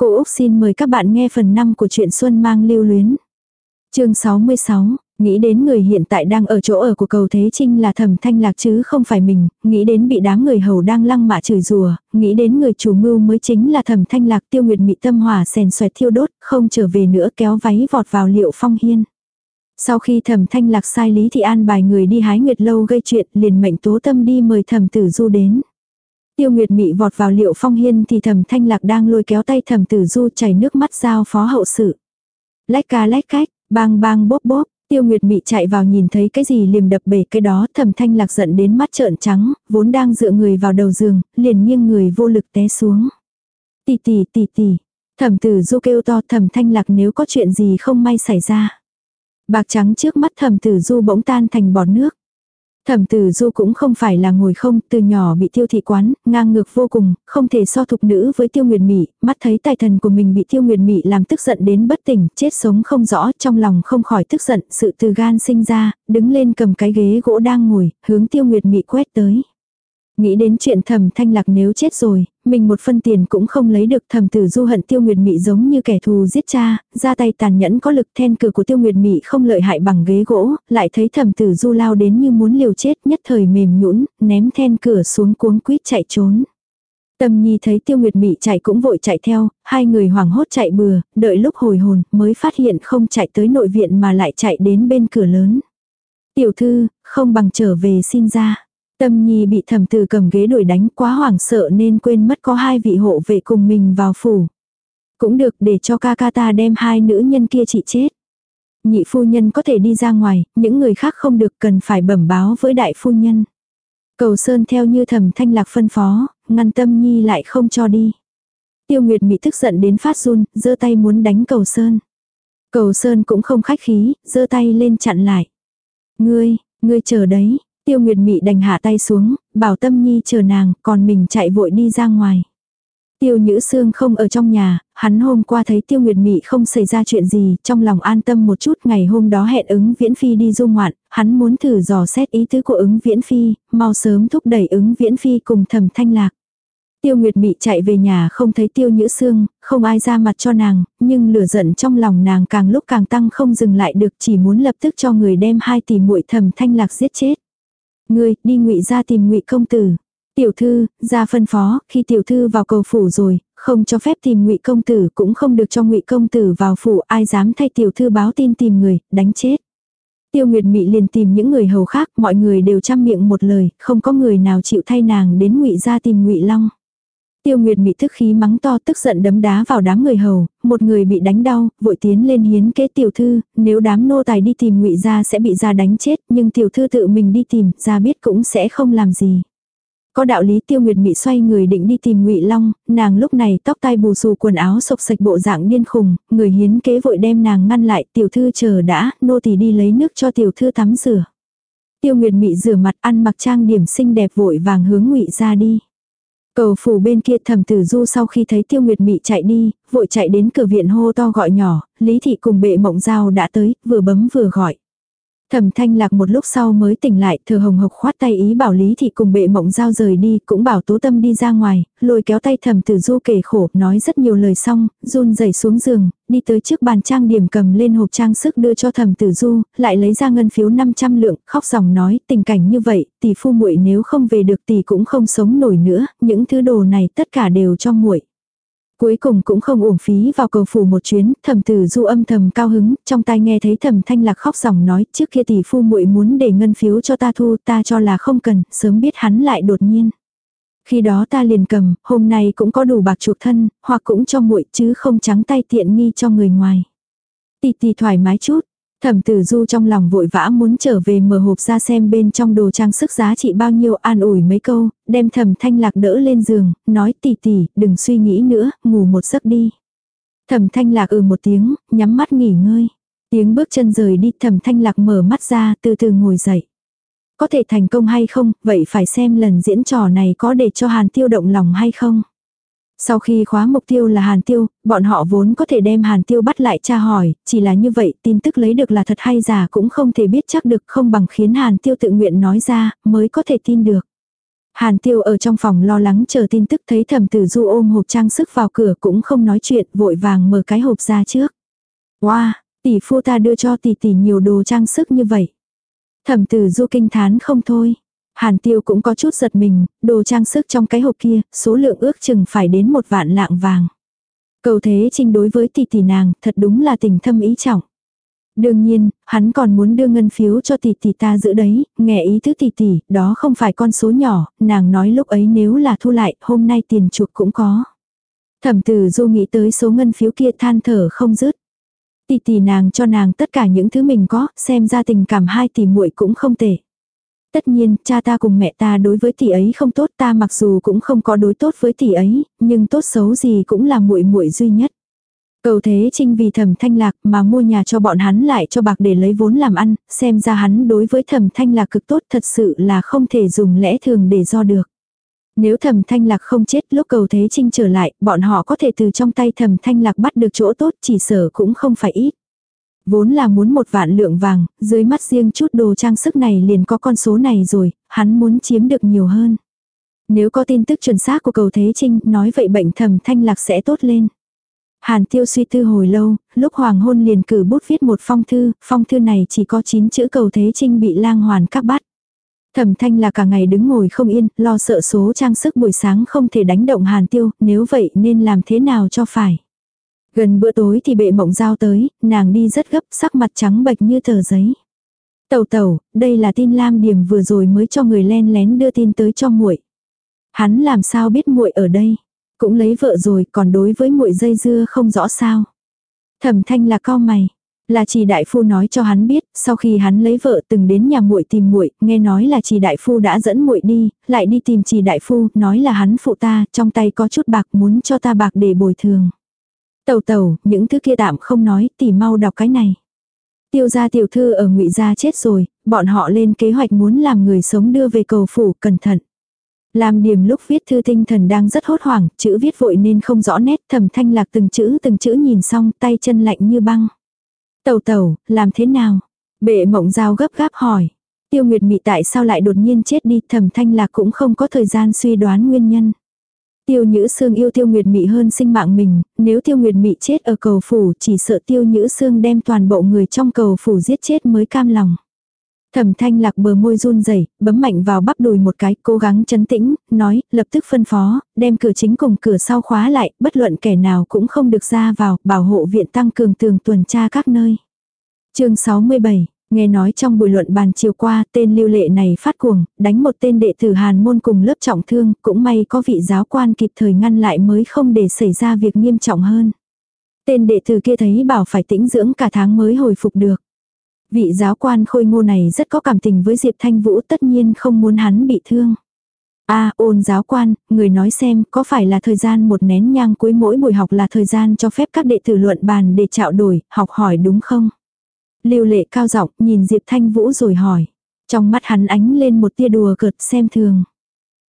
Cô Úc xin mời các bạn nghe phần 5 của truyện Xuân mang lưu luyến. chương 66, nghĩ đến người hiện tại đang ở chỗ ở của cầu Thế Trinh là thẩm thanh lạc chứ không phải mình, nghĩ đến bị đám người hầu đang lăng mạ chửi rùa, nghĩ đến người chủ mưu mới chính là thẩm thanh lạc tiêu nguyệt mị tâm hỏa sèn xoẹt thiêu đốt, không trở về nữa kéo váy vọt vào liệu phong hiên. Sau khi thẩm thanh lạc sai Lý Thị An bài người đi hái nguyệt lâu gây chuyện liền mệnh tố tâm đi mời thẩm tử du đến. Tiêu Nguyệt Mị vọt vào liệu phong hiên thì thẩm thanh lạc đang lôi kéo tay thẩm tử du chảy nước mắt giao phó hậu sự. Lách ca lách cách, bang bang bốp bốp, Tiêu Nguyệt Mị chạy vào nhìn thấy cái gì liềm đập bể cái đó thẩm thanh lạc giận đến mắt trợn trắng, vốn đang dựa người vào đầu giường, liền nghiêng người vô lực té xuống. Tì tì tì tì, thẩm tử du kêu to thẩm thanh lạc nếu có chuyện gì không may xảy ra. Bạc trắng trước mắt thẩm tử du bỗng tan thành bọt nước. Thẩm tử du cũng không phải là ngồi không, từ nhỏ bị tiêu thị quán, ngang ngược vô cùng, không thể so thục nữ với tiêu nguyệt mị, mắt thấy tài thần của mình bị tiêu nguyệt mị làm tức giận đến bất tỉnh, chết sống không rõ, trong lòng không khỏi tức giận, sự từ gan sinh ra, đứng lên cầm cái ghế gỗ đang ngồi, hướng tiêu nguyệt mị quét tới. Nghĩ đến chuyện thầm thanh lạc nếu chết rồi, mình một phân tiền cũng không lấy được thầm tử du hận tiêu nguyệt mị giống như kẻ thù giết cha, ra tay tàn nhẫn có lực then cửa của tiêu nguyệt mị không lợi hại bằng ghế gỗ, lại thấy thầm tử du lao đến như muốn liều chết nhất thời mềm nhũn ném then cửa xuống cuống quýt chạy trốn. Tâm Nhi thấy Tiêu Nguyệt Mị chạy cũng vội chạy theo, hai người hoảng hốt chạy bừa, đợi lúc hồi hồn mới phát hiện không chạy tới nội viện mà lại chạy đến bên cửa lớn. Tiểu thư, không bằng trở về xin ra. Tâm nhi bị thẩm tử cầm ghế đuổi đánh quá hoảng sợ nên quên mất có hai vị hộ vệ cùng mình vào phủ. Cũng được để cho ca ca ta đem hai nữ nhân kia trị chết. Nhị phu nhân có thể đi ra ngoài, những người khác không được cần phải bẩm báo với đại phu nhân. Cầu Sơn theo như thẩm thanh lạc phân phó, ngăn tâm nhi lại không cho đi. Tiêu Nguyệt Mỹ tức giận đến phát run, giơ tay muốn đánh cầu Sơn. Cầu Sơn cũng không khách khí, giơ tay lên chặn lại. Ngươi, ngươi chờ đấy, Tiêu Nguyệt Mị đành hạ tay xuống, bảo Tâm Nhi chờ nàng, còn mình chạy vội đi ra ngoài. Tiêu Nhữ Sương không ở trong nhà, hắn hôm qua thấy Tiêu Nguyệt Mị không xảy ra chuyện gì, trong lòng an tâm một chút ngày hôm đó hẹn ứng Viễn Phi đi du ngoạn, hắn muốn thử dò xét ý tứ của ứng Viễn Phi, mau sớm thúc đẩy ứng Viễn Phi cùng thầm thanh lạc. Tiêu Nguyệt Mị chạy về nhà không thấy Tiêu Nhữ Sương, không ai ra mặt cho nàng, nhưng lửa giận trong lòng nàng càng lúc càng tăng không dừng lại được chỉ muốn lập tức cho người đem hai tỷ muội thầm thanh lạc giết chết. Ngươi, đi ngụy ra tìm ngụy công tử. Tiểu thư, ra phân phó, khi tiểu thư vào cầu phủ rồi, không cho phép tìm ngụy công tử cũng không được cho ngụy công tử vào phủ ai dám thay tiểu thư báo tin tìm người, đánh chết. Tiêu Nguyệt Mị liền tìm những người hầu khác, mọi người đều chăm miệng một lời, không có người nào chịu thay nàng đến ngụy ra tìm ngụy long. Tiêu Nguyệt bị tức khí mắng to tức giận đấm đá vào đám người hầu, một người bị đánh đau, vội tiến lên hiến kế tiểu thư, nếu đám nô tài đi tìm ngụy gia sẽ bị gia đánh chết, nhưng tiểu thư tự mình đi tìm, gia biết cũng sẽ không làm gì. Có đạo lý Tiêu Nguyệt bị xoay người định đi tìm Ngụy Long, nàng lúc này tóc tai bù xù quần áo sộc sạch bộ dạng điên khùng, người hiến kế vội đem nàng ngăn lại, tiểu thư chờ đã, nô tỳ đi lấy nước cho tiểu thư tắm rửa. Tiêu Nguyệt Mị rửa mặt ăn mặc trang điểm xinh đẹp vội vàng hướng Ngụy ra đi. Cầu phủ bên kia thẩm tử du sau khi thấy tiêu nguyệt mị chạy đi, vội chạy đến cửa viện hô to gọi nhỏ, lý thị cùng bệ mộng dao đã tới, vừa bấm vừa gọi. Thẩm thanh lạc một lúc sau mới tỉnh lại, thờ hồng hộc khoát tay ý bảo Lý Thị cùng bệ mộng giao rời đi, cũng bảo tố tâm đi ra ngoài, lôi kéo tay thẩm tử du kể khổ, nói rất nhiều lời xong, run rẩy xuống giường, đi tới trước bàn trang điểm cầm lên hộp trang sức đưa cho thẩm tử du, lại lấy ra ngân phiếu 500 lượng, khóc dòng nói, tình cảnh như vậy, tỷ phu muội nếu không về được tỷ cũng không sống nổi nữa, những thứ đồ này tất cả đều cho muội. Cuối cùng cũng không uổng phí vào cầu phủ một chuyến, thẩm tử du âm thầm cao hứng, trong tai nghe thấy thẩm thanh lạc khóc dòng nói, trước kia tỷ phu muội muốn để ngân phiếu cho ta thu, ta cho là không cần, sớm biết hắn lại đột nhiên. Khi đó ta liền cầm, hôm nay cũng có đủ bạc chuộc thân, hoặc cũng cho muội chứ không trắng tay tiện nghi cho người ngoài. Tỷ tỷ thoải mái chút, Thẩm tử du trong lòng vội vã muốn trở về mở hộp ra xem bên trong đồ trang sức giá trị bao nhiêu an ủi mấy câu, đem thẩm thanh lạc đỡ lên giường, nói tỉ tỉ, đừng suy nghĩ nữa, ngủ một giấc đi. Thẩm thanh lạc ừ một tiếng, nhắm mắt nghỉ ngơi. Tiếng bước chân rời đi thẩm thanh lạc mở mắt ra từ từ ngồi dậy. Có thể thành công hay không, vậy phải xem lần diễn trò này có để cho Hàn tiêu động lòng hay không. Sau khi khóa mục tiêu là Hàn Tiêu, bọn họ vốn có thể đem Hàn Tiêu bắt lại tra hỏi, chỉ là như vậy tin tức lấy được là thật hay giả cũng không thể biết chắc được không bằng khiến Hàn Tiêu tự nguyện nói ra, mới có thể tin được. Hàn tiêu ở trong phòng lo lắng chờ tin tức thấy thẩm tử du ôm hộp trang sức vào cửa cũng không nói chuyện vội vàng mở cái hộp ra trước. Wow, tỷ phu ta đưa cho tỷ tỷ nhiều đồ trang sức như vậy. Thẩm tử du kinh thán không thôi. Hàn tiêu cũng có chút giật mình, đồ trang sức trong cái hộp kia, số lượng ước chừng phải đến một vạn lạng vàng. Cầu thế trinh đối với tỷ tỷ nàng, thật đúng là tình thâm ý trọng. Đương nhiên, hắn còn muốn đưa ngân phiếu cho tỷ tỷ ta giữ đấy, nghe ý thứ tỷ tỷ, đó không phải con số nhỏ, nàng nói lúc ấy nếu là thu lại, hôm nay tiền chuộc cũng có. Thẩm tử du nghĩ tới số ngân phiếu kia than thở không dứt. Tỷ tỷ nàng cho nàng tất cả những thứ mình có, xem ra tình cảm hai tỷ muội cũng không tệ. Tất nhiên, cha ta cùng mẹ ta đối với tỷ ấy không tốt, ta mặc dù cũng không có đối tốt với tỷ ấy, nhưng tốt xấu gì cũng là muội muội duy nhất. Cầu thế trinh vì thẩm thanh lạc mà mua nhà cho bọn hắn lại cho bạc để lấy vốn làm ăn, xem ra hắn đối với thẩm thanh lạc cực tốt thật sự là không thể dùng lẽ thường để do được. Nếu thẩm thanh lạc không chết lúc cầu thế trinh trở lại, bọn họ có thể từ trong tay thẩm thanh lạc bắt được chỗ tốt chỉ sở cũng không phải ít. Vốn là muốn một vạn lượng vàng, dưới mắt riêng chút đồ trang sức này liền có con số này rồi, hắn muốn chiếm được nhiều hơn. Nếu có tin tức chuẩn xác của cầu Thế Trinh, nói vậy bệnh thầm thanh lạc sẽ tốt lên. Hàn tiêu suy tư hồi lâu, lúc hoàng hôn liền cử bút viết một phong thư, phong thư này chỉ có 9 chữ cầu Thế Trinh bị lang hoàn các bắt. Thẩm thanh là cả ngày đứng ngồi không yên, lo sợ số trang sức buổi sáng không thể đánh động hàn tiêu, nếu vậy nên làm thế nào cho phải. Gần bữa tối thì bệ mộng giao tới, nàng đi rất gấp, sắc mặt trắng bệch như tờ giấy. Tẩu tẩu, đây là tin Lam Điểm vừa rồi mới cho người len lén đưa tin tới cho muội. Hắn làm sao biết muội ở đây? Cũng lấy vợ rồi, còn đối với muội dây dưa không rõ sao. Thẩm Thanh là cao mày, là chỉ đại phu nói cho hắn biết, sau khi hắn lấy vợ từng đến nhà muội tìm muội, nghe nói là chỉ đại phu đã dẫn muội đi, lại đi tìm chỉ đại phu, nói là hắn phụ ta, trong tay có chút bạc muốn cho ta bạc để bồi thường. Tẩu tẩu, những thứ kia tạm không nói, tỉ mau đọc cái này. Tiêu gia tiểu thư ở ngụy gia chết rồi, bọn họ lên kế hoạch muốn làm người sống đưa về cầu phủ, cẩn thận. Làm điểm lúc viết thư tinh thần đang rất hốt hoảng, chữ viết vội nên không rõ nét, thầm thanh lạc từng chữ từng chữ nhìn xong, tay chân lạnh như băng. Tẩu tẩu, làm thế nào? Bệ mộng giao gấp gáp hỏi. Tiêu Nguyệt Mị tại sao lại đột nhiên chết đi, thầm thanh lạc cũng không có thời gian suy đoán nguyên nhân. Tiêu Nhữ Sương yêu Tiêu Nguyệt Mị hơn sinh mạng mình, nếu Tiêu Nguyệt Mị chết ở cầu phủ chỉ sợ Tiêu Nhữ Sương đem toàn bộ người trong cầu phủ giết chết mới cam lòng. Thẩm thanh lạc bờ môi run rẩy bấm mạnh vào bắp đùi một cái, cố gắng chấn tĩnh, nói, lập tức phân phó, đem cửa chính cùng cửa sau khóa lại, bất luận kẻ nào cũng không được ra vào, bảo hộ viện tăng cường tường tuần tra các nơi. chương 67 Nghe nói trong buổi luận bàn chiều qua, tên lưu lệ này phát cuồng, đánh một tên đệ tử Hàn môn cùng lớp trọng thương, cũng may có vị giáo quan kịp thời ngăn lại mới không để xảy ra việc nghiêm trọng hơn. Tên đệ tử kia thấy bảo phải tĩnh dưỡng cả tháng mới hồi phục được. Vị giáo quan khôi ngô này rất có cảm tình với Diệp Thanh Vũ tất nhiên không muốn hắn bị thương. a ôn giáo quan, người nói xem có phải là thời gian một nén nhang cuối mỗi buổi học là thời gian cho phép các đệ tử luận bàn để trao đổi, học hỏi đúng không? Lưu lệ cao giọng nhìn Diệp Thanh Vũ rồi hỏi. Trong mắt hắn ánh lên một tia đùa cợt xem thường.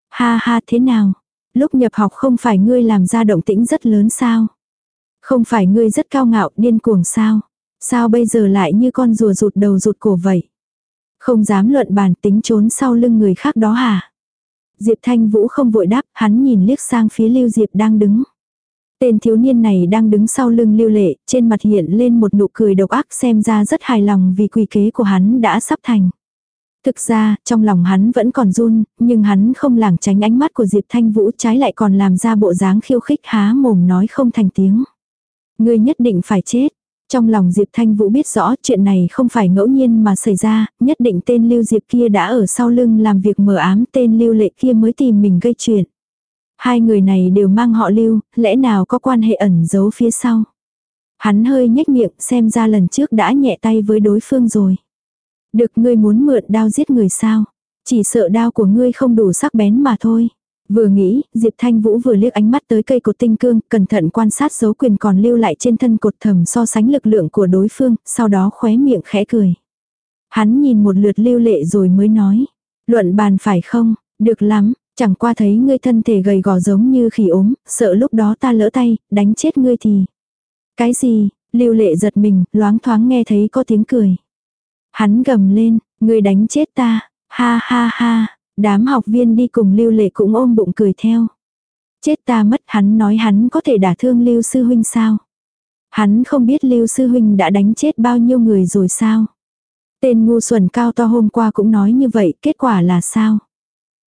Ha ha thế nào? Lúc nhập học không phải ngươi làm ra động tĩnh rất lớn sao? Không phải ngươi rất cao ngạo điên cuồng sao? Sao bây giờ lại như con rùa rụt đầu rụt cổ vậy? Không dám luận bàn tính trốn sau lưng người khác đó hả? Diệp Thanh Vũ không vội đáp, hắn nhìn liếc sang phía Lưu Diệp đang đứng. Tên thiếu niên này đang đứng sau lưng lưu lệ, trên mặt hiện lên một nụ cười độc ác xem ra rất hài lòng vì quy kế của hắn đã sắp thành. Thực ra, trong lòng hắn vẫn còn run, nhưng hắn không lảng tránh ánh mắt của Diệp Thanh Vũ trái lại còn làm ra bộ dáng khiêu khích há mồm nói không thành tiếng. Ngươi nhất định phải chết. Trong lòng Diệp Thanh Vũ biết rõ chuyện này không phải ngẫu nhiên mà xảy ra, nhất định tên Lưu Diệp kia đã ở sau lưng làm việc mờ ám tên Lưu Lệ kia mới tìm mình gây chuyện. Hai người này đều mang họ lưu, lẽ nào có quan hệ ẩn giấu phía sau. Hắn hơi nhếch miệng xem ra lần trước đã nhẹ tay với đối phương rồi. Được ngươi muốn mượn đao giết người sao? Chỉ sợ đao của ngươi không đủ sắc bén mà thôi. Vừa nghĩ, Diệp Thanh Vũ vừa liếc ánh mắt tới cây cột tinh cương, cẩn thận quan sát dấu quyền còn lưu lại trên thân cột thầm so sánh lực lượng của đối phương, sau đó khóe miệng khẽ cười. Hắn nhìn một lượt lưu lệ rồi mới nói. Luận bàn phải không? Được lắm, Chẳng qua thấy ngươi thân thể gầy gò giống như khỉ ốm, sợ lúc đó ta lỡ tay, đánh chết ngươi thì. Cái gì, lưu lệ giật mình, loáng thoáng nghe thấy có tiếng cười. Hắn gầm lên, ngươi đánh chết ta, ha ha ha, Đám học viên đi cùng Lưu Lệ cũng ôm bụng cười theo. Chết ta mất hắn nói hắn có thể đả thương Lưu Sư Huynh sao? Hắn không biết Lưu Sư Huynh đã đánh chết bao nhiêu người rồi sao? Tên ngu xuẩn cao to hôm qua cũng nói như vậy, kết quả là sao?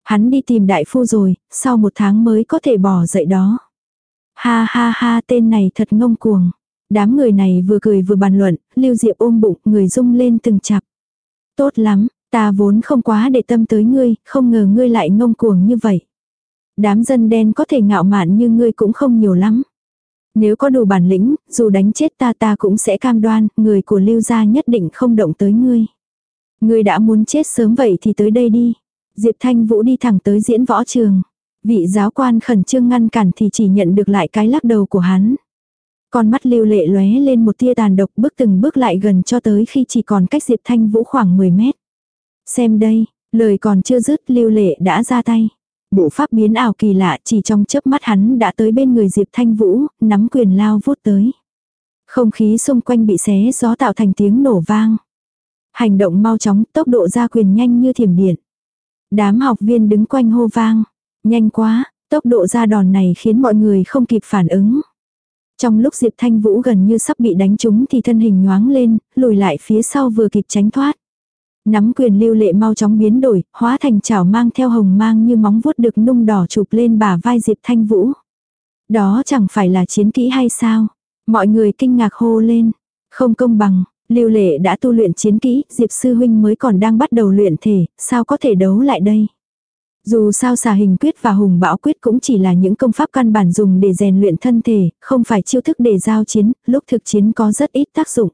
Hắn đi tìm đại phu rồi, sau một tháng mới có thể bỏ dậy đó. Ha ha ha tên này thật ngông cuồng. Đám người này vừa cười vừa bàn luận, Lưu Diệp ôm bụng, người rung lên từng chặp. Tốt lắm, ta vốn không quá để tâm tới ngươi, không ngờ ngươi lại ngông cuồng như vậy. Đám dân đen có thể ngạo mạn như ngươi cũng không nhiều lắm. Nếu có đủ bản lĩnh, dù đánh chết ta ta cũng sẽ cam đoan, người của Lưu gia nhất định không động tới ngươi. Ngươi đã muốn chết sớm vậy thì tới đây đi. Diệp Thanh Vũ đi thẳng tới diễn võ trường. Vị giáo quan khẩn trương ngăn cản thì chỉ nhận được lại cái lắc đầu của hắn. Con mắt lưu lệ lóe lên một tia tàn độc bước từng bước lại gần cho tới khi chỉ còn cách Diệp Thanh Vũ khoảng 10 mét. Xem đây, lời còn chưa dứt lưu lệ đã ra tay. Bộ pháp biến ảo kỳ lạ chỉ trong chớp mắt hắn đã tới bên người Diệp Thanh Vũ, nắm quyền lao vút tới. Không khí xung quanh bị xé gió tạo thành tiếng nổ vang. Hành động mau chóng, tốc độ ra quyền nhanh như thiểm điện. Đám học viên đứng quanh hô vang. Nhanh quá, tốc độ ra đòn này khiến mọi người không kịp phản ứng. Trong lúc Diệp Thanh Vũ gần như sắp bị đánh trúng thì thân hình nhoáng lên, lùi lại phía sau vừa kịp tránh thoát. Nắm quyền lưu lệ mau chóng biến đổi, hóa thành chảo mang theo hồng mang như móng vuốt được nung đỏ chụp lên bả vai Diệp Thanh Vũ. Đó chẳng phải là chiến kỹ hay sao? Mọi người kinh ngạc hô lên. Không công bằng, lưu lệ đã tu luyện chiến kỹ, Diệp Sư Huynh mới còn đang bắt đầu luyện thể, sao có thể đấu lại đây? Dù sao xà hình quyết và hùng bão quyết cũng chỉ là những công pháp căn bản dùng để rèn luyện thân thể, không phải chiêu thức để giao chiến, lúc thực chiến có rất ít tác dụng.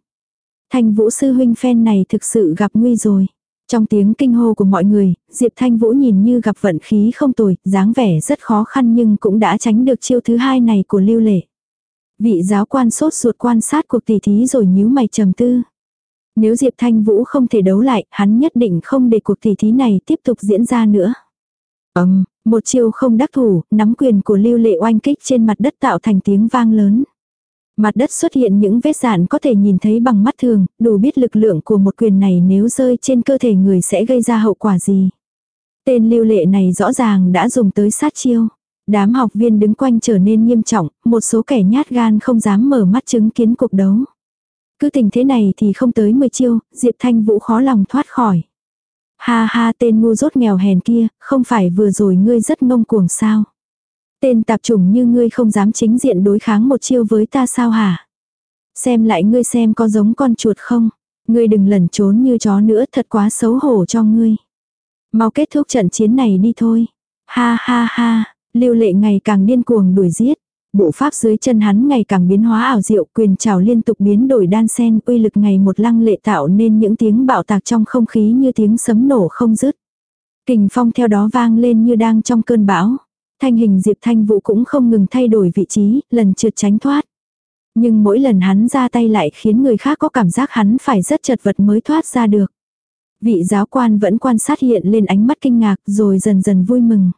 Thanh Vũ sư huynh phen này thực sự gặp nguy rồi. Trong tiếng kinh hô của mọi người, Diệp Thanh Vũ nhìn như gặp vận khí không tồi, dáng vẻ rất khó khăn nhưng cũng đã tránh được chiêu thứ hai này của Lưu Lệ. Vị giáo quan sốt ruột quan sát cuộc tỷ thí rồi nhíu mày trầm tư. Nếu Diệp Thanh Vũ không thể đấu lại, hắn nhất định không để cuộc tỷ thí này tiếp tục diễn ra nữa. Ầm, một chiêu không đắc thủ, nắm quyền của Lưu Lệ oanh kích trên mặt đất tạo thành tiếng vang lớn. Mặt đất xuất hiện những vết dạn có thể nhìn thấy bằng mắt thường, đủ biết lực lượng của một quyền này nếu rơi trên cơ thể người sẽ gây ra hậu quả gì. Tên lưu lệ này rõ ràng đã dùng tới sát chiêu. Đám học viên đứng quanh trở nên nghiêm trọng, một số kẻ nhát gan không dám mở mắt chứng kiến cuộc đấu. Cứ tình thế này thì không tới 10 chiêu, Diệp Thanh Vũ khó lòng thoát khỏi. Ha ha tên ngu rốt nghèo hèn kia, không phải vừa rồi ngươi rất ngông cuồng sao. Tên tạp chủng như ngươi không dám chính diện đối kháng một chiêu với ta sao hả? Xem lại ngươi xem có giống con chuột không? Ngươi đừng lẩn trốn như chó nữa thật quá xấu hổ cho ngươi. Mau kết thúc trận chiến này đi thôi. Ha ha ha, lưu lệ ngày càng điên cuồng đuổi giết. Bộ pháp dưới chân hắn ngày càng biến hóa ảo diệu quyền trào liên tục biến đổi đan sen uy lực ngày một lăng lệ tạo nên những tiếng bạo tạc trong không khí như tiếng sấm nổ không dứt. Kình phong theo đó vang lên như đang trong cơn bão. Thanh hình Diệp Thanh Vũ cũng không ngừng thay đổi vị trí, lần trượt tránh thoát. Nhưng mỗi lần hắn ra tay lại khiến người khác có cảm giác hắn phải rất chật vật mới thoát ra được. Vị giáo quan vẫn quan sát hiện lên ánh mắt kinh ngạc rồi dần dần vui mừng.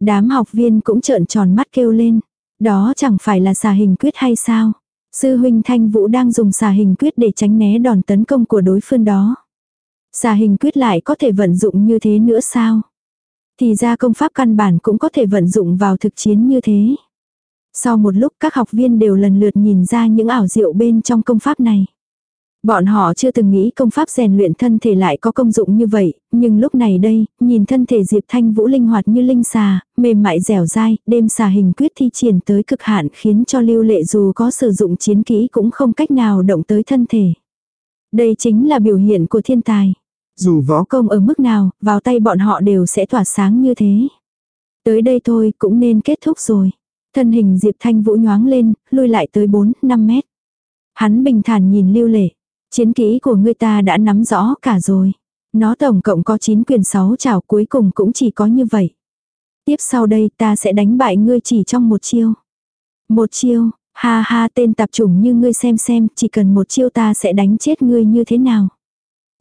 Đám học viên cũng trợn tròn mắt kêu lên. Đó chẳng phải là xà hình quyết hay sao? Sư huynh Thanh Vũ đang dùng xà hình quyết để tránh né đòn tấn công của đối phương đó. Xà hình quyết lại có thể vận dụng như thế nữa sao? Thì ra công pháp căn bản cũng có thể vận dụng vào thực chiến như thế. Sau một lúc các học viên đều lần lượt nhìn ra những ảo diệu bên trong công pháp này. Bọn họ chưa từng nghĩ công pháp rèn luyện thân thể lại có công dụng như vậy, nhưng lúc này đây, nhìn thân thể Diệp Thanh Vũ linh hoạt như linh xà, mềm mại dẻo dai, đêm xà hình quyết thi triển tới cực hạn khiến cho lưu lệ dù có sử dụng chiến kỹ cũng không cách nào động tới thân thể. Đây chính là biểu hiện của thiên tài. Dù võ công ở mức nào, vào tay bọn họ đều sẽ tỏa sáng như thế. Tới đây thôi cũng nên kết thúc rồi. Thân hình Diệp Thanh Vũ nhoáng lên, lui lại tới 4-5 mét. Hắn bình thản nhìn lưu lệ. Chiến kỹ của người ta đã nắm rõ cả rồi. Nó tổng cộng có 9 quyền 6 trảo cuối cùng cũng chỉ có như vậy. Tiếp sau đây ta sẽ đánh bại ngươi chỉ trong một chiêu. Một chiêu, ha ha tên tạp chủng như ngươi xem xem, chỉ cần một chiêu ta sẽ đánh chết ngươi như thế nào.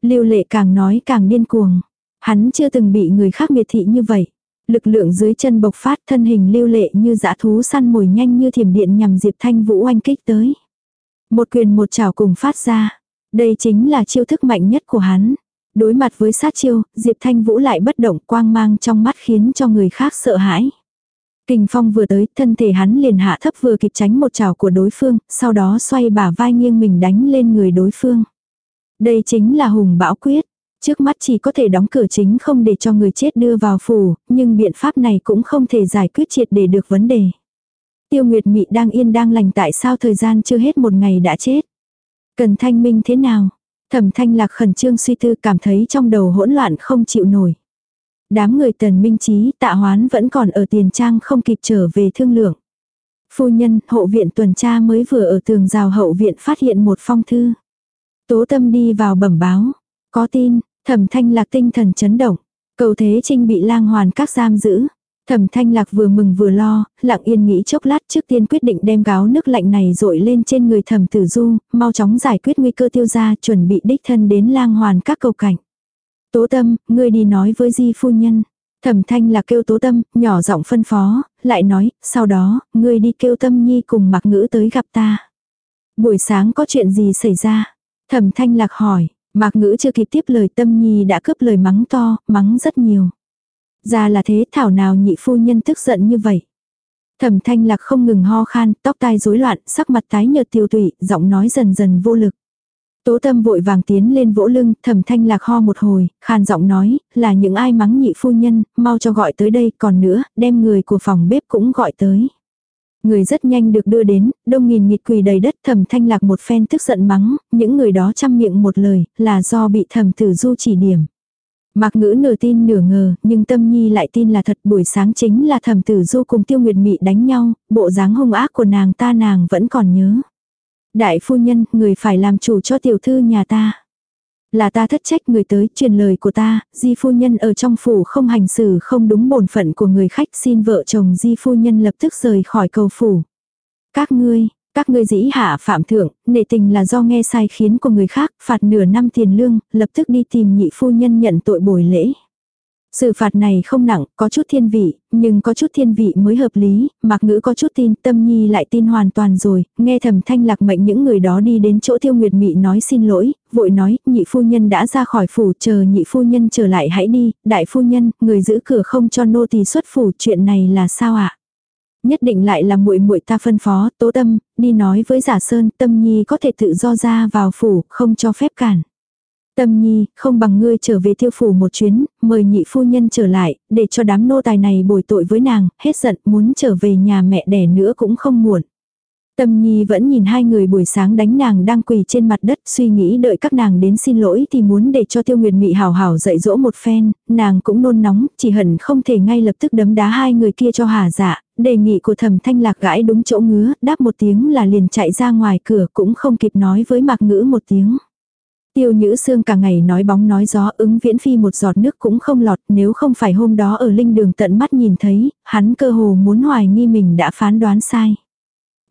Lưu lệ càng nói càng điên cuồng. Hắn chưa từng bị người khác miệt thị như vậy. Lực lượng dưới chân bộc phát thân hình lưu lệ như dã thú săn mồi nhanh như thiểm điện nhằm Diệp Thanh Vũ oanh kích tới. Một quyền một chảo cùng phát ra. Đây chính là chiêu thức mạnh nhất của hắn. Đối mặt với sát chiêu, Diệp Thanh Vũ lại bất động quang mang trong mắt khiến cho người khác sợ hãi. Kình phong vừa tới, thân thể hắn liền hạ thấp vừa kịp tránh một chảo của đối phương, sau đó xoay bả vai nghiêng mình đánh lên người đối phương. Đây chính là hùng bão quyết. Trước mắt chỉ có thể đóng cửa chính không để cho người chết đưa vào phủ, nhưng biện pháp này cũng không thể giải quyết triệt để được vấn đề. Tiêu Nguyệt Mị đang yên đang lành tại sao thời gian chưa hết một ngày đã chết. Cần thanh minh thế nào? Thẩm thanh lạc khẩn trương suy tư cảm thấy trong đầu hỗn loạn không chịu nổi. Đám người tần minh trí tạ hoán vẫn còn ở tiền trang không kịp trở về thương lượng. Phu nhân, hộ viện tuần tra mới vừa ở tường rào hậu viện phát hiện một phong thư. Tố tâm đi vào bẩm báo. Có tin, thẩm thanh lạc tinh thần chấn động. Cầu thế trinh bị lang hoàn các giam giữ. Thẩm thanh lạc vừa mừng vừa lo, lặng yên nghĩ chốc lát trước tiên quyết định đem gáo nước lạnh này rội lên trên người thẩm tử du, mau chóng giải quyết nguy cơ tiêu ra chuẩn bị đích thân đến lang hoàn các cầu cảnh. Tố tâm, ngươi đi nói với di phu nhân. Thẩm thanh là kêu tố tâm, nhỏ giọng phân phó, lại nói, sau đó, ngươi đi kêu tâm nhi cùng mặc ngữ tới gặp ta. Buổi sáng có chuyện gì xảy ra? Thẩm thanh lạc hỏi, mặc ngữ chưa kịp tiếp lời tâm nhi đã cướp lời mắng to, mắng rất nhiều. Ra là thế thảo nào nhị phu nhân tức giận như vậy. Thẩm thanh lạc không ngừng ho khan, tóc tai rối loạn, sắc mặt tái nhợt tiêu tụy, giọng nói dần dần vô lực. Tố tâm vội vàng tiến lên vỗ lưng, thẩm thanh lạc ho một hồi, khan giọng nói, là những ai mắng nhị phu nhân, mau cho gọi tới đây, còn nữa, đem người của phòng bếp cũng gọi tới. Người rất nhanh được đưa đến, đông nghìn nghịt quỳ đầy đất thẩm thanh lạc một phen tức giận mắng, những người đó chăm miệng một lời, là do bị thẩm tử du chỉ điểm. Mạc ngữ nửa tin nửa ngờ, nhưng tâm nhi lại tin là thật buổi sáng chính là thẩm tử du cùng tiêu nguyệt mị đánh nhau, bộ dáng hung ác của nàng ta nàng vẫn còn nhớ. Đại phu nhân, người phải làm chủ cho tiểu thư nhà ta. Là ta thất trách người tới truyền lời của ta, di phu nhân ở trong phủ không hành xử không đúng bổn phận của người khách xin vợ chồng di phu nhân lập tức rời khỏi cầu phủ. Các ngươi, các ngươi dĩ hạ phạm thượng, nể tình là do nghe sai khiến của người khác, phạt nửa năm tiền lương, lập tức đi tìm nhị phu nhân nhận tội bồi lễ. Sự phạt này không nặng, có chút thiên vị, nhưng có chút thiên vị mới hợp lý, mặc ngữ có chút tin, tâm nhi lại tin hoàn toàn rồi, nghe thầm thanh lạc mệnh những người đó đi đến chỗ tiêu nguyệt mị nói xin lỗi, vội nói, nhị phu nhân đã ra khỏi phủ, chờ nhị phu nhân trở lại hãy đi, đại phu nhân, người giữ cửa không cho nô tỳ xuất phủ, chuyện này là sao ạ? Nhất định lại là muội muội ta phân phó, tố tâm, đi nói với giả sơn, tâm nhi có thể tự do ra vào phủ, không cho phép cản. Tâm nhi, không bằng ngươi trở về thiêu phủ một chuyến, mời nhị phu nhân trở lại, để cho đám nô tài này bồi tội với nàng, hết giận, muốn trở về nhà mẹ đẻ nữa cũng không muộn. Tâm Nhi vẫn nhìn hai người buổi sáng đánh nàng đang quỳ trên mặt đất suy nghĩ đợi các nàng đến xin lỗi thì muốn để cho tiêu nguyệt mị hào hào dạy dỗ một phen, nàng cũng nôn nóng, chỉ hận không thể ngay lập tức đấm đá hai người kia cho hà dạ, đề nghị của thẩm thanh lạc gãi đúng chỗ ngứa, đáp một tiếng là liền chạy ra ngoài cửa cũng không kịp nói với mạc ngữ một tiếng. Tiêu Nhữ Sương cả ngày nói bóng nói gió ứng viễn phi một giọt nước cũng không lọt nếu không phải hôm đó ở linh đường tận mắt nhìn thấy, hắn cơ hồ muốn hoài nghi mình đã phán đoán sai.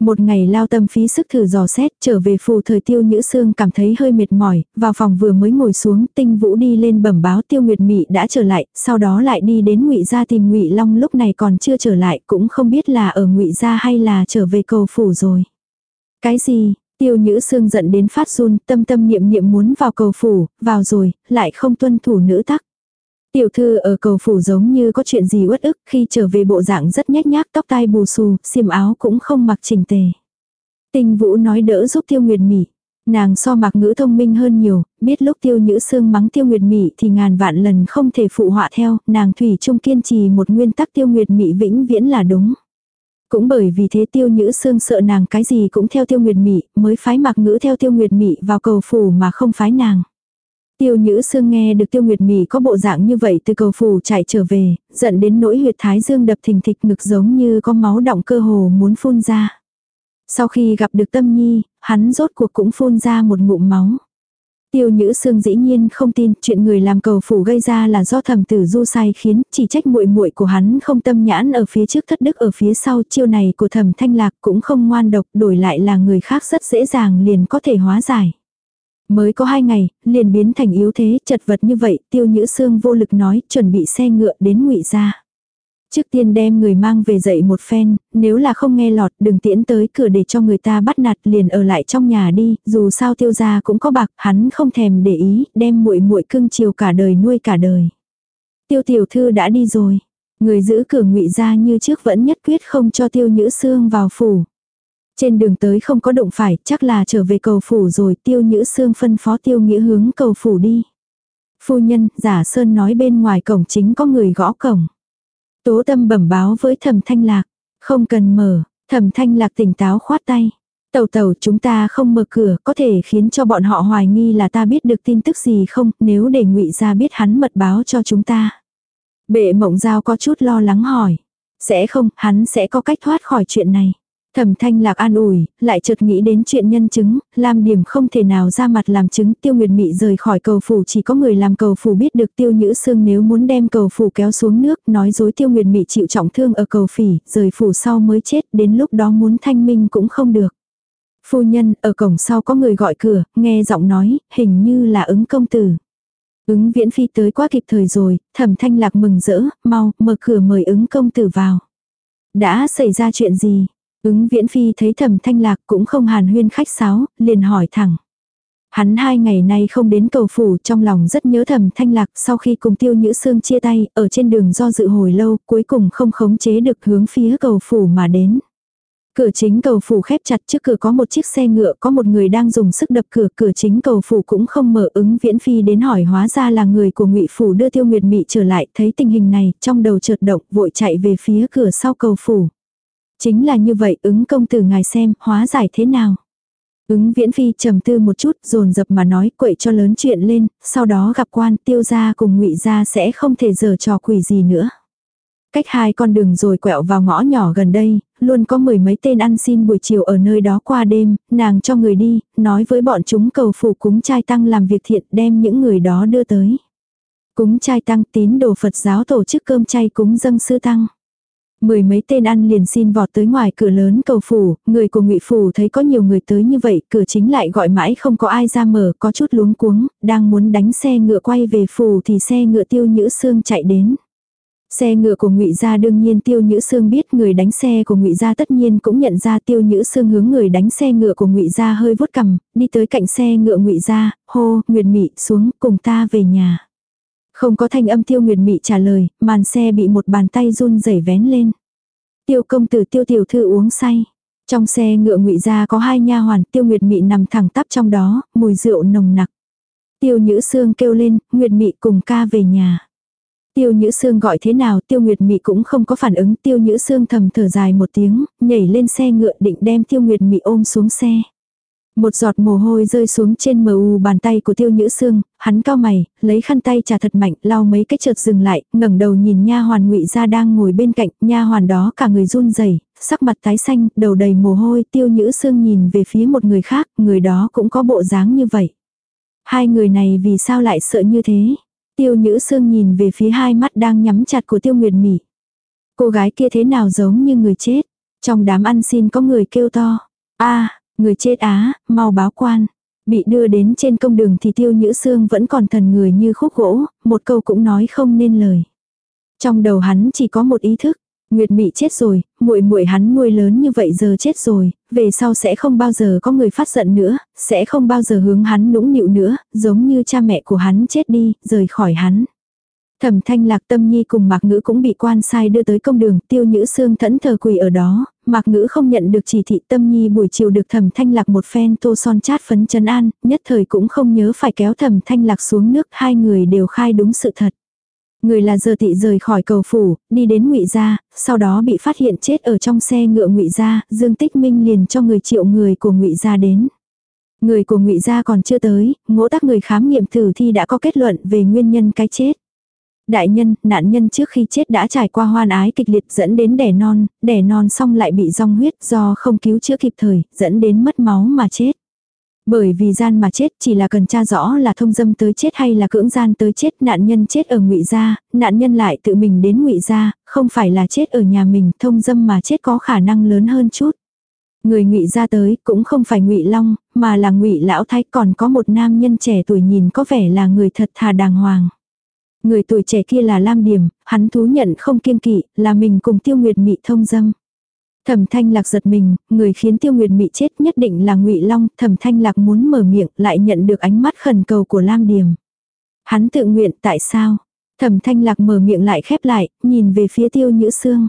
Một ngày lao tâm phí sức thử dò xét, trở về phù thời tiêu nhữ xương cảm thấy hơi mệt mỏi, vào phòng vừa mới ngồi xuống, tinh vũ đi lên bẩm báo tiêu nguyệt mị đã trở lại, sau đó lại đi đến ngụy gia tìm ngụy long lúc này còn chưa trở lại, cũng không biết là ở ngụy gia hay là trở về cầu phủ rồi. Cái gì, tiêu nhữ xương giận đến phát run, tâm tâm niệm niệm muốn vào cầu phủ, vào rồi, lại không tuân thủ nữ tắc. Tiểu thư ở cầu phủ giống như có chuyện gì uất ức khi trở về bộ dạng rất nhét nhác tóc tai bù xù, xiêm áo cũng không mặc chỉnh tề. tình vũ nói đỡ giúp tiêu nguyệt mỉ. Nàng so mặc ngữ thông minh hơn nhiều, biết lúc tiêu nhữ xương mắng tiêu nguyệt mị thì ngàn vạn lần không thể phụ họa theo, nàng thủy chung kiên trì một nguyên tắc tiêu nguyệt mị vĩnh viễn là đúng. Cũng bởi vì thế tiêu nhữ xương sợ nàng cái gì cũng theo tiêu nguyệt mị, mới phái mặc ngữ theo tiêu nguyệt mị vào cầu phủ mà không phái nàng. Tiêu Nhữ Sương nghe được Tiêu Nguyệt Mị có bộ dạng như vậy từ cầu phủ chạy trở về, giận đến nỗi huyệt thái dương đập thình thịch ngực giống như có máu động cơ hồ muốn phun ra. Sau khi gặp được Tâm Nhi, hắn rốt cuộc cũng phun ra một ngụm máu. Tiêu Nhữ Sương dĩ nhiên không tin chuyện người làm cầu phủ gây ra là do thẩm tử du sai khiến, chỉ trách muội muội của hắn không tâm nhãn ở phía trước thất đức ở phía sau chiêu này của thẩm thanh lạc cũng không ngoan độc đổi lại là người khác rất dễ dàng liền có thể hóa giải. Mới có hai ngày, liền biến thành yếu thế, chật vật như vậy, tiêu nhữ xương vô lực nói, chuẩn bị xe ngựa đến ngụy ra. Trước tiên đem người mang về dậy một phen, nếu là không nghe lọt đừng tiễn tới cửa để cho người ta bắt nạt liền ở lại trong nhà đi, dù sao tiêu gia cũng có bạc, hắn không thèm để ý, đem muội muội cưng chiều cả đời nuôi cả đời. Tiêu tiểu thư đã đi rồi, người giữ cửa ngụy ra như trước vẫn nhất quyết không cho tiêu nhữ xương vào phủ. Trên đường tới không có động phải, chắc là trở về cầu phủ rồi, tiêu nhữ xương phân phó tiêu nghĩa hướng cầu phủ đi. Phu nhân, giả sơn nói bên ngoài cổng chính có người gõ cổng. Tố tâm bẩm báo với thẩm thanh lạc. Không cần mở, thẩm thanh lạc tỉnh táo khoát tay. Tàu tàu chúng ta không mở cửa có thể khiến cho bọn họ hoài nghi là ta biết được tin tức gì không nếu để ngụy ra biết hắn mật báo cho chúng ta. Bệ mộng giao có chút lo lắng hỏi. Sẽ không, hắn sẽ có cách thoát khỏi chuyện này. Thẩm thanh lạc an ủi, lại chợt nghĩ đến chuyện nhân chứng, Lam Điểm không thể nào ra mặt làm chứng tiêu nguyệt mị rời khỏi cầu phủ chỉ có người làm cầu phủ biết được tiêu nhữ xương nếu muốn đem cầu phủ kéo xuống nước, nói dối tiêu nguyệt mị chịu trọng thương ở cầu phỉ, rời phủ sau mới chết, đến lúc đó muốn thanh minh cũng không được. Phu nhân, ở cổng sau có người gọi cửa, nghe giọng nói, hình như là ứng công tử. Ứng viễn phi tới quá kịp thời rồi, thẩm thanh lạc mừng rỡ, mau, mở cửa mời ứng công tử vào. Đã xảy ra chuyện gì? Ứng viễn phi thấy thẩm thanh lạc cũng không hàn huyên khách sáo, liền hỏi thẳng. Hắn hai ngày nay không đến cầu phủ trong lòng rất nhớ thầm thanh lạc sau khi cùng tiêu nhữ xương chia tay ở trên đường do dự hồi lâu cuối cùng không khống chế được hướng phía cầu phủ mà đến. Cửa chính cầu phủ khép chặt trước cửa có một chiếc xe ngựa có một người đang dùng sức đập cửa cửa chính cầu phủ cũng không mở ứng viễn phi đến hỏi hóa ra là người của ngụy phủ đưa tiêu nguyệt mị trở lại thấy tình hình này trong đầu chợt động vội chạy về phía cửa sau cầu phủ. Chính là như vậy ứng công tử ngài xem, hóa giải thế nào. Ứng viễn phi trầm tư một chút dồn dập mà nói quậy cho lớn chuyện lên, sau đó gặp quan tiêu gia cùng ngụy gia sẽ không thể giở trò quỷ gì nữa. Cách hai con đường rồi quẹo vào ngõ nhỏ gần đây, luôn có mười mấy tên ăn xin buổi chiều ở nơi đó qua đêm, nàng cho người đi, nói với bọn chúng cầu phủ cúng trai tăng làm việc thiện đem những người đó đưa tới. Cúng trai tăng tín đồ Phật giáo tổ chức cơm chay cúng dâng sư tăng. Mười mấy tên ăn liền xin vọt tới ngoài cửa lớn cầu phủ, người của ngụy phủ thấy có nhiều người tới như vậy, cửa chính lại gọi mãi không có ai ra mở, có chút luống cuống, đang muốn đánh xe ngựa quay về phủ thì xe ngựa tiêu nhữ xương chạy đến. Xe ngựa của ngụy gia đương nhiên tiêu nhữ xương biết người đánh xe của ngụy gia tất nhiên cũng nhận ra tiêu nhữ xương hướng người đánh xe ngựa của ngụy gia hơi vuốt cằm đi tới cạnh xe ngựa ngụy gia, hô, nguyệt mị xuống cùng ta về nhà. Không có thanh âm tiêu nguyệt mị trả lời, màn xe bị một bàn tay run rẩy vén lên. Tiêu công tử tiêu tiểu thư uống say. Trong xe ngựa ngụy ra có hai nha hoàn, tiêu nguyệt mị nằm thẳng tắp trong đó, mùi rượu nồng nặc. Tiêu nhữ xương kêu lên, nguyệt mị cùng ca về nhà. Tiêu Nhữ Sương gọi thế nào Tiêu Nguyệt Mị cũng không có phản ứng Tiêu Nhữ Sương thầm thở dài một tiếng, nhảy lên xe ngựa định đem Tiêu Nguyệt Mị ôm xuống xe. Một giọt mồ hôi rơi xuống trên mờ u bàn tay của tiêu nhữ xương, hắn cao mày, lấy khăn tay trà thật mạnh, lau mấy cái chợt dừng lại, ngẩng đầu nhìn nha hoàn ngụy ra đang ngồi bên cạnh, nha hoàn đó cả người run rẩy sắc mặt tái xanh, đầu đầy mồ hôi, tiêu nhữ xương nhìn về phía một người khác, người đó cũng có bộ dáng như vậy. Hai người này vì sao lại sợ như thế? Tiêu nhữ xương nhìn về phía hai mắt đang nhắm chặt của tiêu nguyệt mỉ. Cô gái kia thế nào giống như người chết? Trong đám ăn xin có người kêu to. a Người chết á, mau báo quan. Bị đưa đến trên công đường thì tiêu nhữ xương vẫn còn thần người như khúc gỗ, một câu cũng nói không nên lời. Trong đầu hắn chỉ có một ý thức, Nguyệt Mị chết rồi, muội muội hắn nuôi lớn như vậy giờ chết rồi, về sau sẽ không bao giờ có người phát giận nữa, sẽ không bao giờ hướng hắn nũng nịu nữa, giống như cha mẹ của hắn chết đi, rời khỏi hắn. Thẩm thanh lạc tâm nhi cùng mạc ngữ cũng bị quan sai đưa tới công đường, tiêu nhữ xương thẫn thờ quỳ ở đó, mạc ngữ không nhận được chỉ thị tâm nhi buổi chiều được thẩm thanh lạc một phen tô son chát phấn chân an, nhất thời cũng không nhớ phải kéo thẩm thanh lạc xuống nước, hai người đều khai đúng sự thật. Người là giờ tị rời khỏi cầu phủ, đi đến ngụy gia, sau đó bị phát hiện chết ở trong xe ngựa ngụy gia, Dương Tích Minh liền cho người triệu người của ngụy gia đến. Người của ngụy gia còn chưa tới, ngỗ tác người khám nghiệm tử thi đã có kết luận về nguyên nhân cái chết. Đại nhân, nạn nhân trước khi chết đã trải qua hoan ái kịch liệt dẫn đến đẻ non, đẻ non xong lại bị rong huyết do không cứu chữa kịp thời, dẫn đến mất máu mà chết. Bởi vì gian mà chết chỉ là cần tra rõ là thông dâm tới chết hay là cưỡng gian tới chết nạn nhân chết ở ngụy gia, nạn nhân lại tự mình đến ngụy gia, không phải là chết ở nhà mình, thông dâm mà chết có khả năng lớn hơn chút. Người ngụy gia tới cũng không phải ngụy long, mà là ngụy lão thái còn có một nam nhân trẻ tuổi nhìn có vẻ là người thật thà đàng hoàng. Người tuổi trẻ kia là Lam Điểm, hắn thú nhận không kiêng kỵ, là mình cùng Tiêu Nguyệt Mị thông dâm. Thẩm Thanh Lạc giật mình, người khiến Tiêu Nguyệt Mị chết nhất định là Ngụy Long, Thẩm Thanh Lạc muốn mở miệng, lại nhận được ánh mắt khẩn cầu của Lam Điểm. Hắn tự nguyện tại sao? Thẩm Thanh Lạc mở miệng lại khép lại, nhìn về phía Tiêu Nhữ Sương.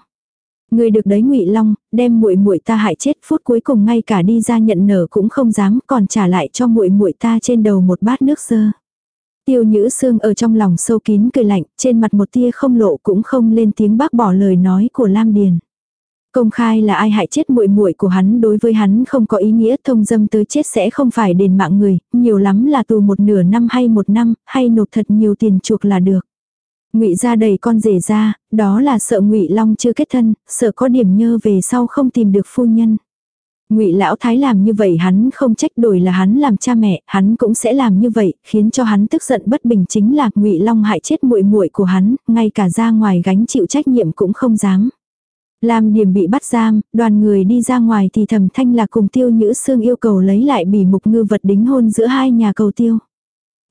Người được đấy Ngụy Long, đem muội muội ta hại chết, phút cuối cùng ngay cả đi ra nhận nở cũng không dám, còn trả lại cho muội muội ta trên đầu một bát nước dơ. Tiêu Nhữ Sương ở trong lòng sâu kín cười lạnh, trên mặt một tia không lộ cũng không lên tiếng bác bỏ lời nói của Lam Điền. Công khai là ai hại chết muội muội của hắn đối với hắn không có ý nghĩa thông dâm tới chết sẽ không phải đền mạng người, nhiều lắm là tù một nửa năm hay một năm, hay nộp thật nhiều tiền chuộc là được. Ngụy ra đầy con rể ra, đó là sợ Ngụy Long chưa kết thân, sợ có điểm nhơ về sau không tìm được phu nhân. Ngụy lão thái làm như vậy hắn không trách đổi là hắn làm cha mẹ, hắn cũng sẽ làm như vậy, khiến cho hắn tức giận bất bình chính là Ngụy Long hại chết muội muội của hắn, ngay cả ra ngoài gánh chịu trách nhiệm cũng không dám. làm Điểm bị bắt giam, đoàn người đi ra ngoài thì Thẩm Thanh là cùng Tiêu Nhữ Sương yêu cầu lấy lại bỉ mục ngư vật đính hôn giữa hai nhà cầu tiêu.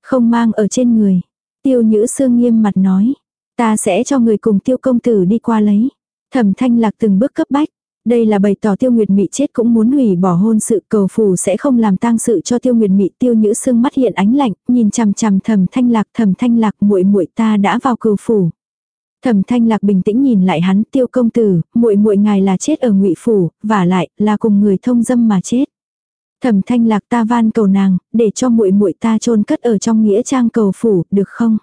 Không mang ở trên người. Tiêu Nhữ Sương nghiêm mặt nói, ta sẽ cho người cùng Tiêu công tử đi qua lấy. Thẩm Thanh Lạc từng bước cấp bách. Đây là bày tỏ tiêu nguyệt mị chết cũng muốn hủy bỏ hôn sự cầu phù sẽ không làm tang sự cho tiêu nguyệt mị tiêu nhữ sương mắt hiện ánh lạnh, nhìn chằm chằm thầm thanh lạc thầm thanh lạc muội muội ta đã vào cầu phủ. Thẩm Thanh Lạc bình tĩnh nhìn lại hắn, "Tiêu công tử, muội muội ngài là chết ở Ngụy phủ, và lại là cùng người thông dâm mà chết." Thẩm Thanh Lạc ta van cầu nàng, để cho muội muội ta chôn cất ở trong nghĩa trang cầu phủ, được không?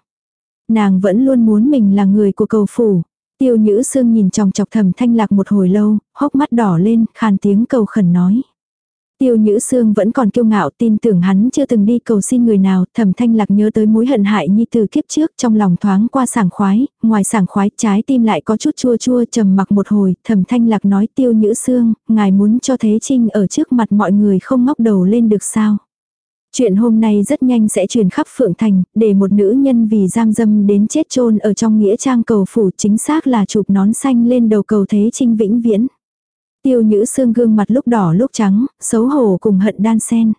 Nàng vẫn luôn muốn mình là người của cầu phủ. Tiêu Nhữ Sương nhìn chòng chọc Thẩm Thanh Lạc một hồi lâu, hốc mắt đỏ lên, khàn tiếng cầu khẩn nói: Tiêu Nhữ Sương vẫn còn kiêu ngạo tin tưởng hắn chưa từng đi cầu xin người nào, thẩm thanh lạc nhớ tới mối hận hại như từ kiếp trước trong lòng thoáng qua sảng khoái, ngoài sảng khoái trái tim lại có chút chua chua trầm mặc một hồi, thẩm thanh lạc nói Tiêu Nhữ Sương, ngài muốn cho Thế Trinh ở trước mặt mọi người không ngóc đầu lên được sao. Chuyện hôm nay rất nhanh sẽ truyền khắp Phượng Thành, để một nữ nhân vì giam dâm đến chết chôn ở trong nghĩa trang cầu phủ chính xác là chụp nón xanh lên đầu cầu Thế Trinh vĩnh viễn. Tiêu nhữ xương gương mặt lúc đỏ lúc trắng, xấu hổ cùng hận đan sen.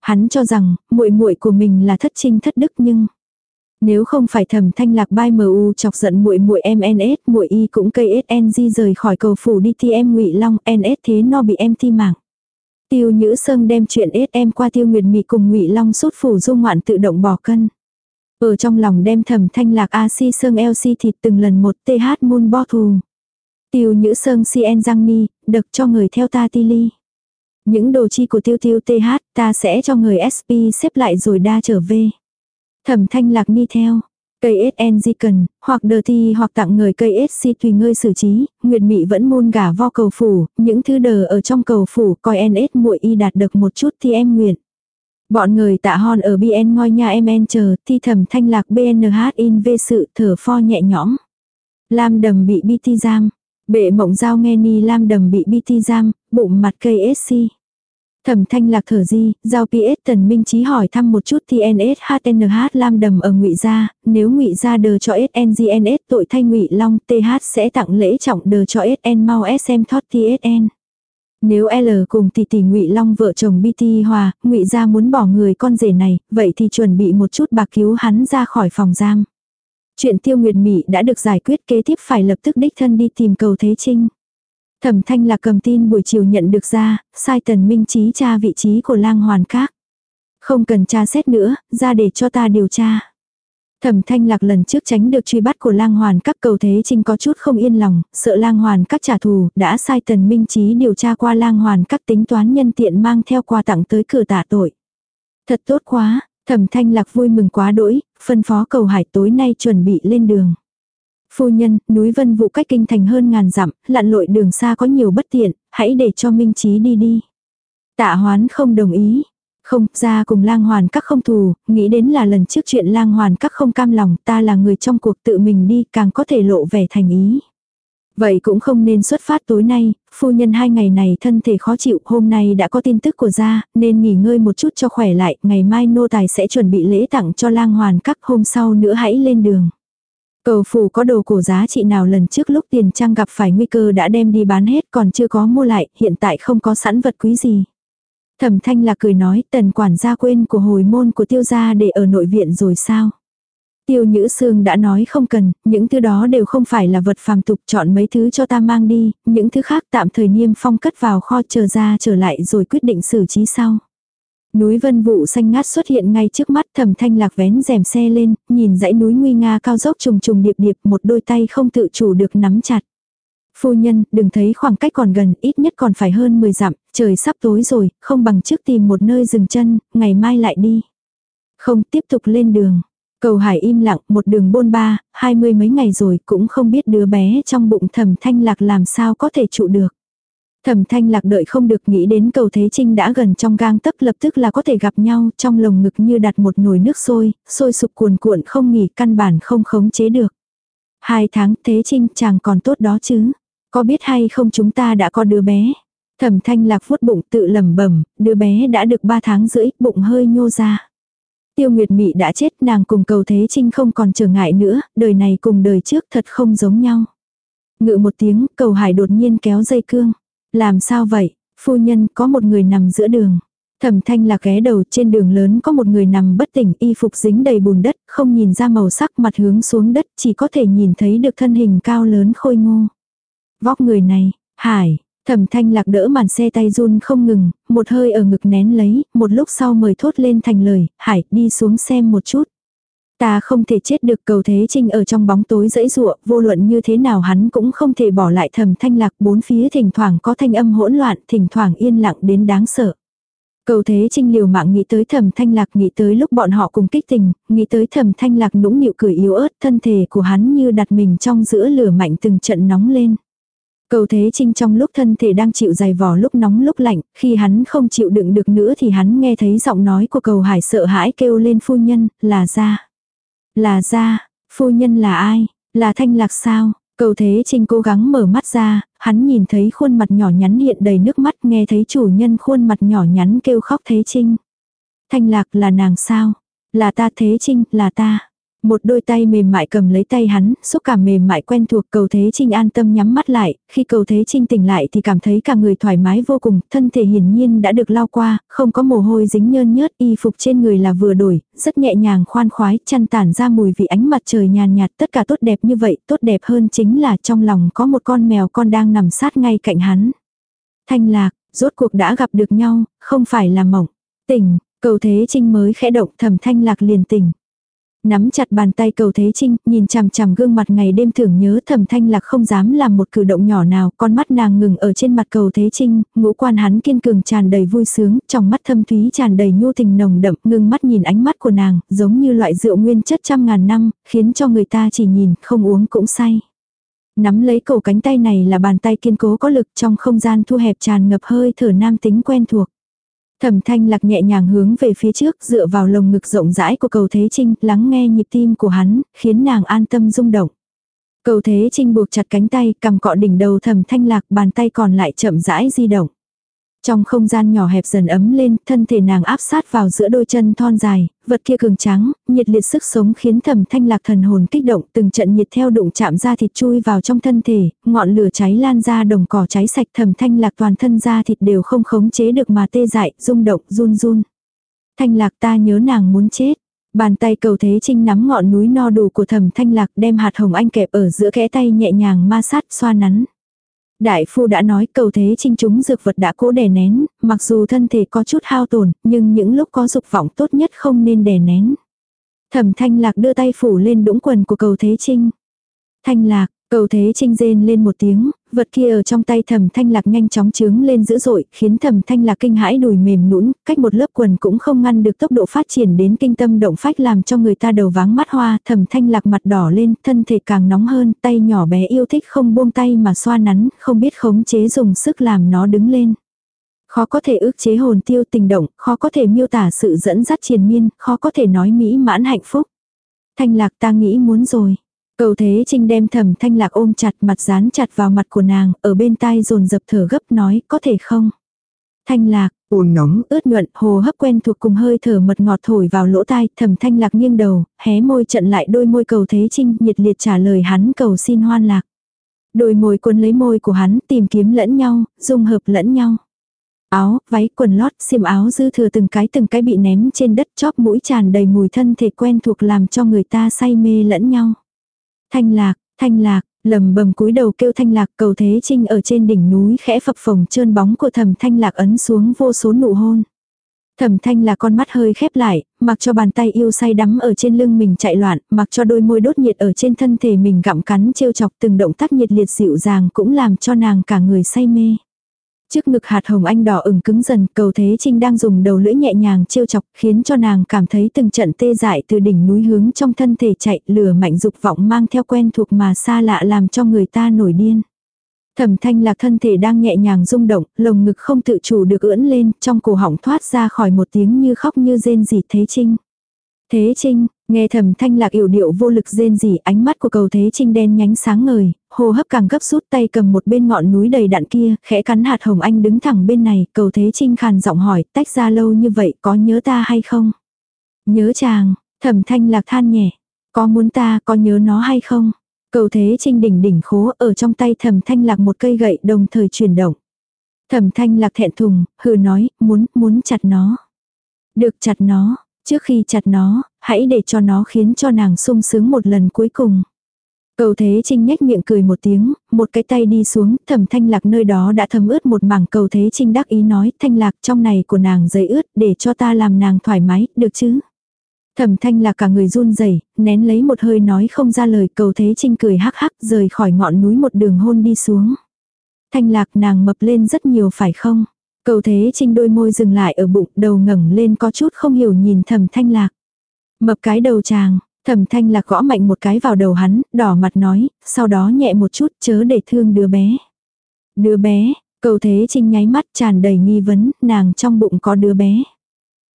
Hắn cho rằng, muội muội của mình là thất trinh thất đức nhưng... Nếu không phải thẩm thanh lạc bai MU chọc giận muội muội em ns muội y cũng cây SNG rời khỏi cầu phủ đi thi em ngụy Long, NS thế no bị em thi mạng. Tiêu Nhữ Sơn đem chuyện SM qua Tiêu Nguyệt Mị cùng Ngụy Long sút phủ du ngoạn tự động bỏ cân. Ở trong lòng đem Thẩm Thanh Lạc A Si Sơn LC thịt từng lần một TH môn bo thù. Tiêu Nhữ Sơn CN Giang Ni, đực cho người theo ta ti ly. Những đồ chi của tiêu tiêu TH ta sẽ cho người SP xếp lại rồi đa trở về. Thẩm thanh lạc ni theo. Cây SNG cần, hoặc đờ thi hoặc tặng người cây SC tùy ngươi xử trí, Nguyệt Mị vẫn môn gả vo cầu phủ, những thứ đờ ở trong cầu phủ coi NS muội y đạt được một chút thì em nguyện. Bọn người tạ hon ở BN ngoi nhà em en chờ, thi thầm thanh lạc BNH in về sự thở pho nhẹ nhõm. Lam đầm bị BT giam, Bệ mộng giao nghe ni lam đầm bị BT giam, bụng mặt cây SC. Thẩm thanh lạc thở di, giao PS tần minh trí hỏi thăm một chút TNS HNH lam đầm ở ngụy gia, nếu ngụy gia đờ cho SNGNS tội thanh ngụy long TH sẽ tặng lễ trọng đờ cho SN mau SM thoát TSN. Nếu L cùng tỷ tỷ ngụy long vợ chồng BT hòa, ngụy gia muốn bỏ người con rể này, vậy thì chuẩn bị một chút bạc cứu hắn ra khỏi phòng giam. Chuyện tiêu nguyệt mị đã được giải quyết kế tiếp phải lập tức đích thân đi tìm cầu Thế Trinh. Thẩm thanh là cầm tin buổi chiều nhận được ra, sai tần minh trí tra vị trí của lang hoàn các. Không cần tra xét nữa, ra để cho ta điều tra. Thẩm thanh lạc lần trước tránh được truy bắt của lang hoàn các cầu thế trinh có chút không yên lòng, sợ lang hoàn các trả thù, đã sai tần minh Chí điều tra qua lang hoàn các tính toán nhân tiện mang theo quà tặng tới cửa tạ tội. Thật tốt quá, Thẩm thanh lạc vui mừng quá đỗi, phân phó cầu hải tối nay chuẩn bị lên đường. Phu nhân, núi vân vụ cách kinh thành hơn ngàn dặm, lặn lội đường xa có nhiều bất tiện, hãy để cho Minh Trí đi đi. Tạ hoán không đồng ý. Không, ra cùng lang hoàn các không thù, nghĩ đến là lần trước chuyện lang hoàn các không cam lòng, ta là người trong cuộc tự mình đi, càng có thể lộ vẻ thành ý. Vậy cũng không nên xuất phát tối nay, phu nhân hai ngày này thân thể khó chịu, hôm nay đã có tin tức của gia, nên nghỉ ngơi một chút cho khỏe lại, ngày mai nô tài sẽ chuẩn bị lễ tặng cho lang hoàn các hôm sau nữa hãy lên đường. Cầu phủ có đồ cổ giá trị nào lần trước lúc tiền trang gặp phải nguy cơ đã đem đi bán hết còn chưa có mua lại, hiện tại không có sẵn vật quý gì. Thẩm thanh là cười nói tần quản gia quên của hồi môn của tiêu gia để ở nội viện rồi sao. Tiêu Nhữ Sương đã nói không cần, những thứ đó đều không phải là vật phàm tục chọn mấy thứ cho ta mang đi, những thứ khác tạm thời niêm phong cất vào kho chờ ra trở lại rồi quyết định xử trí sau. Núi vân vụ xanh ngát xuất hiện ngay trước mắt thầm thanh lạc vén rèm xe lên, nhìn dãy núi nguy nga cao dốc trùng trùng điệp điệp một đôi tay không tự chủ được nắm chặt. Phu nhân, đừng thấy khoảng cách còn gần, ít nhất còn phải hơn 10 dặm, trời sắp tối rồi, không bằng trước tìm một nơi dừng chân, ngày mai lại đi. Không tiếp tục lên đường. Cầu hải im lặng, một đường bôn ba, hai mươi mấy ngày rồi cũng không biết đứa bé trong bụng thầm thanh lạc làm sao có thể trụ được. Thẩm thanh lạc đợi không được nghĩ đến cầu Thế Trinh đã gần trong gang tấc lập tức là có thể gặp nhau trong lồng ngực như đặt một nồi nước sôi, sôi sục cuồn cuộn không nghỉ căn bản không khống chế được. Hai tháng Thế Trinh chàng còn tốt đó chứ. Có biết hay không chúng ta đã có đứa bé. Thẩm thanh lạc vuốt bụng tự lẩm bẩm đứa bé đã được ba tháng rưỡi, bụng hơi nhô ra. Tiêu Nguyệt Mị đã chết nàng cùng cầu Thế Trinh không còn trở ngại nữa, đời này cùng đời trước thật không giống nhau. Ngự một tiếng, cầu hải đột nhiên kéo dây cương. Làm sao vậy, phu nhân có một người nằm giữa đường. Thẩm thanh là ghé đầu trên đường lớn có một người nằm bất tỉnh y phục dính đầy bùn đất, không nhìn ra màu sắc mặt hướng xuống đất chỉ có thể nhìn thấy được thân hình cao lớn khôi ngô. Vóc người này, hải, thẩm thanh lạc đỡ màn xe tay run không ngừng, một hơi ở ngực nén lấy, một lúc sau mời thốt lên thành lời, hải đi xuống xem một chút. Ta không thể chết được cầu thế trinh ở trong bóng tối dẫy dụa, vô luận như thế nào hắn cũng không thể bỏ lại thầm thanh lạc bốn phía thỉnh thoảng có thanh âm hỗn loạn, thỉnh thoảng yên lặng đến đáng sợ. Cầu thế trinh liều mạng nghĩ tới thầm thanh lạc nghĩ tới lúc bọn họ cùng kích tình, nghĩ tới thầm thanh lạc nũng nịu cười yếu ớt thân thể của hắn như đặt mình trong giữa lửa mạnh từng trận nóng lên. Cầu thế trinh trong lúc thân thể đang chịu dày vò lúc nóng lúc lạnh, khi hắn không chịu đựng được nữa thì hắn nghe thấy giọng nói của cầu hải sợ hãi kêu lên phu nhân, là ra. Là ra, phu nhân là ai? Là thanh lạc sao? Cầu thế trinh cố gắng mở mắt ra, hắn nhìn thấy khuôn mặt nhỏ nhắn hiện đầy nước mắt nghe thấy chủ nhân khuôn mặt nhỏ nhắn kêu khóc thế trinh. Thanh lạc là nàng sao? Là ta thế trinh, là ta. Một đôi tay mềm mại cầm lấy tay hắn, xúc cảm mềm mại quen thuộc cầu thế trinh an tâm nhắm mắt lại, khi cầu thế trinh tỉnh lại thì cảm thấy cả người thoải mái vô cùng, thân thể hiển nhiên đã được lau qua, không có mồ hôi dính nhơn nhớt, y phục trên người là vừa đổi, rất nhẹ nhàng khoan khoái, chăn tản ra mùi vị ánh mặt trời nhàn nhạt, tất cả tốt đẹp như vậy, tốt đẹp hơn chính là trong lòng có một con mèo con đang nằm sát ngay cạnh hắn. Thanh lạc, rốt cuộc đã gặp được nhau, không phải là mộng. Tỉnh, cầu thế trinh mới khẽ động thầm thanh lạc liền tỉnh. Nắm chặt bàn tay cầu thế trinh, nhìn chằm chằm gương mặt ngày đêm thường nhớ thầm thanh lạc không dám làm một cử động nhỏ nào, con mắt nàng ngừng ở trên mặt cầu thế trinh, ngũ quan hắn kiên cường tràn đầy vui sướng, trong mắt thâm thúy tràn đầy nhu tình nồng đậm, ngưng mắt nhìn ánh mắt của nàng, giống như loại rượu nguyên chất trăm ngàn năm, khiến cho người ta chỉ nhìn, không uống cũng say. Nắm lấy cổ cánh tay này là bàn tay kiên cố có lực trong không gian thu hẹp tràn ngập hơi thở nam tính quen thuộc. Thẩm thanh lạc nhẹ nhàng hướng về phía trước dựa vào lồng ngực rộng rãi của cầu Thế Trinh lắng nghe nhịp tim của hắn, khiến nàng an tâm rung động. Cầu Thế Trinh buộc chặt cánh tay cầm cọ đỉnh đầu thẩm thanh lạc bàn tay còn lại chậm rãi di động. Trong không gian nhỏ hẹp dần ấm lên, thân thể nàng áp sát vào giữa đôi chân thon dài, vật kia cường trắng, nhiệt liệt sức sống khiến thầm thanh lạc thần hồn kích động từng trận nhiệt theo đụng chạm ra thịt chui vào trong thân thể, ngọn lửa cháy lan ra đồng cỏ cháy sạch thầm thanh lạc toàn thân ra thịt đều không khống chế được mà tê dại, rung động, run run. Thanh lạc ta nhớ nàng muốn chết. Bàn tay cầu thế trinh nắm ngọn núi no đủ của thầm thanh lạc đem hạt hồng anh kẹp ở giữa kẽ tay nhẹ nhàng ma sát xoa nắn. Đại phu đã nói cầu thế trinh chúng dược vật đã cố đè nén, mặc dù thân thể có chút hao tổn, nhưng những lúc có dục vọng tốt nhất không nên đè nén. Thẩm thanh lạc đưa tay phủ lên đũng quần của cầu thế trinh. Thanh lạc, Cầu thế trinh rên lên một tiếng, vật kia ở trong tay thầm thanh lạc nhanh chóng trướng lên dữ dội, khiến thầm thanh lạc kinh hãi đùi mềm nũng, cách một lớp quần cũng không ngăn được tốc độ phát triển đến kinh tâm động phách làm cho người ta đầu váng mắt hoa, thầm thanh lạc mặt đỏ lên, thân thể càng nóng hơn, tay nhỏ bé yêu thích không buông tay mà xoa nắn, không biết khống chế dùng sức làm nó đứng lên. Khó có thể ước chế hồn tiêu tình động, khó có thể miêu tả sự dẫn dắt triền miên, khó có thể nói mỹ mãn hạnh phúc. Thanh lạc ta nghĩ muốn rồi. Cầu thế trinh đem thầm thanh lạc ôm chặt mặt dán chặt vào mặt của nàng, ở bên tai rồn dập thở gấp nói, có thể không? Thanh lạc, ồn nóng, ướt nhuận, hồ hấp quen thuộc cùng hơi thở mật ngọt thổi vào lỗ tai, thầm thanh lạc nghiêng đầu, hé môi trận lại đôi môi cầu thế trinh, nhiệt liệt trả lời hắn cầu xin hoan lạc. Đôi môi cuốn lấy môi của hắn, tìm kiếm lẫn nhau, dung hợp lẫn nhau. Áo, váy, quần lót, xiêm áo dư thừa từng cái từng cái bị ném trên đất chóp mũi tràn đầy mùi thân thể quen thuộc làm cho người ta say mê lẫn nhau. Thanh lạc, thanh lạc, lầm bầm cúi đầu kêu thanh lạc cầu thế trinh ở trên đỉnh núi khẽ phập phồng trơn bóng của thầm thanh lạc ấn xuống vô số nụ hôn. Thẩm thanh là con mắt hơi khép lại, mặc cho bàn tay yêu say đắm ở trên lưng mình chạy loạn, mặc cho đôi môi đốt nhiệt ở trên thân thể mình gặm cắn trêu chọc từng động tác nhiệt liệt dịu dàng cũng làm cho nàng cả người say mê. Trước ngực hạt hồng anh đỏ ửng cứng dần, cầu thế trinh đang dùng đầu lưỡi nhẹ nhàng trêu chọc, khiến cho nàng cảm thấy từng trận tê dại từ đỉnh núi hướng trong thân thể chạy, lửa mạnh dục vọng mang theo quen thuộc mà xa lạ làm cho người ta nổi điên. Thẩm thanh lạc thân thể đang nhẹ nhàng rung động, lồng ngực không tự chủ được ưỡn lên, trong cổ họng thoát ra khỏi một tiếng như khóc như rên rỉ Thế Trinh. Thế Trinh, nghe thầm thanh lạc yểu điệu vô lực rên rỉ ánh mắt của cầu Thế Trinh đen nhánh sáng ngời, hô hấp càng gấp rút tay cầm một bên ngọn núi đầy đạn kia, khẽ cắn hạt hồng anh đứng thẳng bên này, cầu Thế Trinh khàn giọng hỏi, tách ra lâu như vậy có nhớ ta hay không? Nhớ chàng, thầm thanh lạc than nhẹ, có muốn ta có nhớ nó hay không? Cầu thế trinh đỉnh đỉnh khố ở trong tay thầm thanh lạc một cây gậy đồng thời chuyển động. Thẩm thanh lạc thẹn thùng, hừ nói, muốn, muốn chặt nó. Được chặt nó, trước khi chặt nó, hãy để cho nó khiến cho nàng sung sướng một lần cuối cùng. Cầu thế trinh nhếch miệng cười một tiếng, một cái tay đi xuống, thẩm thanh lạc nơi đó đã thấm ướt một mảng cầu thế trinh đắc ý nói, thanh lạc trong này của nàng giấy ướt để cho ta làm nàng thoải mái, được chứ? Thẩm thanh là cả người run rẩy nén lấy một hơi nói không ra lời cầu thế trinh cười hắc hắc rời khỏi ngọn núi một đường hôn đi xuống. Thanh lạc nàng mập lên rất nhiều phải không? Cầu thế trinh đôi môi dừng lại ở bụng đầu ngẩng lên có chút không hiểu nhìn thẩm thanh lạc. Mập cái đầu chàng, thẩm thanh lạc gõ mạnh một cái vào đầu hắn, đỏ mặt nói, sau đó nhẹ một chút chớ để thương đứa bé. Đứa bé, cầu thế trinh nháy mắt tràn đầy nghi vấn, nàng trong bụng có đứa bé.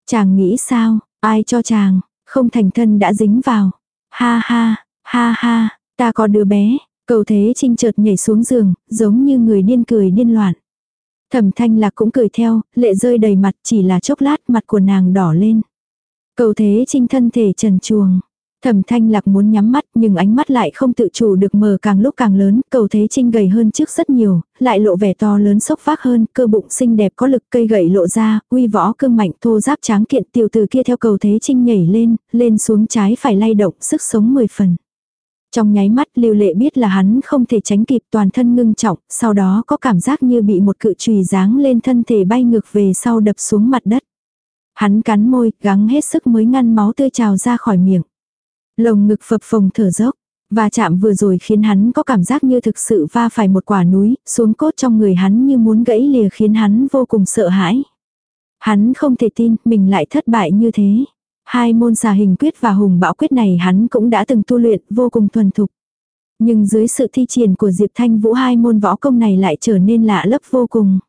Chàng nghĩ sao, ai cho chàng, không thành thân đã dính vào. Ha ha, ha ha, ta có đứa bé. Cầu thế trinh chợt nhảy xuống giường, giống như người điên cười điên loạn. Thẩm thanh lạc cũng cười theo, lệ rơi đầy mặt chỉ là chốc lát mặt của nàng đỏ lên. Cầu thế trinh thân thể trần chuồng. Thẩm thanh lạc muốn nhắm mắt nhưng ánh mắt lại không tự chủ được mở càng lúc càng lớn, cầu thế trinh gầy hơn trước rất nhiều, lại lộ vẻ to lớn sốc phác hơn, cơ bụng xinh đẹp có lực cây gậy lộ ra, uy võ cương mạnh thô giáp tráng kiện tiểu tử kia theo cầu thế trinh nhảy lên, lên xuống trái phải lay động sức sống mười phần. Trong nháy mắt lưu lệ biết là hắn không thể tránh kịp toàn thân ngưng trọng, sau đó có cảm giác như bị một cự trùy giáng lên thân thể bay ngược về sau đập xuống mặt đất. Hắn cắn môi, gắng hết sức mới ngăn máu tươi trào ra khỏi miệng. Lồng ngực phập phồng thở dốc. Và chạm vừa rồi khiến hắn có cảm giác như thực sự va phải một quả núi, xuống cốt trong người hắn như muốn gãy lìa khiến hắn vô cùng sợ hãi. Hắn không thể tin mình lại thất bại như thế. Hai môn xà hình quyết và hùng bão quyết này hắn cũng đã từng tu luyện vô cùng thuần thục. Nhưng dưới sự thi triển của Diệp Thanh Vũ hai môn võ công này lại trở nên lạ lấp vô cùng.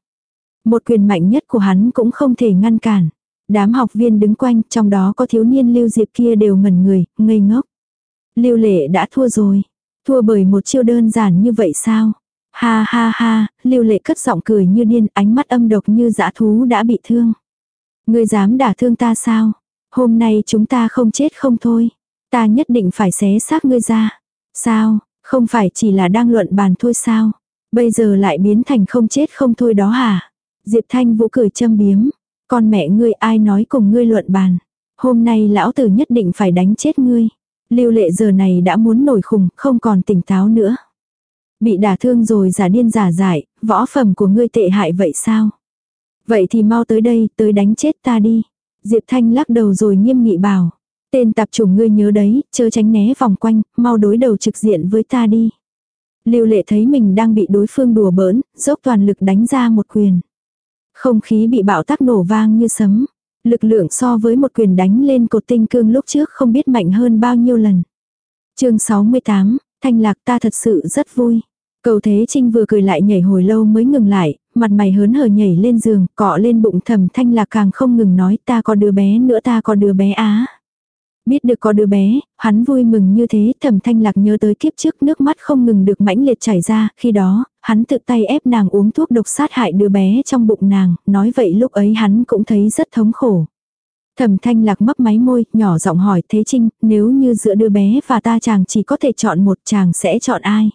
Một quyền mạnh nhất của hắn cũng không thể ngăn cản. Đám học viên đứng quanh, trong đó có thiếu niên Lưu Diệp kia đều ngẩn người, ngây ngốc. Lưu Lệ đã thua rồi. Thua bởi một chiêu đơn giản như vậy sao? Ha ha ha, Lưu Lệ cất giọng cười như điên, ánh mắt âm độc như dã thú đã bị thương. Ngươi dám đả thương ta sao? Hôm nay chúng ta không chết không thôi. Ta nhất định phải xé xác ngươi ra. Sao, không phải chỉ là đang luận bàn thôi sao? Bây giờ lại biến thành không chết không thôi đó hả? Diệp Thanh Vũ cười châm biếm. Con mẹ ngươi ai nói cùng ngươi luận bàn. Hôm nay lão tử nhất định phải đánh chết ngươi. Lưu lệ giờ này đã muốn nổi khùng, không còn tỉnh táo nữa. Bị đả thương rồi giả điên giả dại, võ phẩm của ngươi tệ hại vậy sao? Vậy thì mau tới đây, tới đánh chết ta đi. Diệp Thanh lắc đầu rồi nghiêm nghị bảo. Tên tạp chủng ngươi nhớ đấy, chớ tránh né vòng quanh, mau đối đầu trực diện với ta đi. Lưu lệ thấy mình đang bị đối phương đùa bỡn, dốc toàn lực đánh ra một quyền. Không khí bị bạo tắc nổ vang như sấm. Lực lượng so với một quyền đánh lên cột tinh cương lúc trước không biết mạnh hơn bao nhiêu lần. chương 68, Thanh Lạc ta thật sự rất vui. Cầu Thế Trinh vừa cười lại nhảy hồi lâu mới ngừng lại, mặt mày hớn hở nhảy lên giường, cọ lên bụng thầm Thanh Lạc càng không ngừng nói ta có đứa bé nữa ta có đứa bé á. Biết được có đứa bé, hắn vui mừng như thế, thẩm thanh lạc nhớ tới kiếp trước nước mắt không ngừng được mãnh liệt chảy ra, khi đó, hắn tự tay ép nàng uống thuốc độc sát hại đứa bé trong bụng nàng, nói vậy lúc ấy hắn cũng thấy rất thống khổ. Thẩm thanh lạc mấp máy môi, nhỏ giọng hỏi Thế Trinh, nếu như giữa đứa bé và ta chàng chỉ có thể chọn một chàng sẽ chọn ai?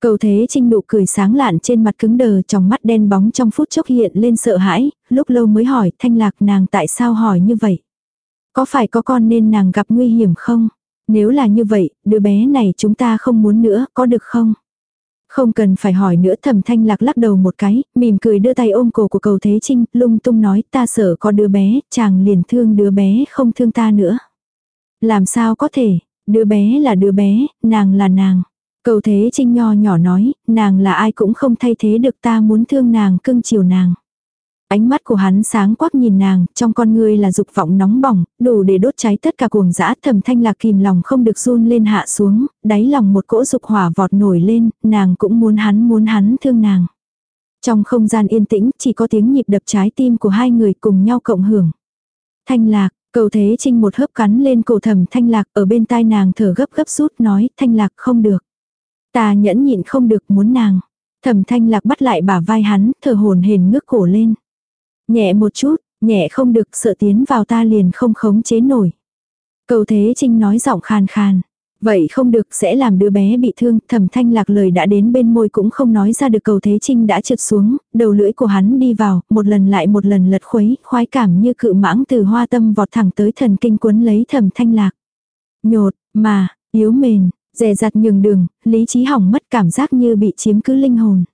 Cầu thế trinh nụ cười sáng lạn trên mặt cứng đờ trong mắt đen bóng trong phút chốc hiện lên sợ hãi, lúc lâu mới hỏi thanh lạc nàng tại sao hỏi như vậy. Có phải có con nên nàng gặp nguy hiểm không? Nếu là như vậy, đứa bé này chúng ta không muốn nữa, có được không? Không cần phải hỏi nữa thầm thanh lạc lắc đầu một cái, mỉm cười đưa tay ôm cổ của cầu thế trinh, lung tung nói ta sợ có đứa bé, chàng liền thương đứa bé không thương ta nữa. Làm sao có thể, đứa bé là đứa bé, nàng là nàng. Cầu thế trinh nho nhỏ nói, nàng là ai cũng không thay thế được ta muốn thương nàng cưng chiều nàng. Ánh mắt của hắn sáng quắc nhìn nàng, trong con người là dục vọng nóng bỏng, đủ để đốt cháy tất cả cuồng dã thầm thanh lạc kìm lòng không được run lên hạ xuống, đáy lòng một cỗ dục hỏa vọt nổi lên, nàng cũng muốn hắn muốn hắn thương nàng. Trong không gian yên tĩnh chỉ có tiếng nhịp đập trái tim của hai người cùng nhau cộng hưởng. Thanh lạc, cầu thế trinh một hớp cắn lên cổ thầm thanh lạc ở bên tai nàng thở gấp gấp rút nói thanh lạc không được. Ta nhẫn nhịn không được muốn nàng. Thẩm thanh lạc bắt lại bả vai hắn, thở hồn hển ngước cổ lên. Nhẹ một chút, nhẹ không được sợ tiến vào ta liền không khống chế nổi. Cầu Thế Trinh nói giọng khàn khàn. Vậy không được sẽ làm đứa bé bị thương, thẩm thanh lạc lời đã đến bên môi cũng không nói ra được cầu Thế Trinh đã trượt xuống, đầu lưỡi của hắn đi vào, một lần lại một lần lật khuấy, khoái cảm như cự mãng từ hoa tâm vọt thẳng tới thần kinh quấn lấy thẩm thanh lạc. Nhột, mà, yếu mền, dè dặt nhường đường, lý trí hỏng mất cảm giác như bị chiếm cứ linh hồn.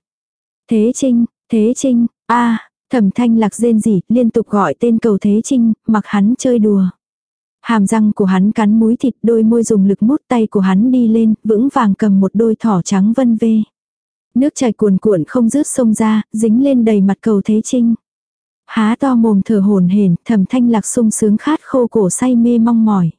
Thế Trinh, Thế Trinh, a Thẩm thanh lạc rên rỉ, liên tục gọi tên cầu thế trinh, mặc hắn chơi đùa. Hàm răng của hắn cắn múi thịt đôi môi dùng lực mút tay của hắn đi lên, vững vàng cầm một đôi thỏ trắng vân vê. Nước chảy cuồn cuộn không rớt sông ra, dính lên đầy mặt cầu thế trinh. Há to mồm thở hồn hển, thẩm thanh lạc sung sướng khát khô cổ say mê mong mỏi.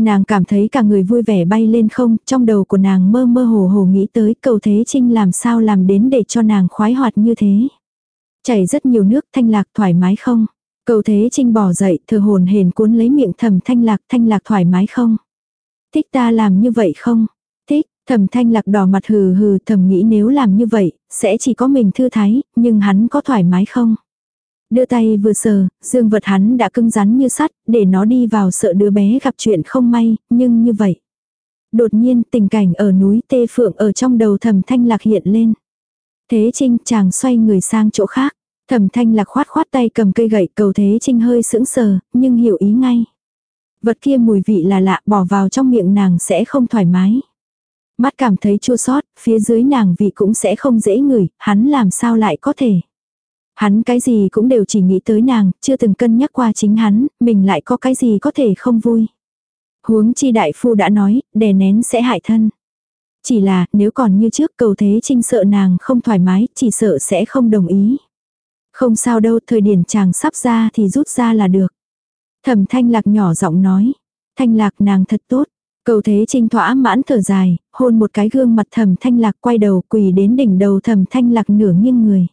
Nàng cảm thấy cả người vui vẻ bay lên không, trong đầu của nàng mơ mơ hồ hồ nghĩ tới cầu thế trinh làm sao làm đến để cho nàng khoái hoạt như thế. Chảy rất nhiều nước thanh lạc thoải mái không? Cầu thế trinh bỏ dậy thờ hồn hền cuốn lấy miệng thầm thanh lạc thanh lạc thoải mái không? Thích ta làm như vậy không? Thích, thầm thanh lạc đỏ mặt hừ hừ thầm nghĩ nếu làm như vậy, sẽ chỉ có mình thư thái, nhưng hắn có thoải mái không? Đưa tay vừa sờ, dương vật hắn đã cứng rắn như sắt, để nó đi vào sợ đứa bé gặp chuyện không may, nhưng như vậy. Đột nhiên tình cảnh ở núi Tê Phượng ở trong đầu thầm thanh lạc hiện lên. Thế Trinh chàng xoay người sang chỗ khác. Thẩm thanh lạc khoát khoát tay cầm cây gậy cầu Thế Trinh hơi sững sờ, nhưng hiểu ý ngay. Vật kia mùi vị là lạ bỏ vào trong miệng nàng sẽ không thoải mái. Mắt cảm thấy chua sót, phía dưới nàng vị cũng sẽ không dễ ngửi, hắn làm sao lại có thể. Hắn cái gì cũng đều chỉ nghĩ tới nàng, chưa từng cân nhắc qua chính hắn, mình lại có cái gì có thể không vui. Huống chi đại phu đã nói, đè nén sẽ hại thân. Chỉ là, nếu còn như trước cầu thế trinh sợ nàng không thoải mái, chỉ sợ sẽ không đồng ý. Không sao đâu, thời điểm chàng sắp ra thì rút ra là được. Thẩm thanh lạc nhỏ giọng nói. Thanh lạc nàng thật tốt. Cầu thế trinh thỏa mãn thở dài, hôn một cái gương mặt thẩm thanh lạc quay đầu quỳ đến đỉnh đầu thẩm thanh lạc nửa nghiêng người.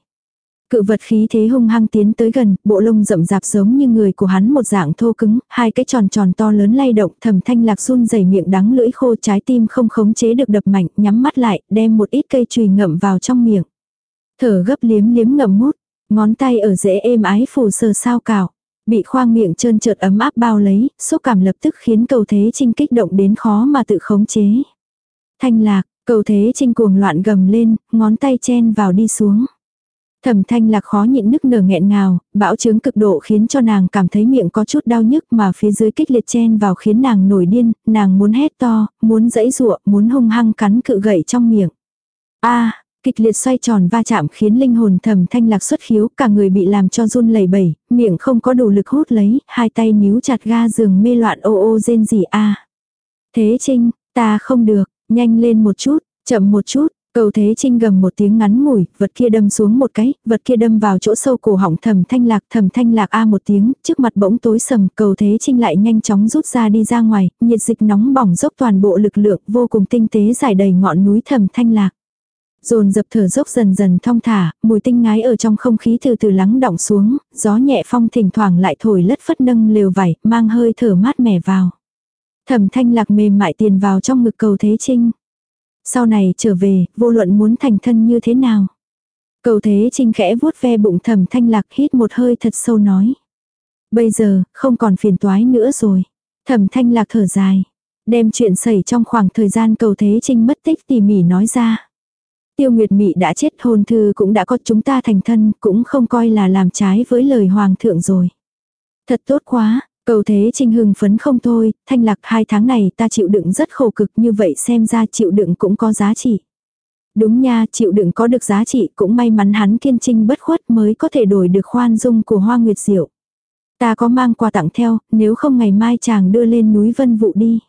Cự vật khí thế hung hăng tiến tới gần, bộ lông rậm rạp giống như người của hắn một dạng thô cứng, hai cái tròn tròn to lớn lay động, thầm thanh lạc run rẩy miệng đắng lưỡi khô trái tim không khống chế được đập mạnh, nhắm mắt lại, đem một ít cây chùy ngậm vào trong miệng. Thở gấp liếm liếm ngậm mút, ngón tay ở rễ êm ái phủ sờ sao cào. Bị khoang miệng trơn trượt ấm áp bao lấy, xúc cảm lập tức khiến cầu thế trinh kích động đến khó mà tự khống chế. Thanh lạc, cầu thế trinh cuồng loạn gầm lên, ngón tay chen vào đi xuống. Thẩm thanh lạc khó nhịn nức nở nghẹn ngào, bão chứng cực độ khiến cho nàng cảm thấy miệng có chút đau nhức mà phía dưới kích liệt chen vào khiến nàng nổi điên, nàng muốn hét to, muốn dẫy ruộng muốn hung hăng cắn cự gậy trong miệng. a kịch liệt xoay tròn va chạm khiến linh hồn thẩm thanh lạc xuất khiếu, cả người bị làm cho run lẩy bẩy, miệng không có đủ lực hút lấy, hai tay níu chặt ga giường mê loạn ô ô rên gì a Thế trinh, ta không được, nhanh lên một chút, chậm một chút, Cầu thế trinh gầm một tiếng ngắn ngủi, vật kia đâm xuống một cái, vật kia đâm vào chỗ sâu cổ họng thầm thanh lạc, thầm thanh lạc a một tiếng, trước mặt bỗng tối sầm, cầu thế trinh lại nhanh chóng rút ra đi ra ngoài, nhiệt dịch nóng bỏng dốc toàn bộ lực lượng vô cùng tinh tế giải đầy ngọn núi thầm thanh lạc. Dồn dập thở dốc dần dần thong thả, mùi tinh ngái ở trong không khí từ từ lắng đọng xuống, gió nhẹ phong thỉnh thoảng lại thổi lất phất nâng lều vải, mang hơi thở mát mẻ vào. Thầm thanh lạc mềm mại tiền vào trong ngực cầu thế trinh. Sau này trở về, vô luận muốn thành thân như thế nào. Cầu thế trinh khẽ vuốt ve bụng thầm thanh lạc hít một hơi thật sâu nói. Bây giờ, không còn phiền toái nữa rồi. Thẩm thanh lạc thở dài. Đem chuyện xảy trong khoảng thời gian cầu thế trinh mất tích tỉ mỉ nói ra. Tiêu Nguyệt Mị đã chết hôn thư cũng đã có chúng ta thành thân, cũng không coi là làm trái với lời hoàng thượng rồi. Thật tốt quá, cầu thế trinh hưng phấn không thôi, thanh lạc hai tháng này ta chịu đựng rất khổ cực như vậy xem ra chịu đựng cũng có giá trị. Đúng nha, chịu đựng có được giá trị cũng may mắn hắn kiên trinh bất khuất mới có thể đổi được khoan dung của hoa nguyệt diệu. Ta có mang quà tặng theo, nếu không ngày mai chàng đưa lên núi vân vụ đi.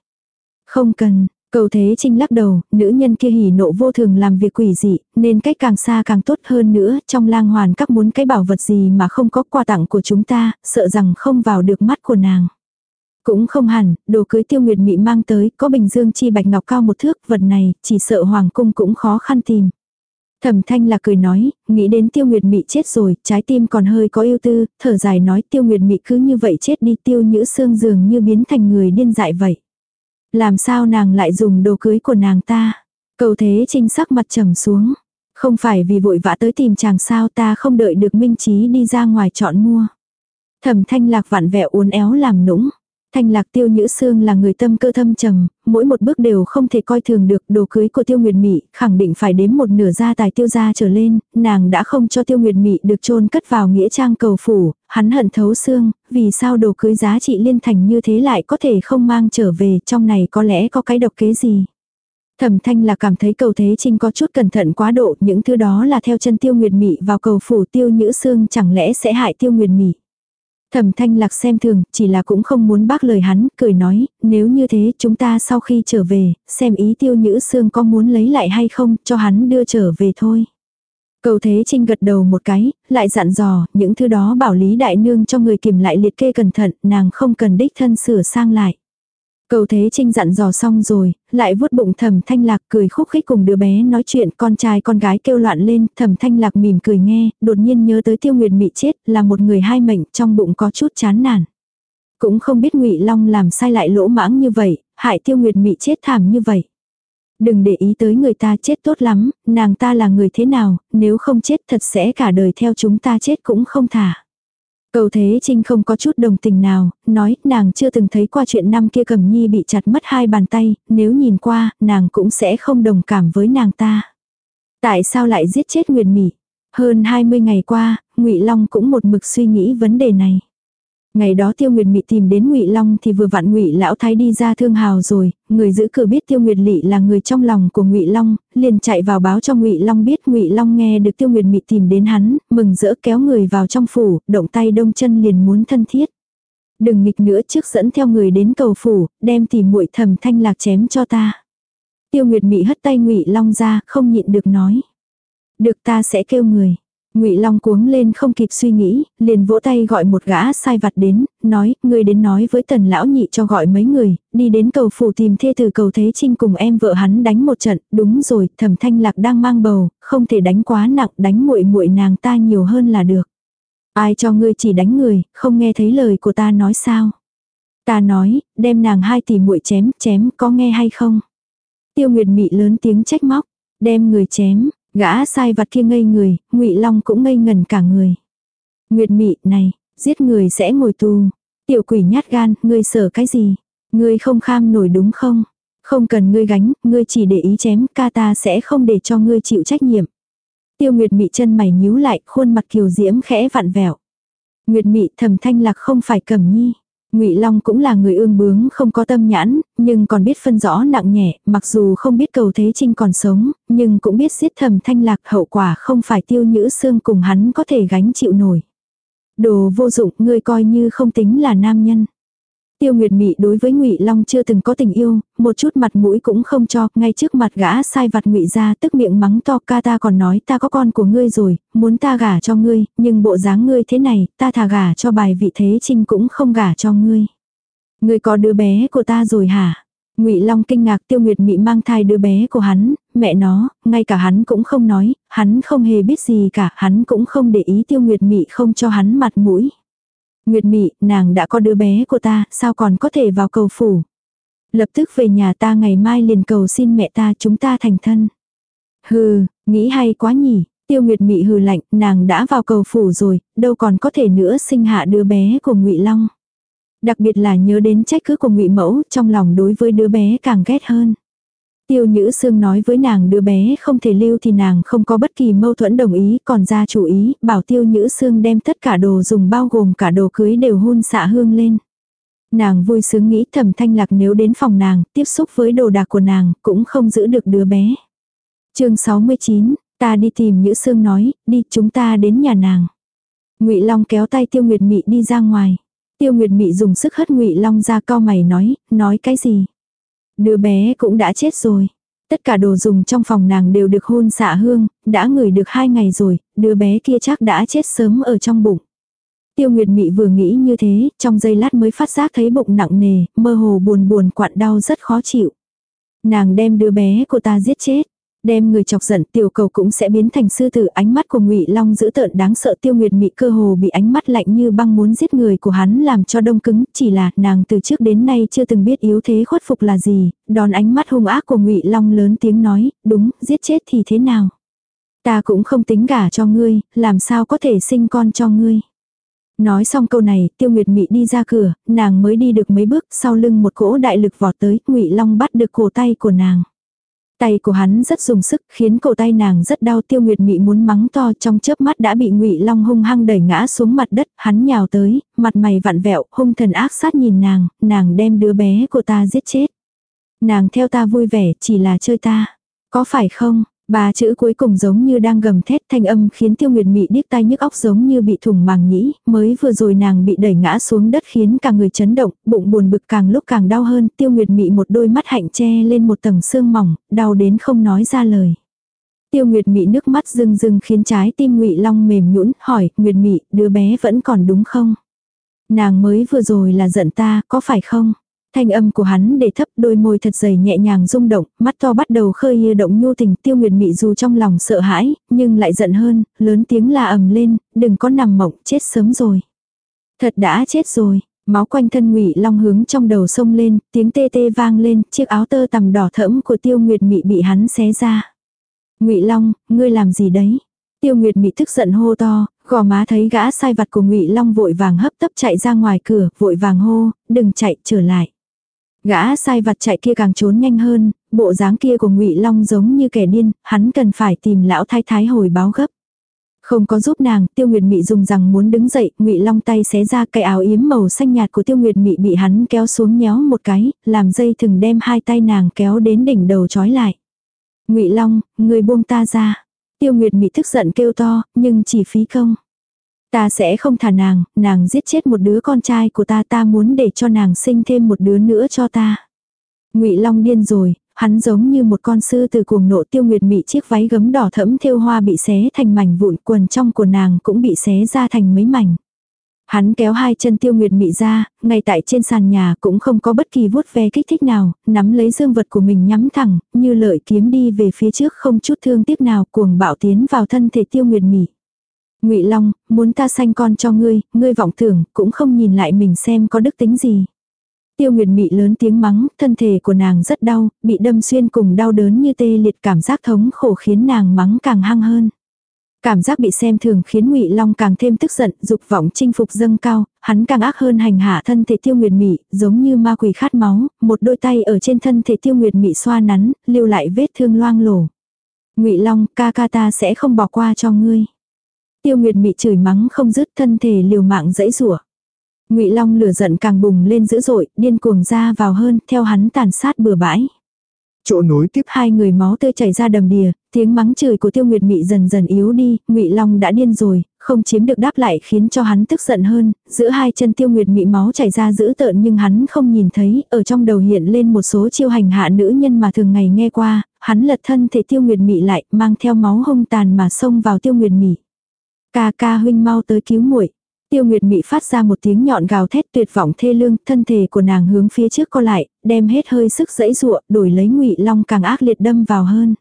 Không cần, cầu thế trinh lắc đầu, nữ nhân kia hỉ nộ vô thường làm việc quỷ dị, nên cách càng xa càng tốt hơn nữa, trong lang hoàn các muốn cái bảo vật gì mà không có quà tặng của chúng ta, sợ rằng không vào được mắt của nàng. Cũng không hẳn, đồ cưới tiêu nguyệt mị mang tới, có bình dương chi bạch ngọc cao một thước, vật này, chỉ sợ hoàng cung cũng khó khăn tìm. Thẩm thanh là cười nói, nghĩ đến tiêu nguyệt mị chết rồi, trái tim còn hơi có yêu tư, thở dài nói tiêu nguyệt mị cứ như vậy chết đi tiêu nhữ xương dường như biến thành người điên dại vậy. Làm sao nàng lại dùng đồ cưới của nàng ta? Cầu thế trinh sắc mặt trầm xuống. Không phải vì vội vã tới tìm chàng sao ta không đợi được minh trí đi ra ngoài chọn mua. Thẩm thanh lạc vạn vẹo uốn éo làm nũng. Thanh lạc tiêu nhữ xương là người tâm cơ thâm trầm, mỗi một bước đều không thể coi thường được đồ cưới của tiêu nguyệt mị, khẳng định phải đếm một nửa gia tài tiêu gia trở lên, nàng đã không cho tiêu nguyệt mị được chôn cất vào nghĩa trang cầu phủ, hắn hận thấu xương, vì sao đồ cưới giá trị liên thành như thế lại có thể không mang trở về, trong này có lẽ có cái độc kế gì. Thẩm thanh là cảm thấy cầu thế trinh có chút cẩn thận quá độ, những thứ đó là theo chân tiêu nguyệt mị vào cầu phủ tiêu nhữ xương chẳng lẽ sẽ hại tiêu nguyệt mị. Thẩm thanh lạc xem thường, chỉ là cũng không muốn bác lời hắn, cười nói, nếu như thế chúng ta sau khi trở về, xem ý tiêu nhữ xương có muốn lấy lại hay không, cho hắn đưa trở về thôi. Cầu Thế Trinh gật đầu một cái, lại dặn dò, những thứ đó bảo Lý Đại Nương cho người kiểm lại liệt kê cẩn thận, nàng không cần đích thân sửa sang lại. Cầu Thế Trinh dặn dò xong rồi, lại vuốt bụng thẩm thanh lạc cười khúc khích cùng đứa bé nói chuyện con trai con gái kêu loạn lên, thẩm thanh lạc mỉm cười nghe, đột nhiên nhớ tới tiêu nguyệt mị chết là một người hai mệnh trong bụng có chút chán nản. Cũng không biết ngụy Long làm sai lại lỗ mãng như vậy, hại tiêu nguyệt mị chết thảm như vậy. Đừng để ý tới người ta chết tốt lắm, nàng ta là người thế nào, nếu không chết thật sẽ cả đời theo chúng ta chết cũng không thả. Cầu Thế Trinh không có chút đồng tình nào, nói nàng chưa từng thấy qua chuyện năm kia cầm nhi bị chặt mất hai bàn tay, nếu nhìn qua, nàng cũng sẽ không đồng cảm với nàng ta. Tại sao lại giết chết Nguyệt Mị? Hơn 20 ngày qua, Ngụy Long cũng một mực suy nghĩ vấn đề này. Ngày đó Tiêu Nguyệt Mị tìm đến Ngụy Long thì vừa vặn Ngụy lão thái đi ra thương hào rồi, người giữ cửa biết Tiêu Nguyệt Lị là người trong lòng của Ngụy Long, liền chạy vào báo cho Ngụy Long biết Ngụy Long nghe được Tiêu Nguyệt Mị tìm đến hắn, mừng rỡ kéo người vào trong phủ, động tay đông chân liền muốn thân thiết. Đừng nghịch nữa trước dẫn theo người đến cầu phủ, đem tìm muội thầm thanh lạc chém cho ta. Tiêu Nguyệt Mị hất tay Ngụy Long ra, không nhịn được nói. Được ta sẽ kêu người. Ngụy Long cuống lên không kịp suy nghĩ, liền vỗ tay gọi một gã sai vặt đến, nói, người đến nói với tần lão nhị cho gọi mấy người, đi đến cầu phủ tìm thê từ cầu Thế Trinh cùng em vợ hắn đánh một trận, đúng rồi, thẩm thanh lạc đang mang bầu, không thể đánh quá nặng, đánh muội muội nàng ta nhiều hơn là được. Ai cho ngươi chỉ đánh người, không nghe thấy lời của ta nói sao? Ta nói, đem nàng hai tỷ muội chém, chém, có nghe hay không? Tiêu Nguyệt Mị lớn tiếng trách móc, đem người chém, Gã sai vặt kia ngây người, ngụy Long cũng ngây ngần cả người. Nguyệt mị, này, giết người sẽ ngồi tù. Tiểu quỷ nhát gan, ngươi sợ cái gì? Ngươi không kham nổi đúng không? Không cần ngươi gánh, ngươi chỉ để ý chém, ca ta sẽ không để cho ngươi chịu trách nhiệm. Tiêu Nguyệt mị chân mày nhíu lại, khuôn mặt kiều diễm khẽ vặn vẹo. Nguyệt mị thầm thanh lạc không phải cầm nhi. Ngụy Long cũng là người ương bướng không có tâm nhãn, nhưng còn biết phân rõ nặng nhẹ, mặc dù không biết cầu thế trinh còn sống, nhưng cũng biết giết thầm thanh lạc hậu quả không phải tiêu nhữ xương cùng hắn có thể gánh chịu nổi. Đồ vô dụng, ngươi coi như không tính là nam nhân. Tiêu Nguyệt Mị đối với Ngụy Long chưa từng có tình yêu, một chút mặt mũi cũng không cho, ngay trước mặt gã sai vặt Ngụy gia tức miệng mắng to ca ta còn nói ta có con của ngươi rồi, muốn ta gả cho ngươi, nhưng bộ dáng ngươi thế này, ta thà gả cho bài vị thế trinh cũng không gả cho ngươi. Ngươi có đứa bé của ta rồi hả? Ngụy Long kinh ngạc Tiêu Nguyệt Mị mang thai đứa bé của hắn, mẹ nó, ngay cả hắn cũng không nói, hắn không hề biết gì cả, hắn cũng không để ý Tiêu Nguyệt Mị không cho hắn mặt mũi. Nguyệt Mị, nàng đã có đứa bé của ta, sao còn có thể vào cầu phủ. Lập tức về nhà ta ngày mai liền cầu xin mẹ ta chúng ta thành thân. Hừ, nghĩ hay quá nhỉ, tiêu Nguyệt Mị hừ lạnh, nàng đã vào cầu phủ rồi, đâu còn có thể nữa sinh hạ đứa bé của ngụy Long. Đặc biệt là nhớ đến trách cứ của ngụy Mẫu, trong lòng đối với đứa bé càng ghét hơn. Tiêu Nhữ Sương nói với nàng đứa bé không thể lưu thì nàng không có bất kỳ mâu thuẫn đồng ý, còn ra chủ ý, bảo Tiêu Nhữ Sương đem tất cả đồ dùng bao gồm cả đồ cưới đều hun xạ hương lên. Nàng vui sướng nghĩ thẩm thanh lạc nếu đến phòng nàng, tiếp xúc với đồ đạc của nàng, cũng không giữ được đứa bé. chương 69, ta đi tìm Nhữ Sương nói, đi chúng ta đến nhà nàng. ngụy Long kéo tay Tiêu Nguyệt Mị đi ra ngoài. Tiêu Nguyệt Mị dùng sức hất ngụy Long ra cao mày nói, nói cái gì? Đứa bé cũng đã chết rồi. Tất cả đồ dùng trong phòng nàng đều được hôn xạ hương, đã ngửi được hai ngày rồi, đứa bé kia chắc đã chết sớm ở trong bụng. Tiêu Nguyệt Mị vừa nghĩ như thế, trong giây lát mới phát giác thấy bụng nặng nề, mơ hồ buồn buồn quặn đau rất khó chịu. Nàng đem đứa bé của ta giết chết. Đem người chọc giận tiểu cầu cũng sẽ biến thành sư tử ánh mắt của ngụy Long dữ tợn đáng sợ tiêu nguyệt mị cơ hồ bị ánh mắt lạnh như băng muốn giết người của hắn làm cho đông cứng, chỉ là nàng từ trước đến nay chưa từng biết yếu thế khuất phục là gì, đòn ánh mắt hung ác của ngụy Long lớn tiếng nói, đúng, giết chết thì thế nào. Ta cũng không tính gả cho ngươi, làm sao có thể sinh con cho ngươi. Nói xong câu này, tiêu nguyệt mị đi ra cửa, nàng mới đi được mấy bước, sau lưng một cỗ đại lực vọt tới, ngụy Long bắt được cổ tay của nàng. Tay của hắn rất dùng sức, khiến cổ tay nàng rất đau tiêu nguyệt mị muốn mắng to trong chớp mắt đã bị ngụy Long hung hăng đẩy ngã xuống mặt đất, hắn nhào tới, mặt mày vặn vẹo, hung thần ác sát nhìn nàng, nàng đem đứa bé của ta giết chết. Nàng theo ta vui vẻ, chỉ là chơi ta. Có phải không? Ba chữ cuối cùng giống như đang gầm thét thanh âm khiến tiêu nguyệt mị điếc tai nhức óc giống như bị thủng màng nhĩ, mới vừa rồi nàng bị đẩy ngã xuống đất khiến cả người chấn động, bụng buồn bực càng lúc càng đau hơn, tiêu nguyệt mị một đôi mắt hạnh che lên một tầng xương mỏng, đau đến không nói ra lời. Tiêu Nguyệt Mị nước mắt rưng rưng khiến trái tim Ngụy Long mềm nhũn, hỏi, "Nguyệt Mị, đứa bé vẫn còn đúng không?" Nàng mới vừa rồi là giận ta, có phải không? Thanh âm của hắn để thấp đôi môi thật dày nhẹ nhàng rung động, mắt to bắt đầu khơi như động nhu tình tiêu nguyệt mị dù trong lòng sợ hãi, nhưng lại giận hơn, lớn tiếng la ầm lên, đừng có nằm mộng, chết sớm rồi. Thật đã chết rồi, máu quanh thân ngụy long hướng trong đầu sông lên, tiếng tê tê vang lên, chiếc áo tơ tằm đỏ thẫm của tiêu nguyệt mị bị hắn xé ra. ngụy long, ngươi làm gì đấy? Tiêu Nguyệt Mị tức giận hô to, gò má thấy gã sai vặt của Ngụy Long vội vàng hấp tấp chạy ra ngoài cửa, vội vàng hô, đừng chạy, trở lại. Gã sai vặt chạy kia càng trốn nhanh hơn, bộ dáng kia của Ngụy Long giống như kẻ điên, hắn cần phải tìm lão thái thái hồi báo gấp. Không có giúp nàng, Tiêu Nguyệt Mị dùng rằng muốn đứng dậy, Ngụy Long tay xé ra cái áo yếm màu xanh nhạt của Tiêu Nguyệt Mị bị hắn kéo xuống nhéo một cái, làm dây thừng đem hai tay nàng kéo đến đỉnh đầu trói lại. Ngụy Long, người buông ta ra. Tiêu Nguyệt Mị tức giận kêu to, nhưng chỉ phí công. Ta sẽ không thả nàng, nàng giết chết một đứa con trai của ta ta muốn để cho nàng sinh thêm một đứa nữa cho ta. ngụy Long điên rồi, hắn giống như một con sư từ cuồng nộ tiêu nguyệt mị chiếc váy gấm đỏ thẫm thêu hoa bị xé thành mảnh vụn quần trong của nàng cũng bị xé ra thành mấy mảnh. Hắn kéo hai chân tiêu nguyệt mị ra, ngay tại trên sàn nhà cũng không có bất kỳ vuốt ve kích thích nào, nắm lấy dương vật của mình nhắm thẳng, như lợi kiếm đi về phía trước không chút thương tiếc nào cuồng bạo tiến vào thân thể tiêu nguyệt mị. Ngụy Long, muốn ta sanh con cho ngươi, ngươi vọng tưởng, cũng không nhìn lại mình xem có đức tính gì. Tiêu Nguyệt Mị lớn tiếng mắng, thân thể của nàng rất đau, bị đâm xuyên cùng đau đớn như tê liệt cảm giác thống khổ khiến nàng mắng càng hăng hơn. Cảm giác bị xem thường khiến Ngụy Long càng thêm tức giận, dục vọng chinh phục dâng cao, hắn càng ác hơn hành hạ thân thể Tiêu Nguyệt Mị, giống như ma quỷ khát máu, một đôi tay ở trên thân thể Tiêu Nguyệt Mị xoa nắn, lưu lại vết thương loang lổ. Ngụy Long, ca ca ta sẽ không bỏ qua cho ngươi. Tiêu Nguyệt Mị chửi mắng không dứt thân thể liều mạng dẫy rủa. Ngụy Long lửa giận càng bùng lên dữ dội, điên cuồng ra vào hơn, theo hắn tàn sát bừa bãi. Chỗ nối tiếp hai người máu tươi chảy ra đầm đìa, tiếng mắng chửi của Tiêu Nguyệt Mị dần dần yếu đi, Ngụy Long đã điên rồi, không chiếm được đáp lại khiến cho hắn tức giận hơn, giữa hai chân Tiêu Nguyệt Mị máu chảy ra dữ tợn nhưng hắn không nhìn thấy, ở trong đầu hiện lên một số chiêu hành hạ nữ nhân mà thường ngày nghe qua, hắn lật thân thể Tiêu Nguyệt Mị lại, mang theo máu hung tàn mà xông vào Tiêu Nguyệt Mị. Ca ca huynh mau tới cứu muội. Tiêu Nguyệt Mị phát ra một tiếng nhọn gào thét tuyệt vọng thê lương, thân thể của nàng hướng phía trước co lại, đem hết hơi sức dẫy dụa, đổi lấy Ngụy Long càng ác liệt đâm vào hơn.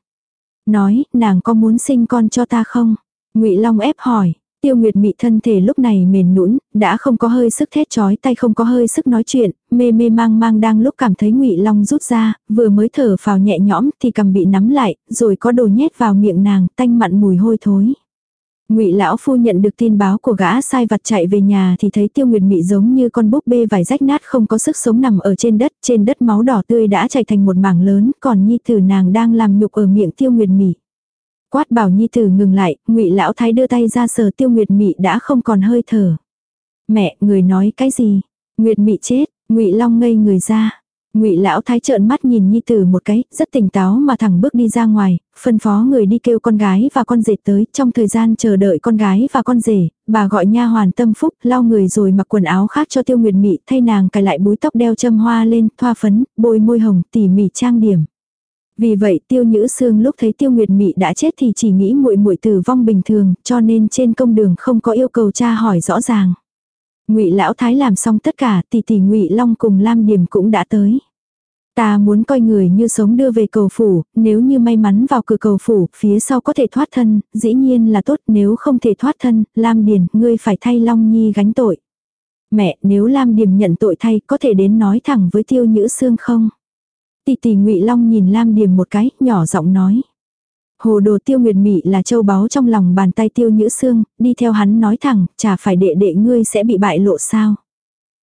Nói, nàng có muốn sinh con cho ta không? Ngụy Long ép hỏi. Tiêu Nguyệt Mị thân thể lúc này mềm nhũn, đã không có hơi sức thét chói tay không có hơi sức nói chuyện, mê mê mang mang đang lúc cảm thấy Ngụy Long rút ra, vừa mới thở phào nhẹ nhõm thì cầm bị nắm lại, rồi có đồ nhét vào miệng nàng, tanh mặn mùi hôi thối. Ngụy lão phu nhận được tin báo của gã sai vặt chạy về nhà thì thấy Tiêu Nguyệt Mị giống như con búp bê vải rách nát không có sức sống nằm ở trên đất, trên đất máu đỏ tươi đã chảy thành một mảng lớn, còn nhi tử nàng đang làm nhục ở miệng Tiêu Nguyệt Mị. Quát bảo nhi tử ngừng lại, Ngụy lão thái đưa tay ra sờ Tiêu Nguyệt Mị đã không còn hơi thở. "Mẹ, người nói cái gì?" Nguyệt Mị chết, Ngụy Long ngây người ra. Ngụy lão thái trợn mắt nhìn nhi tử một cái, rất tỉnh táo mà thẳng bước đi ra ngoài, phân phó người đi kêu con gái và con rể tới, trong thời gian chờ đợi con gái và con rể, bà gọi nha hoàn tâm phúc, lau người rồi mặc quần áo khác cho Tiêu Nguyệt Mị, thay nàng cài lại búi tóc đeo châm hoa lên, thoa phấn, bôi môi hồng, tỉ mỉ trang điểm. Vì vậy, Tiêu Nhữ Sương lúc thấy Tiêu Nguyệt Mị đã chết thì chỉ nghĩ muội muội tử vong bình thường, cho nên trên công đường không có yêu cầu tra hỏi rõ ràng. Ngụy lão thái làm xong tất cả, tỷ tỷ Ngụy Long cùng Lam Điểm cũng đã tới. Ta muốn coi người như sống đưa về cầu phủ, nếu như may mắn vào cửa cầu phủ, phía sau có thể thoát thân, dĩ nhiên là tốt, nếu không thể thoát thân, Lam Điền, ngươi phải thay Long Nhi gánh tội. Mẹ, nếu Lam Điềm nhận tội thay, có thể đến nói thẳng với Tiêu Nhữ Sương không? Tỷ tỷ Ngụy Long nhìn Lam Điềm một cái, nhỏ giọng nói. Hồ đồ tiêu nguyệt mị là châu báu trong lòng bàn tay tiêu nhữ xương, đi theo hắn nói thẳng, chả phải đệ đệ ngươi sẽ bị bại lộ sao.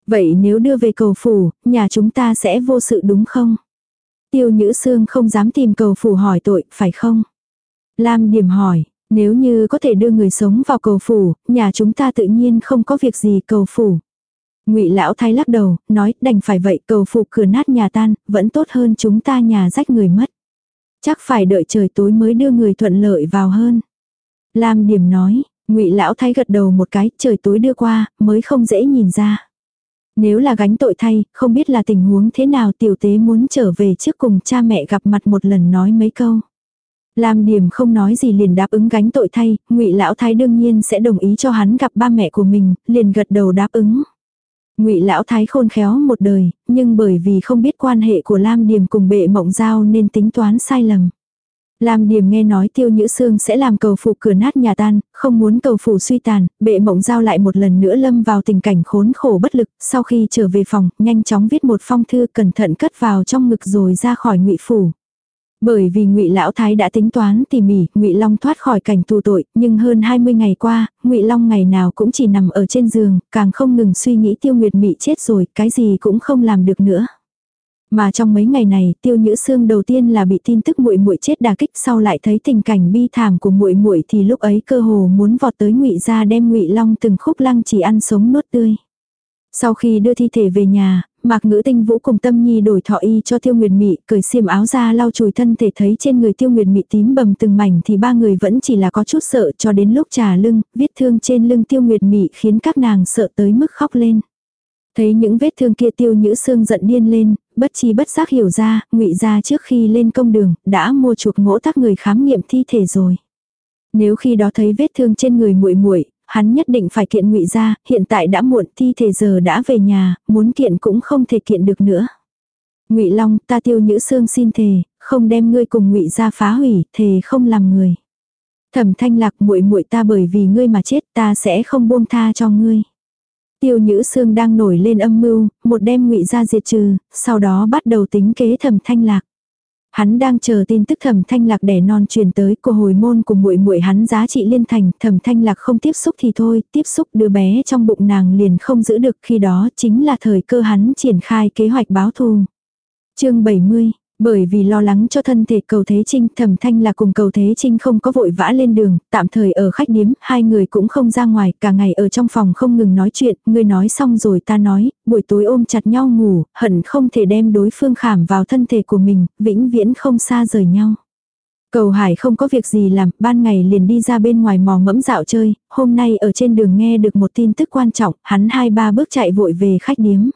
Vậy nếu đưa về cầu phủ, nhà chúng ta sẽ vô sự đúng không? Tiêu nhữ xương không dám tìm cầu phủ hỏi tội, phải không? Lam điểm hỏi, nếu như có thể đưa người sống vào cầu phủ, nhà chúng ta tự nhiên không có việc gì cầu phủ. Ngụy lão thái lắc đầu, nói đành phải vậy cầu phủ cửa nát nhà tan, vẫn tốt hơn chúng ta nhà rách người mất. Chắc phải đợi trời tối mới đưa người thuận lợi vào hơn. Lam điểm nói, ngụy lão thay gật đầu một cái, trời tối đưa qua, mới không dễ nhìn ra. Nếu là gánh tội thay, không biết là tình huống thế nào tiểu tế muốn trở về trước cùng cha mẹ gặp mặt một lần nói mấy câu. Lam Điểm không nói gì liền đáp ứng gánh tội thay, Ngụy lão thái đương nhiên sẽ đồng ý cho hắn gặp ba mẹ của mình, liền gật đầu đáp ứng. Ngụy lão thái khôn khéo một đời, nhưng bởi vì không biết quan hệ của Lam Điềm cùng bệ mộng giao nên tính toán sai lầm. Lam Điềm nghe nói Tiêu Nhữ Sương sẽ làm cầu phủ cửa nát nhà tan, không muốn cầu phủ suy tàn, bệ mộng giao lại một lần nữa lâm vào tình cảnh khốn khổ bất lực, sau khi trở về phòng, nhanh chóng viết một phong thư cẩn thận cất vào trong ngực rồi ra khỏi ngụy phủ. Bởi vì Ngụy lão thái đã tính toán tỉ mỉ, Ngụy Long thoát khỏi cảnh tù tội, nhưng hơn 20 ngày qua, Ngụy Long ngày nào cũng chỉ nằm ở trên giường, càng không ngừng suy nghĩ Tiêu Nguyệt Mị chết rồi, cái gì cũng không làm được nữa. Mà trong mấy ngày này, Tiêu Nhữ Sương đầu tiên là bị tin tức muội muội chết đả kích, sau lại thấy tình cảnh bi thảm của muội muội thì lúc ấy cơ hồ muốn vọt tới Ngụy gia đem Ngụy Long từng khúc lăng chỉ ăn sống nuốt tươi. Sau khi đưa thi thể về nhà, Mạc Ngữ Tinh Vũ cùng Tâm Nhi đổi thọ y cho Tiêu Nguyệt Mị, cởi xiêm áo ra lau chùi thân thể thấy trên người Tiêu Nguyệt Mị tím bầm từng mảnh thì ba người vẫn chỉ là có chút sợ cho đến lúc trà lưng, vết thương trên lưng Tiêu Nguyệt Mị khiến các nàng sợ tới mức khóc lên. Thấy những vết thương kia Tiêu Nhữ Sương giận điên lên, bất chi bất giác hiểu ra, ngụy ra trước khi lên công đường, đã mua chuộc ngỗ tác người khám nghiệm thi thể rồi. Nếu khi đó thấy vết thương trên người muội muội, hắn nhất định phải kiện ngụy ra, hiện tại đã muộn, thi thể giờ đã về nhà, muốn kiện cũng không thể kiện được nữa. Ngụy Long, ta Tiêu Nhữ Sương xin thề, không đem ngươi cùng ngụy ra phá hủy, thề không làm người. Thẩm Thanh Lạc muội muội ta bởi vì ngươi mà chết, ta sẽ không buông tha cho ngươi. Tiêu Nhữ Sương đang nổi lên âm mưu, một đêm ngụy ra diệt trừ, sau đó bắt đầu tính kế Thẩm Thanh Lạc. Hắn đang chờ tin tức Thẩm Thanh Lạc đẻ non truyền tới của hồi môn của muội muội hắn giá trị liên thành, Thẩm Thanh Lạc không tiếp xúc thì thôi, tiếp xúc đứa bé trong bụng nàng liền không giữ được khi đó chính là thời cơ hắn triển khai kế hoạch báo thù. Chương 70 bởi vì lo lắng cho thân thể cầu Thế Trinh, thẩm thanh là cùng cầu Thế Trinh không có vội vã lên đường, tạm thời ở khách điếm, hai người cũng không ra ngoài, cả ngày ở trong phòng không ngừng nói chuyện, người nói xong rồi ta nói, buổi tối ôm chặt nhau ngủ, hận không thể đem đối phương khảm vào thân thể của mình, vĩnh viễn không xa rời nhau. Cầu Hải không có việc gì làm, ban ngày liền đi ra bên ngoài mò mẫm dạo chơi, hôm nay ở trên đường nghe được một tin tức quan trọng, hắn hai ba bước chạy vội về khách điếm.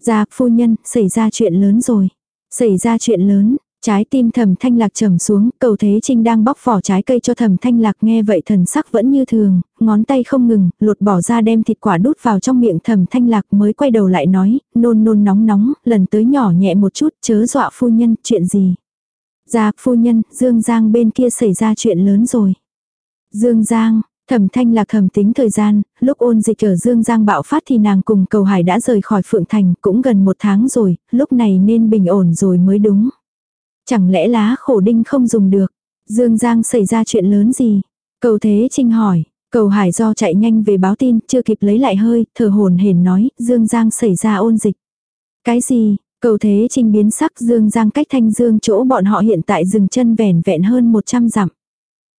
Ra, phu nhân, xảy ra chuyện lớn rồi. Xảy ra chuyện lớn, trái tim thẩm thanh lạc trầm xuống, cầu thế trinh đang bóc vỏ trái cây cho thẩm thanh lạc nghe vậy thần sắc vẫn như thường, ngón tay không ngừng, lột bỏ ra đem thịt quả đút vào trong miệng thẩm thanh lạc mới quay đầu lại nói, nôn nôn nóng nóng, lần tới nhỏ nhẹ một chút, chớ dọa phu nhân, chuyện gì. Dạ, phu nhân, Dương Giang bên kia xảy ra chuyện lớn rồi. Dương Giang, Thẩm thanh lạc thầm tính thời gian, lúc ôn dịch ở Dương Giang bạo phát thì nàng cùng cầu hải đã rời khỏi Phượng Thành cũng gần một tháng rồi, lúc này nên bình ổn rồi mới đúng. Chẳng lẽ lá khổ đinh không dùng được, Dương Giang xảy ra chuyện lớn gì? Cầu Thế Trinh hỏi, cầu Hải do chạy nhanh về báo tin, chưa kịp lấy lại hơi, thở hồn hển nói, Dương Giang xảy ra ôn dịch. Cái gì? Cầu Thế Trinh biến sắc Dương Giang cách thanh dương chỗ bọn họ hiện tại dừng chân vẻn vẹn hơn 100 dặm.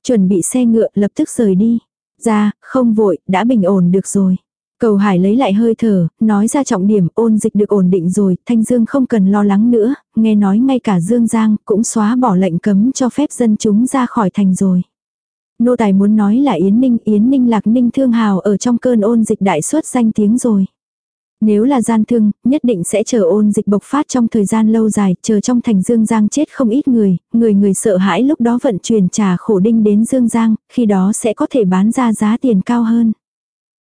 Chuẩn bị xe ngựa lập tức rời đi. Ra, không vội, đã bình ổn được rồi. Cầu Hải lấy lại hơi thở, nói ra trọng điểm ôn dịch được ổn định rồi, Thanh Dương không cần lo lắng nữa, nghe nói ngay cả Dương Giang cũng xóa bỏ lệnh cấm cho phép dân chúng ra khỏi thành rồi. Nô tài muốn nói là Yến Ninh, Yến Ninh Lạc Ninh Thương Hào ở trong cơn ôn dịch đại suất danh tiếng rồi. Nếu là gian thương, nhất định sẽ chờ ôn dịch bộc phát trong thời gian lâu dài, chờ trong thành Dương Giang chết không ít người, người người sợ hãi lúc đó vận chuyển trà khổ đinh đến Dương Giang, khi đó sẽ có thể bán ra giá tiền cao hơn.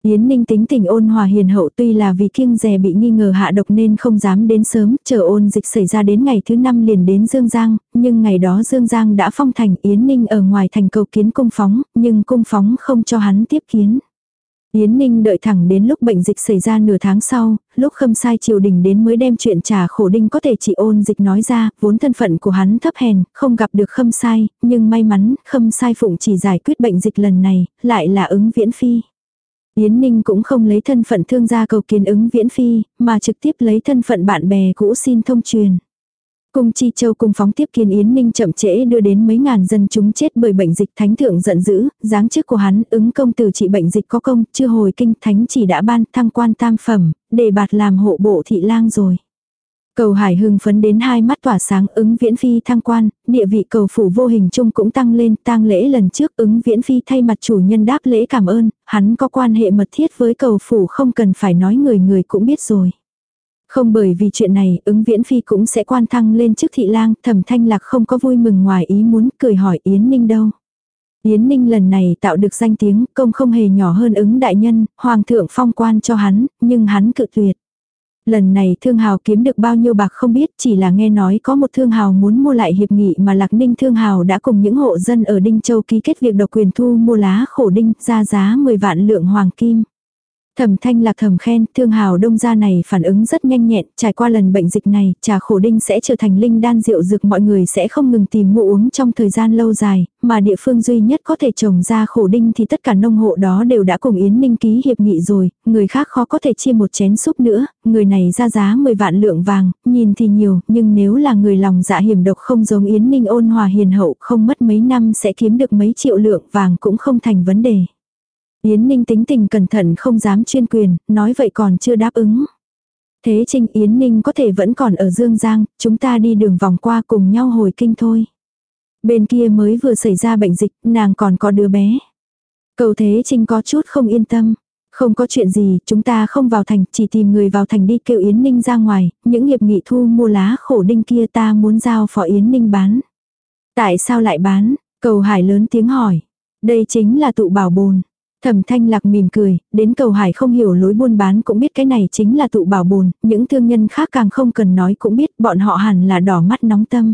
Yến Ninh tính tình ôn hòa hiền hậu tuy là vì kiêng dè bị nghi ngờ hạ độc nên không dám đến sớm, chờ ôn dịch xảy ra đến ngày thứ năm liền đến Dương Giang, nhưng ngày đó Dương Giang đã phong thành Yến Ninh ở ngoài thành cầu kiến cung phóng, nhưng cung phóng không cho hắn tiếp kiến. Yến Ninh đợi thẳng đến lúc bệnh dịch xảy ra nửa tháng sau, lúc khâm sai triều đình đến mới đem chuyện trả khổ đinh có thể chỉ ôn dịch nói ra, vốn thân phận của hắn thấp hèn, không gặp được khâm sai, nhưng may mắn, khâm sai phụng chỉ giải quyết bệnh dịch lần này, lại là ứng viễn phi. Yến Ninh cũng không lấy thân phận thương gia cầu kiến ứng viễn phi, mà trực tiếp lấy thân phận bạn bè cũ xin thông truyền. Cung Chi Châu cùng phóng tiếp kiến Yến Ninh chậm trễ đưa đến mấy ngàn dân chúng chết bởi bệnh dịch thánh thượng giận dữ, giáng chức của hắn ứng công từ trị bệnh dịch có công, chưa hồi kinh thánh chỉ đã ban thăng quan tam phẩm, để bạt làm hộ bộ thị lang rồi. Cầu Hải hưng phấn đến hai mắt tỏa sáng ứng viễn phi thăng quan, địa vị cầu phủ vô hình chung cũng tăng lên tang lễ lần trước ứng viễn phi thay mặt chủ nhân đáp lễ cảm ơn, hắn có quan hệ mật thiết với cầu phủ không cần phải nói người người cũng biết rồi. Không bởi vì chuyện này, ứng viễn phi cũng sẽ quan thăng lên chức thị lang, thẩm thanh lạc không có vui mừng ngoài ý muốn cười hỏi Yến Ninh đâu. Yến Ninh lần này tạo được danh tiếng, công không hề nhỏ hơn ứng đại nhân, hoàng thượng phong quan cho hắn, nhưng hắn cự tuyệt. Lần này thương hào kiếm được bao nhiêu bạc không biết, chỉ là nghe nói có một thương hào muốn mua lại hiệp nghị mà Lạc Ninh thương hào đã cùng những hộ dân ở Đinh Châu ký kết việc độc quyền thu mua lá khổ đinh ra giá 10 vạn lượng hoàng kim. Thẩm thanh lạc thầm khen, thương hào đông gia này phản ứng rất nhanh nhẹn, trải qua lần bệnh dịch này, trà khổ đinh sẽ trở thành linh đan rượu dược mọi người sẽ không ngừng tìm mua uống trong thời gian lâu dài, mà địa phương duy nhất có thể trồng ra khổ đinh thì tất cả nông hộ đó đều đã cùng Yến Ninh ký hiệp nghị rồi, người khác khó có thể chia một chén súp nữa, người này ra giá 10 vạn lượng vàng, nhìn thì nhiều, nhưng nếu là người lòng dạ hiểm độc không giống Yến Ninh ôn hòa hiền hậu không mất mấy năm sẽ kiếm được mấy triệu lượng vàng cũng không thành vấn đề. Yến Ninh tính tình cẩn thận không dám chuyên quyền, nói vậy còn chưa đáp ứng. Thế Trinh Yến Ninh có thể vẫn còn ở Dương Giang, chúng ta đi đường vòng qua cùng nhau hồi kinh thôi. Bên kia mới vừa xảy ra bệnh dịch, nàng còn có đứa bé. Cầu Thế Trinh có chút không yên tâm. Không có chuyện gì, chúng ta không vào thành, chỉ tìm người vào thành đi kêu Yến Ninh ra ngoài, những nghiệp nghị thu mua lá khổ đinh kia ta muốn giao phó Yến Ninh bán. Tại sao lại bán? Cầu Hải lớn tiếng hỏi. Đây chính là tụ bảo bồn. Thẩm thanh lạc mỉm cười, đến cầu hải không hiểu lối buôn bán cũng biết cái này chính là tụ bảo bồn, những thương nhân khác càng không cần nói cũng biết bọn họ hẳn là đỏ mắt nóng tâm.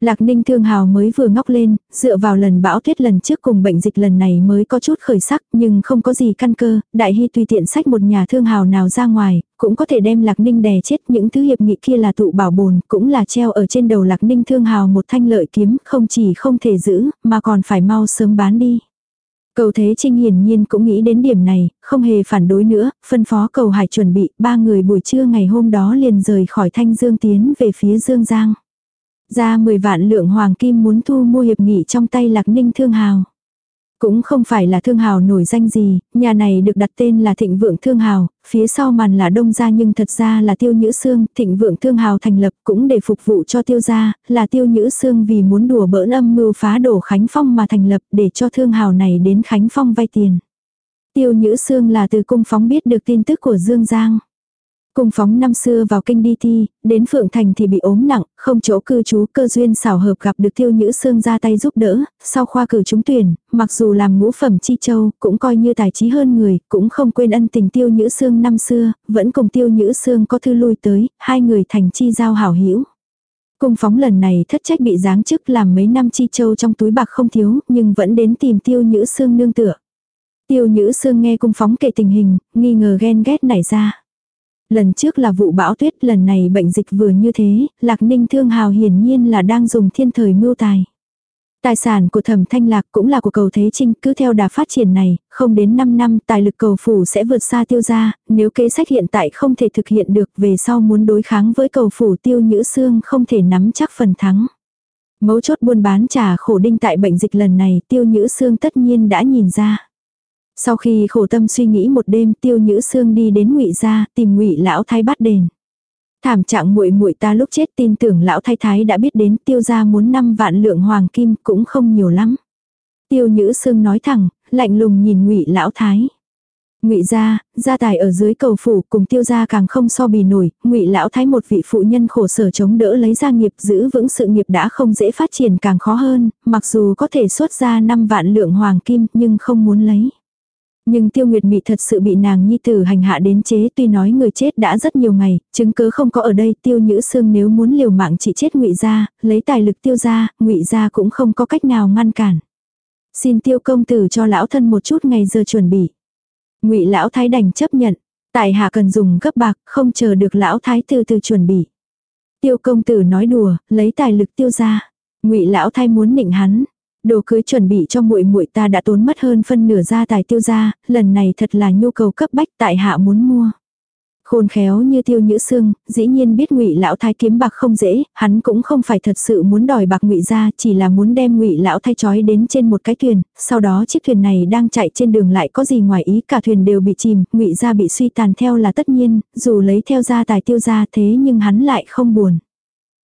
Lạc Ninh Thương Hào mới vừa ngóc lên, dựa vào lần bão tuyết lần trước cùng bệnh dịch lần này mới có chút khởi sắc, nhưng không có gì căn cơ, Đại Hy tùy tiện sách một nhà thương hào nào ra ngoài, cũng có thể đem Lạc Ninh đè chết những thứ hiệp nghị kia là tụ bảo bồn, cũng là treo ở trên đầu Lạc Ninh Thương Hào một thanh lợi kiếm, không chỉ không thể giữ, mà còn phải mau sớm bán đi. Cầu Thế Trinh hiển nhiên cũng nghĩ đến điểm này, không hề phản đối nữa, phân phó cầu hải chuẩn bị, ba người buổi trưa ngày hôm đó liền rời khỏi Thanh Dương tiến về phía Dương Giang. Ra 10 vạn lượng hoàng kim muốn thu mua hiệp nghị trong tay Lạc Ninh Thương Hào. Cũng không phải là thương hào nổi danh gì, nhà này được đặt tên là thịnh vượng thương hào, phía sau màn là đông gia nhưng thật ra là tiêu nhữ xương, thịnh vượng thương hào thành lập cũng để phục vụ cho tiêu gia, là tiêu nhữ xương vì muốn đùa bỡn âm mưu phá đổ Khánh Phong mà thành lập để cho thương hào này đến Khánh Phong vay tiền. Tiêu nhữ xương là từ cung phóng biết được tin tức của Dương Giang. Cung phóng năm xưa vào kinh đi thi, đến Phượng Thành thì bị ốm nặng, không chỗ cư trú cơ duyên xảo hợp gặp được tiêu nhữ xương ra tay giúp đỡ, sau khoa cử trúng tuyển, mặc dù làm ngũ phẩm chi châu, cũng coi như tài trí hơn người, cũng không quên ân tình tiêu nhữ xương năm xưa, vẫn cùng tiêu nhữ xương có thư lui tới, hai người thành chi giao hảo hữu Cung phóng lần này thất trách bị giáng chức làm mấy năm chi châu trong túi bạc không thiếu, nhưng vẫn đến tìm tiêu nhữ xương nương tựa. Tiêu nhữ xương nghe cung phóng kể tình hình, nghi ngờ ghen ghét nảy ra. Lần trước là vụ bão tuyết, lần này bệnh dịch vừa như thế, Lạc Ninh Thương Hào hiển nhiên là đang dùng thiên thời mưu tài. Tài sản của thẩm thanh lạc cũng là của cầu Thế Trinh, cứ theo đà phát triển này, không đến 5 năm tài lực cầu phủ sẽ vượt xa tiêu gia, nếu kế sách hiện tại không thể thực hiện được về sau muốn đối kháng với cầu phủ tiêu nhữ xương không thể nắm chắc phần thắng. Mấu chốt buôn bán trà khổ đinh tại bệnh dịch lần này tiêu nhữ xương tất nhiên đã nhìn ra. Sau khi khổ tâm suy nghĩ một đêm tiêu nhữ xương đi đến ngụy gia tìm ngụy lão thái bắt đền. Thảm trạng muội muội ta lúc chết tin tưởng lão thái thái đã biết đến tiêu gia muốn 5 vạn lượng hoàng kim cũng không nhiều lắm. Tiêu Nhữ Sương nói thẳng, lạnh lùng nhìn Ngụy lão thái. Ngụy gia, gia tài ở dưới cầu phủ, cùng Tiêu gia càng không so bì nổi, Ngụy lão thái một vị phụ nhân khổ sở chống đỡ lấy gia nghiệp, giữ vững sự nghiệp đã không dễ phát triển càng khó hơn, mặc dù có thể xuất ra 5 vạn lượng hoàng kim, nhưng không muốn lấy. Nhưng tiêu nguyệt mị thật sự bị nàng nhi tử hành hạ đến chế tuy nói người chết đã rất nhiều ngày, chứng cứ không có ở đây tiêu nhữ xương nếu muốn liều mạng chỉ chết ngụy ra, lấy tài lực tiêu ra, ngụy ra cũng không có cách nào ngăn cản. Xin tiêu công tử cho lão thân một chút ngày giờ chuẩn bị. ngụy lão thái đành chấp nhận, tại hạ cần dùng gấp bạc, không chờ được lão thái từ từ chuẩn bị. Tiêu công tử nói đùa, lấy tài lực tiêu ra. ngụy lão thái muốn nịnh hắn, Đồ cưới chuẩn bị cho muội muội ta đã tốn mất hơn phân nửa gia tài tiêu gia, lần này thật là nhu cầu cấp bách tại hạ muốn mua. Khôn khéo như tiêu nhữ xương, dĩ nhiên biết ngụy lão thái kiếm bạc không dễ, hắn cũng không phải thật sự muốn đòi bạc ngụy ra, chỉ là muốn đem ngụy lão thái trói đến trên một cái thuyền, sau đó chiếc thuyền này đang chạy trên đường lại có gì ngoài ý cả thuyền đều bị chìm, ngụy ra bị suy tàn theo là tất nhiên, dù lấy theo gia tài tiêu gia thế nhưng hắn lại không buồn.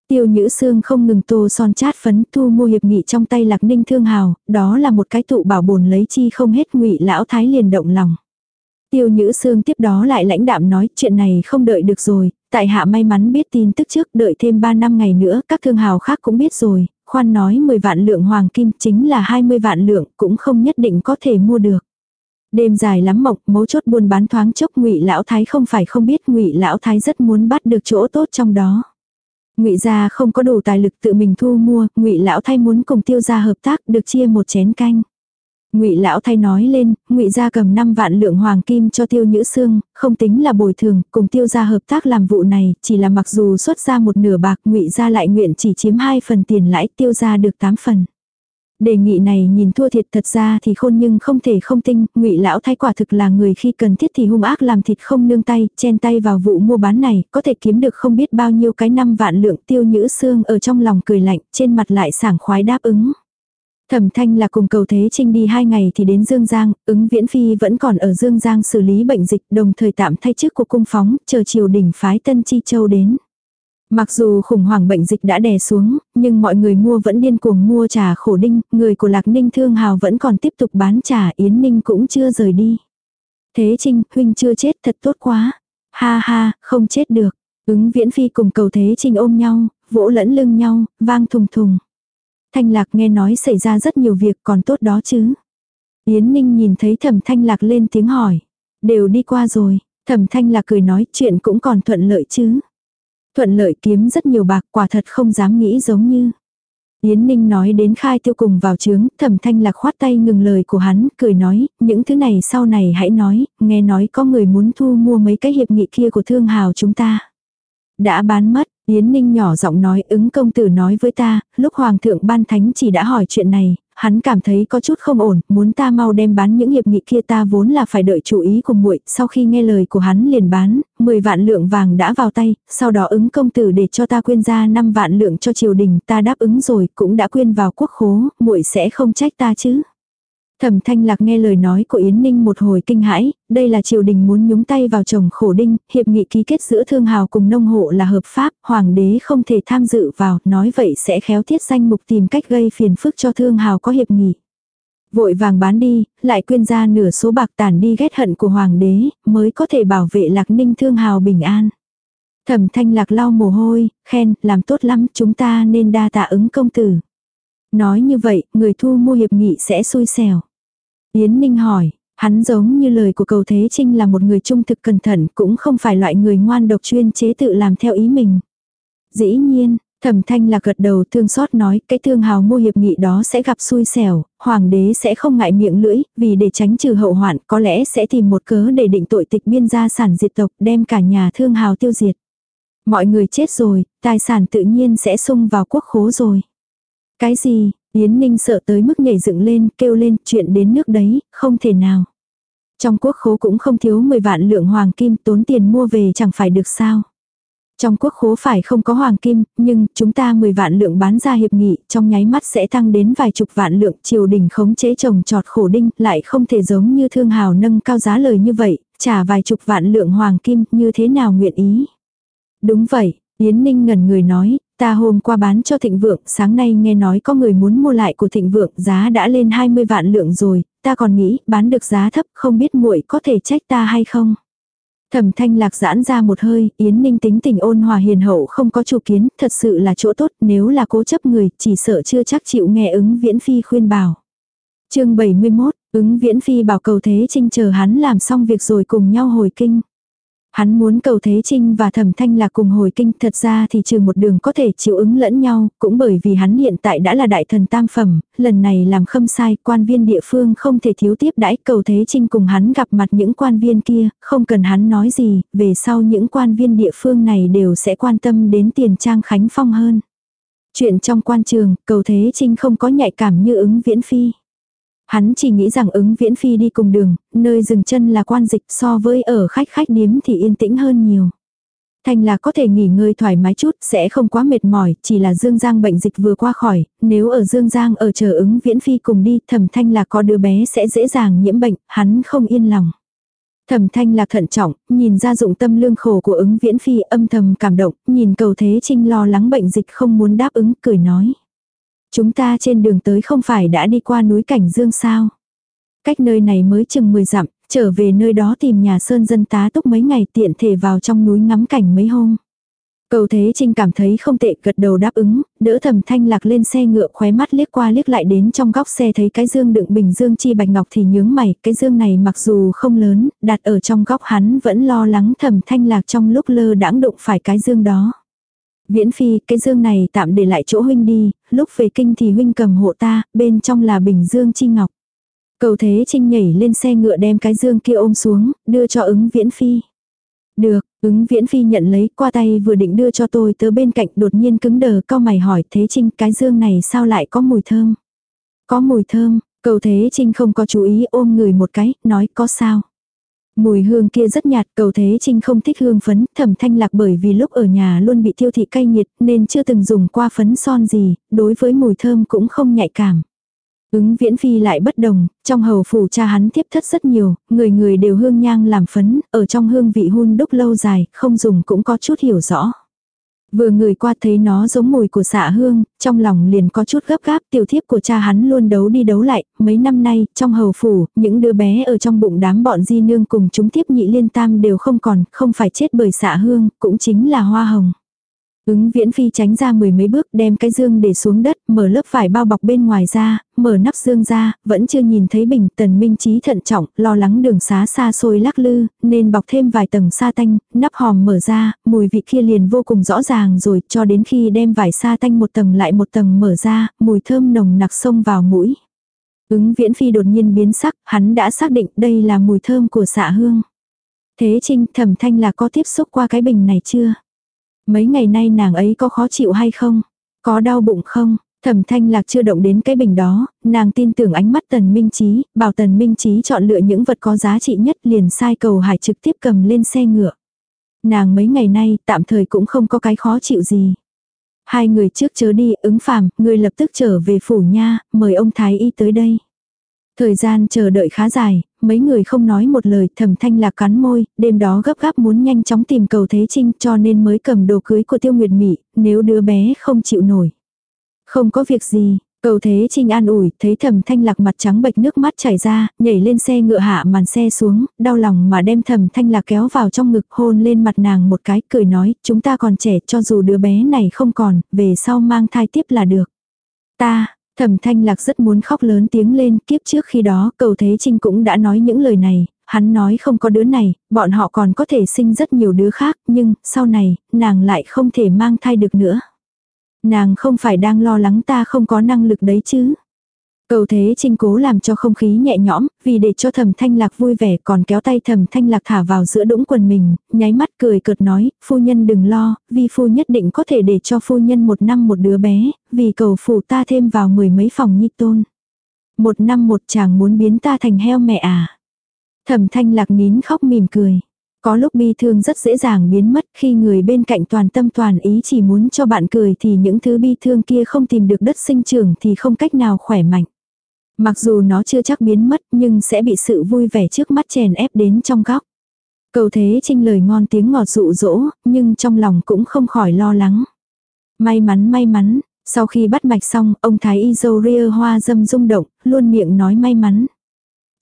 Tiêu Nhữ Sương không ngừng tô son chát phấn thu mua hiệp nghị trong tay Lạc Ninh Thương Hào, đó là một cái tụ bảo bồn lấy chi không hết ngụy lão thái liền động lòng. Tiêu Nhữ Sương tiếp đó lại lãnh đạm nói chuyện này không đợi được rồi, tại hạ may mắn biết tin tức trước đợi thêm 3 năm ngày nữa các thương hào khác cũng biết rồi, khoan nói 10 vạn lượng hoàng kim chính là 20 vạn lượng cũng không nhất định có thể mua được. Đêm dài lắm mộc mấu chốt buôn bán thoáng chốc ngụy lão thái không phải không biết ngụy lão thái rất muốn bắt được chỗ tốt trong đó. Ngụy gia không có đủ tài lực tự mình thu mua, Ngụy lão thay muốn cùng Tiêu gia hợp tác, được chia một chén canh. Ngụy lão thay nói lên, Ngụy gia cầm 5 vạn lượng hoàng kim cho Tiêu Nhữ Sương, không tính là bồi thường, cùng Tiêu gia hợp tác làm vụ này, chỉ là mặc dù xuất ra một nửa bạc, Ngụy gia lại nguyện chỉ chiếm 2 phần tiền lãi, Tiêu gia được 8 phần. Đề nghị này nhìn thua thiệt thật ra thì khôn nhưng không thể không tinh, ngụy lão thái quả thực là người khi cần thiết thì hung ác làm thịt không nương tay, chen tay vào vụ mua bán này, có thể kiếm được không biết bao nhiêu cái năm vạn lượng tiêu nhữ xương ở trong lòng cười lạnh, trên mặt lại sảng khoái đáp ứng. Thẩm thanh là cùng cầu thế trinh đi hai ngày thì đến Dương Giang, ứng viễn phi vẫn còn ở Dương Giang xử lý bệnh dịch đồng thời tạm thay chức của cung phóng, chờ triều đỉnh phái Tân Chi Châu đến. Mặc dù khủng hoảng bệnh dịch đã đè xuống, nhưng mọi người mua vẫn điên cuồng mua trà khổ đinh, người của Lạc Ninh Thương Hào vẫn còn tiếp tục bán trà Yến Ninh cũng chưa rời đi. Thế Trinh, huynh chưa chết thật tốt quá. Ha ha, không chết được. Ứng viễn phi cùng cầu Thế Trinh ôm nhau, vỗ lẫn lưng nhau, vang thùng thùng. Thanh Lạc nghe nói xảy ra rất nhiều việc còn tốt đó chứ. Yến Ninh nhìn thấy thẩm Thanh Lạc lên tiếng hỏi. Đều đi qua rồi, thẩm Thanh Lạc cười nói chuyện cũng còn thuận lợi chứ. Thuận lợi kiếm rất nhiều bạc quả thật không dám nghĩ giống như. Yến Ninh nói đến khai tiêu cùng vào trướng, thẩm thanh lạc khoát tay ngừng lời của hắn, cười nói, những thứ này sau này hãy nói, nghe nói có người muốn thu mua mấy cái hiệp nghị kia của thương hào chúng ta. Đã bán mất, Yến Ninh nhỏ giọng nói ứng công tử nói với ta, lúc Hoàng thượng ban thánh chỉ đã hỏi chuyện này, hắn cảm thấy có chút không ổn, muốn ta mau đem bán những hiệp nghị kia ta vốn là phải đợi chủ ý của muội, sau khi nghe lời của hắn liền bán, 10 vạn lượng vàng đã vào tay, sau đó ứng công tử để cho ta quyên ra 5 vạn lượng cho triều đình, ta đáp ứng rồi, cũng đã quyên vào quốc khố, muội sẽ không trách ta chứ. Thẩm thanh lạc nghe lời nói của Yến Ninh một hồi kinh hãi, đây là triều đình muốn nhúng tay vào chồng khổ đinh, hiệp nghị ký kết giữa thương hào cùng nông hộ là hợp pháp, hoàng đế không thể tham dự vào, nói vậy sẽ khéo thiết danh mục tìm cách gây phiền phức cho thương hào có hiệp nghị. Vội vàng bán đi, lại quyên ra nửa số bạc tản đi ghét hận của hoàng đế, mới có thể bảo vệ lạc ninh thương hào bình an. Thẩm thanh lạc lau mồ hôi, khen, làm tốt lắm, chúng ta nên đa tạ ứng công tử. Nói như vậy, người thu mua hiệp nghị sẽ xui xẻo. Yến Ninh hỏi, hắn giống như lời của cầu Thế Trinh là một người trung thực cẩn thận cũng không phải loại người ngoan độc chuyên chế tự làm theo ý mình. Dĩ nhiên, Thẩm thanh là gật đầu thương xót nói cái thương hào mua hiệp nghị đó sẽ gặp xui xẻo, hoàng đế sẽ không ngại miệng lưỡi, vì để tránh trừ hậu hoạn có lẽ sẽ tìm một cớ để định tội tịch biên gia sản diệt tộc đem cả nhà thương hào tiêu diệt. Mọi người chết rồi, tài sản tự nhiên sẽ sung vào quốc khố rồi. Cái gì, Yến Ninh sợ tới mức nhảy dựng lên, kêu lên, chuyện đến nước đấy, không thể nào. Trong quốc khố cũng không thiếu 10 vạn lượng hoàng kim tốn tiền mua về chẳng phải được sao. Trong quốc khố phải không có hoàng kim, nhưng chúng ta 10 vạn lượng bán ra hiệp nghị, trong nháy mắt sẽ tăng đến vài chục vạn lượng triều đình khống chế trồng trọt khổ đinh, lại không thể giống như thương hào nâng cao giá lời như vậy, trả vài chục vạn lượng hoàng kim, như thế nào nguyện ý. Đúng vậy, Yến Ninh ngẩn người nói, ta hôm qua bán cho thịnh vượng, sáng nay nghe nói có người muốn mua lại của thịnh vượng, giá đã lên 20 vạn lượng rồi, ta còn nghĩ, bán được giá thấp, không biết muội có thể trách ta hay không. Thẩm thanh lạc giãn ra một hơi, Yến Ninh tính tình ôn hòa hiền hậu không có chủ kiến, thật sự là chỗ tốt, nếu là cố chấp người, chỉ sợ chưa chắc chịu nghe ứng viễn phi khuyên bảo. chương 71, ứng viễn phi bảo cầu thế trinh chờ hắn làm xong việc rồi cùng nhau hồi kinh. Hắn muốn cầu Thế Trinh và Thẩm Thanh là cùng hồi kinh thật ra thì trừ một đường có thể chịu ứng lẫn nhau, cũng bởi vì hắn hiện tại đã là đại thần tam phẩm, lần này làm khâm sai, quan viên địa phương không thể thiếu tiếp đãi cầu Thế Trinh cùng hắn gặp mặt những quan viên kia, không cần hắn nói gì, về sau những quan viên địa phương này đều sẽ quan tâm đến tiền trang khánh phong hơn. Chuyện trong quan trường, cầu Thế Trinh không có nhạy cảm như ứng viễn phi. Hắn chỉ nghĩ rằng ứng viễn phi đi cùng đường, nơi dừng chân là quan dịch so với ở khách khách điếm thì yên tĩnh hơn nhiều. Thành là có thể nghỉ ngơi thoải mái chút, sẽ không quá mệt mỏi, chỉ là Dương Giang bệnh dịch vừa qua khỏi, nếu ở Dương Giang ở chờ ứng viễn phi cùng đi, thẩm thanh là có đứa bé sẽ dễ dàng nhiễm bệnh, hắn không yên lòng. Thẩm thanh lạc thận trọng, nhìn ra dụng tâm lương khổ của ứng viễn phi âm thầm cảm động, nhìn cầu thế trinh lo lắng bệnh dịch không muốn đáp ứng, cười nói. Chúng ta trên đường tới không phải đã đi qua núi Cảnh Dương sao? Cách nơi này mới chừng 10 dặm, trở về nơi đó tìm nhà sơn dân tá túc mấy ngày tiện thể vào trong núi ngắm cảnh mấy hôm. Cầu Thế Trinh cảm thấy không tệ gật đầu đáp ứng, đỡ thầm thanh lạc lên xe ngựa khóe mắt liếc qua liếc lại đến trong góc xe thấy cái dương đựng bình dương chi bạch ngọc thì nhướng mày, cái dương này mặc dù không lớn, đặt ở trong góc hắn vẫn lo lắng thầm thanh lạc trong lúc lơ đãng đụng phải cái dương đó. Viễn phi, cái dương này tạm để lại chỗ huynh đi, lúc về kinh thì huynh cầm hộ ta, bên trong là bình dương chi ngọc. Cầu thế trinh nhảy lên xe ngựa đem cái dương kia ôm xuống, đưa cho ứng viễn phi. Được, ứng viễn phi nhận lấy qua tay vừa định đưa cho tôi tớ bên cạnh đột nhiên cứng đờ cao mày hỏi thế trinh cái dương này sao lại có mùi thơm. Có mùi thơm, cầu thế trinh không có chú ý ôm người một cái, nói có sao. Mùi hương kia rất nhạt, cầu thế trinh không thích hương phấn, thẩm thanh lạc bởi vì lúc ở nhà luôn bị tiêu thị cay nghiệt nên chưa từng dùng qua phấn son gì, đối với mùi thơm cũng không nhạy cảm. Ứng viễn phi lại bất đồng, trong hầu phủ cha hắn tiếp thất rất nhiều, người người đều hương nhang làm phấn, ở trong hương vị hun đúc lâu dài, không dùng cũng có chút hiểu rõ. Vừa người qua thấy nó giống mùi của xạ hương, trong lòng liền có chút gấp gáp tiểu thiếp của cha hắn luôn đấu đi đấu lại, mấy năm nay, trong hầu phủ, những đứa bé ở trong bụng đám bọn di nương cùng chúng thiếp nhị liên tam đều không còn, không phải chết bởi xạ hương, cũng chính là hoa hồng. Ứng viễn phi tránh ra mười mấy bước đem cái dương để xuống đất, mở lớp vải bao bọc bên ngoài ra, mở nắp dương ra, vẫn chưa nhìn thấy bình tần minh trí thận trọng, lo lắng đường xá xa xôi lắc lư, nên bọc thêm vài tầng sa tanh, nắp hòm mở ra, mùi vị kia liền vô cùng rõ ràng rồi, cho đến khi đem vải sa tanh một tầng lại một tầng mở ra, mùi thơm nồng nặc xông vào mũi. Ứng viễn phi đột nhiên biến sắc, hắn đã xác định đây là mùi thơm của xạ hương. Thế trinh thẩm thanh là có tiếp xúc qua cái bình này chưa? Mấy ngày nay nàng ấy có khó chịu hay không? Có đau bụng không? Thẩm thanh lạc chưa động đến cái bình đó, nàng tin tưởng ánh mắt tần minh trí, bảo tần minh trí chọn lựa những vật có giá trị nhất liền sai cầu hải trực tiếp cầm lên xe ngựa. Nàng mấy ngày nay tạm thời cũng không có cái khó chịu gì. Hai người trước chớ đi ứng phàm, người lập tức trở về phủ nha, mời ông Thái Y tới đây. Thời gian chờ đợi khá dài, mấy người không nói một lời thẩm thanh lạc cắn môi, đêm đó gấp gáp muốn nhanh chóng tìm cầu thế trinh cho nên mới cầm đồ cưới của tiêu nguyệt mị nếu đứa bé không chịu nổi. Không có việc gì, cầu thế trinh an ủi, thấy thẩm thanh lạc mặt trắng bệch nước mắt chảy ra, nhảy lên xe ngựa hạ màn xe xuống, đau lòng mà đem thẩm thanh lạc kéo vào trong ngực hôn lên mặt nàng một cái, cười nói, chúng ta còn trẻ cho dù đứa bé này không còn, về sau mang thai tiếp là được. Ta, Thẩm thanh lạc rất muốn khóc lớn tiếng lên, kiếp trước khi đó cầu thế trinh cũng đã nói những lời này, hắn nói không có đứa này, bọn họ còn có thể sinh rất nhiều đứa khác, nhưng, sau này, nàng lại không thể mang thai được nữa. Nàng không phải đang lo lắng ta không có năng lực đấy chứ. Cầu thế trinh cố làm cho không khí nhẹ nhõm, vì để cho thầm thanh lạc vui vẻ còn kéo tay thầm thanh lạc thả vào giữa đũng quần mình, nháy mắt cười cợt nói, phu nhân đừng lo, vì phu nhất định có thể để cho phu nhân một năm một đứa bé, vì cầu phủ ta thêm vào mười mấy phòng nhi tôn. Một năm một chàng muốn biến ta thành heo mẹ à. Thầm thanh lạc nín khóc mỉm cười. Có lúc bi thương rất dễ dàng biến mất khi người bên cạnh toàn tâm toàn ý chỉ muốn cho bạn cười thì những thứ bi thương kia không tìm được đất sinh trưởng thì không cách nào khỏe mạnh. Mặc dù nó chưa chắc biến mất nhưng sẽ bị sự vui vẻ trước mắt chèn ép đến trong góc. Cầu thế trinh lời ngon tiếng ngọt dụ dỗ, nhưng trong lòng cũng không khỏi lo lắng. May mắn may mắn, sau khi bắt mạch xong, ông Thái Y dâu ria hoa dâm rung động, luôn miệng nói may mắn.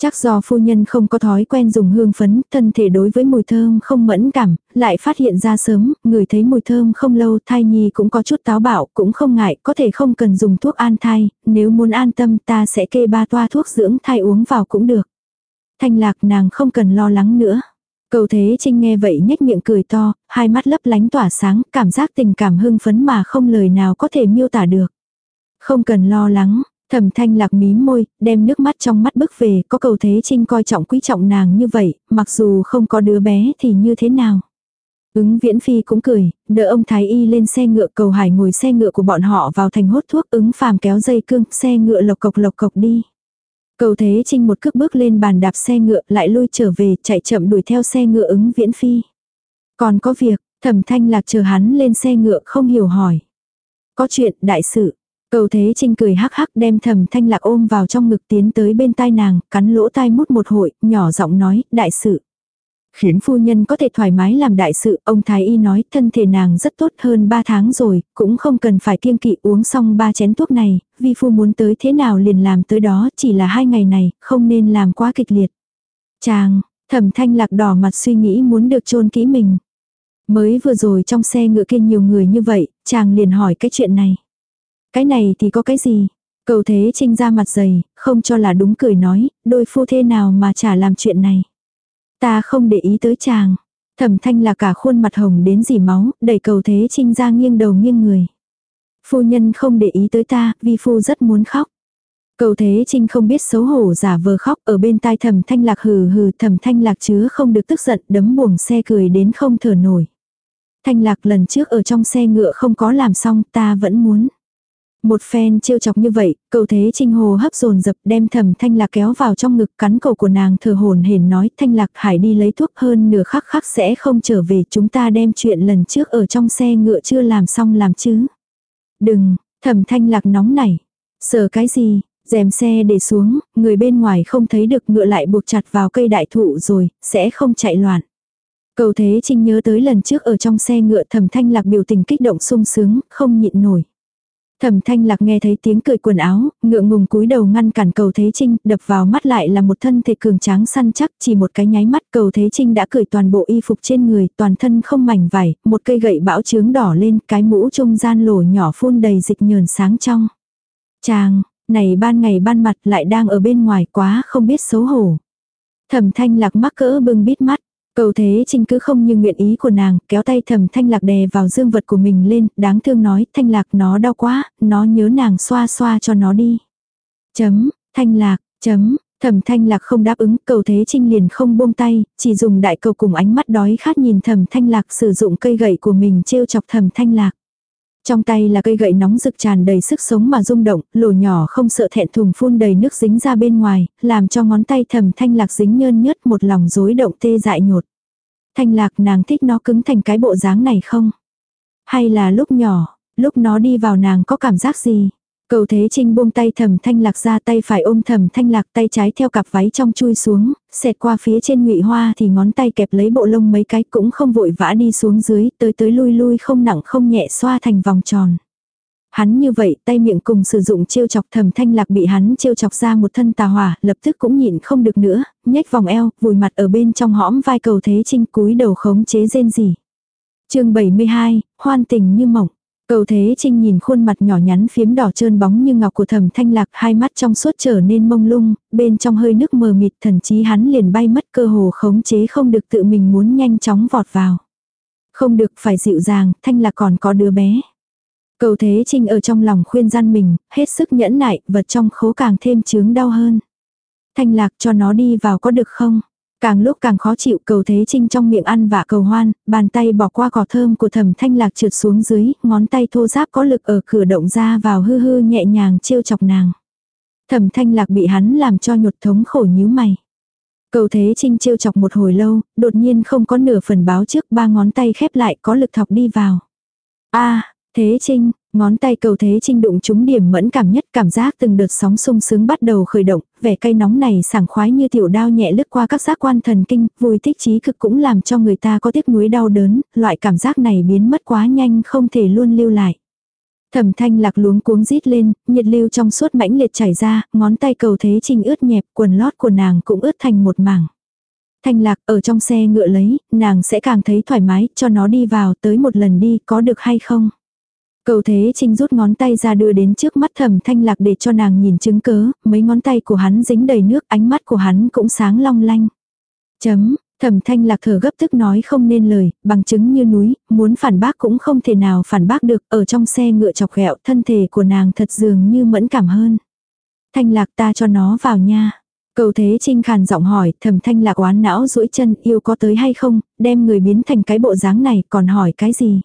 Chắc do phu nhân không có thói quen dùng hương phấn, thân thể đối với mùi thơm không mẫn cảm, lại phát hiện ra sớm, người thấy mùi thơm không lâu thai nhi cũng có chút táo bạo, cũng không ngại, có thể không cần dùng thuốc an thai, nếu muốn an tâm ta sẽ kê ba toa thuốc dưỡng thai uống vào cũng được. Thanh lạc nàng không cần lo lắng nữa. Cầu thế trinh nghe vậy nhếch miệng cười to, hai mắt lấp lánh tỏa sáng, cảm giác tình cảm hưng phấn mà không lời nào có thể miêu tả được. Không cần lo lắng, Thẩm thanh lạc mí môi, đem nước mắt trong mắt bước về, có cầu thế trinh coi trọng quý trọng nàng như vậy, mặc dù không có đứa bé thì như thế nào. Ứng viễn phi cũng cười, đỡ ông Thái Y lên xe ngựa cầu hải ngồi xe ngựa của bọn họ vào thành hốt thuốc ứng phàm kéo dây cương, xe ngựa lộc cộc lộc cộc đi. Cầu thế trinh một cước bước lên bàn đạp xe ngựa lại lui trở về chạy chậm đuổi theo xe ngựa ứng viễn phi. Còn có việc, thẩm thanh lạc chờ hắn lên xe ngựa không hiểu hỏi. Có chuyện đại sự, Cầu thế trinh cười hắc hắc đem thầm thanh lạc ôm vào trong ngực tiến tới bên tai nàng, cắn lỗ tai mút một hội, nhỏ giọng nói, đại sự. Khiến phu nhân có thể thoải mái làm đại sự, ông Thái Y nói thân thể nàng rất tốt hơn 3 tháng rồi, cũng không cần phải kiêng kỵ uống xong ba chén thuốc này, vì phu muốn tới thế nào liền làm tới đó, chỉ là hai ngày này, không nên làm quá kịch liệt. Chàng, thẩm thanh lạc đỏ mặt suy nghĩ muốn được chôn kỹ mình. Mới vừa rồi trong xe ngựa kia nhiều người như vậy, chàng liền hỏi cái chuyện này. Cái này thì có cái gì? Cầu thế trinh ra mặt dày, không cho là đúng cười nói, đôi phu thê nào mà chả làm chuyện này. Ta không để ý tới chàng. Thẩm thanh là cả khuôn mặt hồng đến dì máu, đẩy cầu thế trinh ra nghiêng đầu nghiêng người. Phu nhân không để ý tới ta, vì phu rất muốn khóc. Cầu thế trinh không biết xấu hổ giả vờ khóc ở bên tai thẩm thanh lạc hừ hừ thẩm thanh lạc chứa không được tức giận đấm buồng xe cười đến không thở nổi. Thanh lạc lần trước ở trong xe ngựa không có làm xong ta vẫn muốn. Một phen trêu chọc như vậy, cầu thế trinh hồ hấp dồn dập đem thầm thanh lạc kéo vào trong ngực cắn cổ của nàng thờ hồn hển nói thanh lạc hải đi lấy thuốc hơn nửa khắc khắc sẽ không trở về chúng ta đem chuyện lần trước ở trong xe ngựa chưa làm xong làm chứ. Đừng, thầm thanh lạc nóng nảy. Sợ cái gì, dèm xe để xuống, người bên ngoài không thấy được ngựa lại buộc chặt vào cây đại thụ rồi, sẽ không chạy loạn. Cầu thế trinh nhớ tới lần trước ở trong xe ngựa thầm thanh lạc biểu tình kích động sung sướng, không nhịn nổi. Thẩm thanh lạc nghe thấy tiếng cười quần áo, ngượng ngùng cúi đầu ngăn cản cầu thế trinh, đập vào mắt lại là một thân thể cường tráng săn chắc, chỉ một cái nháy mắt cầu thế trinh đã cởi toàn bộ y phục trên người, toàn thân không mảnh vải, một cây gậy bão trướng đỏ lên, cái mũ trung gian lỗ nhỏ phun đầy dịch nhờn sáng trong. Chàng, này ban ngày ban mặt lại đang ở bên ngoài quá không biết xấu hổ. Thẩm thanh lạc mắc cỡ bưng bít mắt. Cầu thế trinh cứ không như nguyện ý của nàng, kéo tay thầm thanh lạc đè vào dương vật của mình lên, đáng thương nói, thanh lạc nó đau quá, nó nhớ nàng xoa xoa cho nó đi. Chấm, thanh lạc, chấm, thầm thanh lạc không đáp ứng, cầu thế trinh liền không buông tay, chỉ dùng đại cầu cùng ánh mắt đói khát nhìn thầm thanh lạc sử dụng cây gậy của mình trêu chọc thầm thanh lạc. Trong tay là cây gậy nóng rực tràn đầy sức sống mà rung động, lỗ nhỏ không sợ thẹn thùng phun đầy nước dính ra bên ngoài, làm cho ngón tay thầm thanh lạc dính nhơn nhớt một lòng rối động tê dại nhột. Thanh lạc nàng thích nó cứng thành cái bộ dáng này không? Hay là lúc nhỏ, lúc nó đi vào nàng có cảm giác gì? Cầu thế trinh buông tay thầm thanh lạc ra tay phải ôm thầm thanh lạc tay trái theo cặp váy trong chui xuống, xẹt qua phía trên ngụy hoa thì ngón tay kẹp lấy bộ lông mấy cái cũng không vội vã đi xuống dưới, tới tới lui lui không nặng không nhẹ xoa thành vòng tròn. Hắn như vậy tay miệng cùng sử dụng chiêu chọc thầm thanh lạc bị hắn chiêu chọc ra một thân tà hỏa, lập tức cũng nhịn không được nữa, nhếch vòng eo, vùi mặt ở bên trong hõm vai cầu thế trinh cúi đầu khống chế rên gì. chương 72, hoan tình như mộng. Cầu Thế Trinh nhìn khuôn mặt nhỏ nhắn phiếm đỏ trơn bóng như ngọc của thẩm thanh lạc hai mắt trong suốt trở nên mông lung, bên trong hơi nước mờ mịt thần chí hắn liền bay mất cơ hồ khống chế không được tự mình muốn nhanh chóng vọt vào. Không được phải dịu dàng, thanh lạc còn có đứa bé. Cầu Thế Trinh ở trong lòng khuyên gian mình, hết sức nhẫn nại, vật trong khố càng thêm chướng đau hơn. Thanh lạc cho nó đi vào có được không? Càng lúc càng khó chịu cầu thế trinh trong miệng ăn vạ cầu hoan, bàn tay bỏ qua cỏ thơm của thẩm thanh lạc trượt xuống dưới, ngón tay thô giáp có lực ở cửa động ra vào hư hư nhẹ nhàng trêu chọc nàng. Thẩm thanh lạc bị hắn làm cho nhột thống khổ nhíu mày. Cầu thế trinh trêu chọc một hồi lâu, đột nhiên không có nửa phần báo trước ba ngón tay khép lại có lực thọc đi vào. a thế trinh, Ngón tay cầu thế trinh đụng trúng điểm mẫn cảm nhất cảm giác từng đợt sóng sung sướng bắt đầu khởi động, vẻ cay nóng này sảng khoái như tiểu đao nhẹ lướt qua các giác quan thần kinh, vui thích trí cực cũng làm cho người ta có tiếc nuối đau đớn, loại cảm giác này biến mất quá nhanh không thể luôn lưu lại. Thẩm thanh lạc luống cuống rít lên, nhiệt lưu trong suốt mãnh liệt chảy ra, ngón tay cầu thế trinh ướt nhẹp, quần lót của nàng cũng ướt thành một mảng. Thanh lạc ở trong xe ngựa lấy, nàng sẽ càng thấy thoải mái, cho nó đi vào tới một lần đi, có được hay không? Cầu thế trinh rút ngón tay ra đưa đến trước mắt thẩm thanh lạc để cho nàng nhìn chứng cớ, mấy ngón tay của hắn dính đầy nước, ánh mắt của hắn cũng sáng long lanh. Chấm, thẩm thanh lạc thở gấp tức nói không nên lời, bằng chứng như núi, muốn phản bác cũng không thể nào phản bác được, ở trong xe ngựa chọc ghẹo thân thể của nàng thật dường như mẫn cảm hơn. Thanh lạc ta cho nó vào nha. Cầu thế trinh khàn giọng hỏi, thẩm thanh lạc oán não duỗi chân yêu có tới hay không, đem người biến thành cái bộ dáng này còn hỏi cái gì.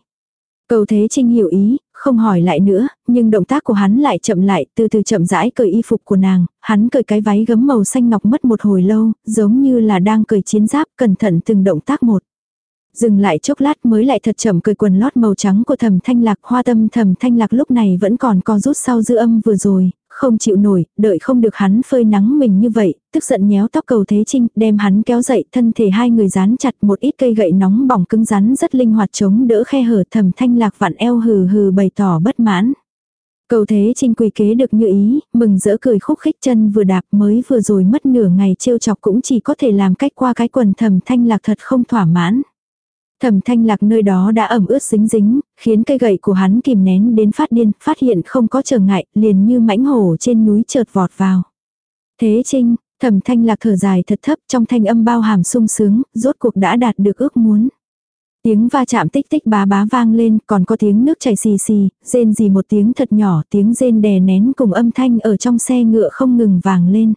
Cầu Thế Trinh hiểu ý, không hỏi lại nữa, nhưng động tác của hắn lại chậm lại, từ từ chậm rãi cởi y phục của nàng, hắn cởi cái váy gấm màu xanh ngọc mất một hồi lâu, giống như là đang cởi chiến giáp, cẩn thận từng động tác một. Dừng lại chốc lát mới lại thật chậm cởi quần lót màu trắng của thầm thanh lạc, hoa tâm thầm thanh lạc lúc này vẫn còn co rút sau dư âm vừa rồi, không chịu nổi, đợi không được hắn phơi nắng mình như vậy, tức giận nhéo tóc cầu thế trinh, đem hắn kéo dậy, thân thể hai người dán chặt một ít cây gậy nóng bỏng cứng rắn rất linh hoạt chống đỡ khe hở thầm thanh lạc vạn eo hừ hừ bày tỏ bất mãn. Cầu thế trinh quỳ kế được như ý, mừng rỡ cười khúc khích chân vừa đạp mới vừa rồi mất nửa ngày trêu chọc cũng chỉ có thể làm cách qua cái quần thầm thanh lạc thật không thỏa mãn. Thẩm thanh lạc nơi đó đã ẩm ướt dính dính, khiến cây gậy của hắn kìm nén đến phát điên, phát hiện không có trở ngại, liền như mãnh hổ trên núi chợt vọt vào. Thế trinh, thẩm thanh lạc thở dài thật thấp trong thanh âm bao hàm sung sướng, rốt cuộc đã đạt được ước muốn. Tiếng va chạm tích tích bá bá vang lên, còn có tiếng nước chảy xì xì, rên gì một tiếng thật nhỏ, tiếng rên đè nén cùng âm thanh ở trong xe ngựa không ngừng vàng lên.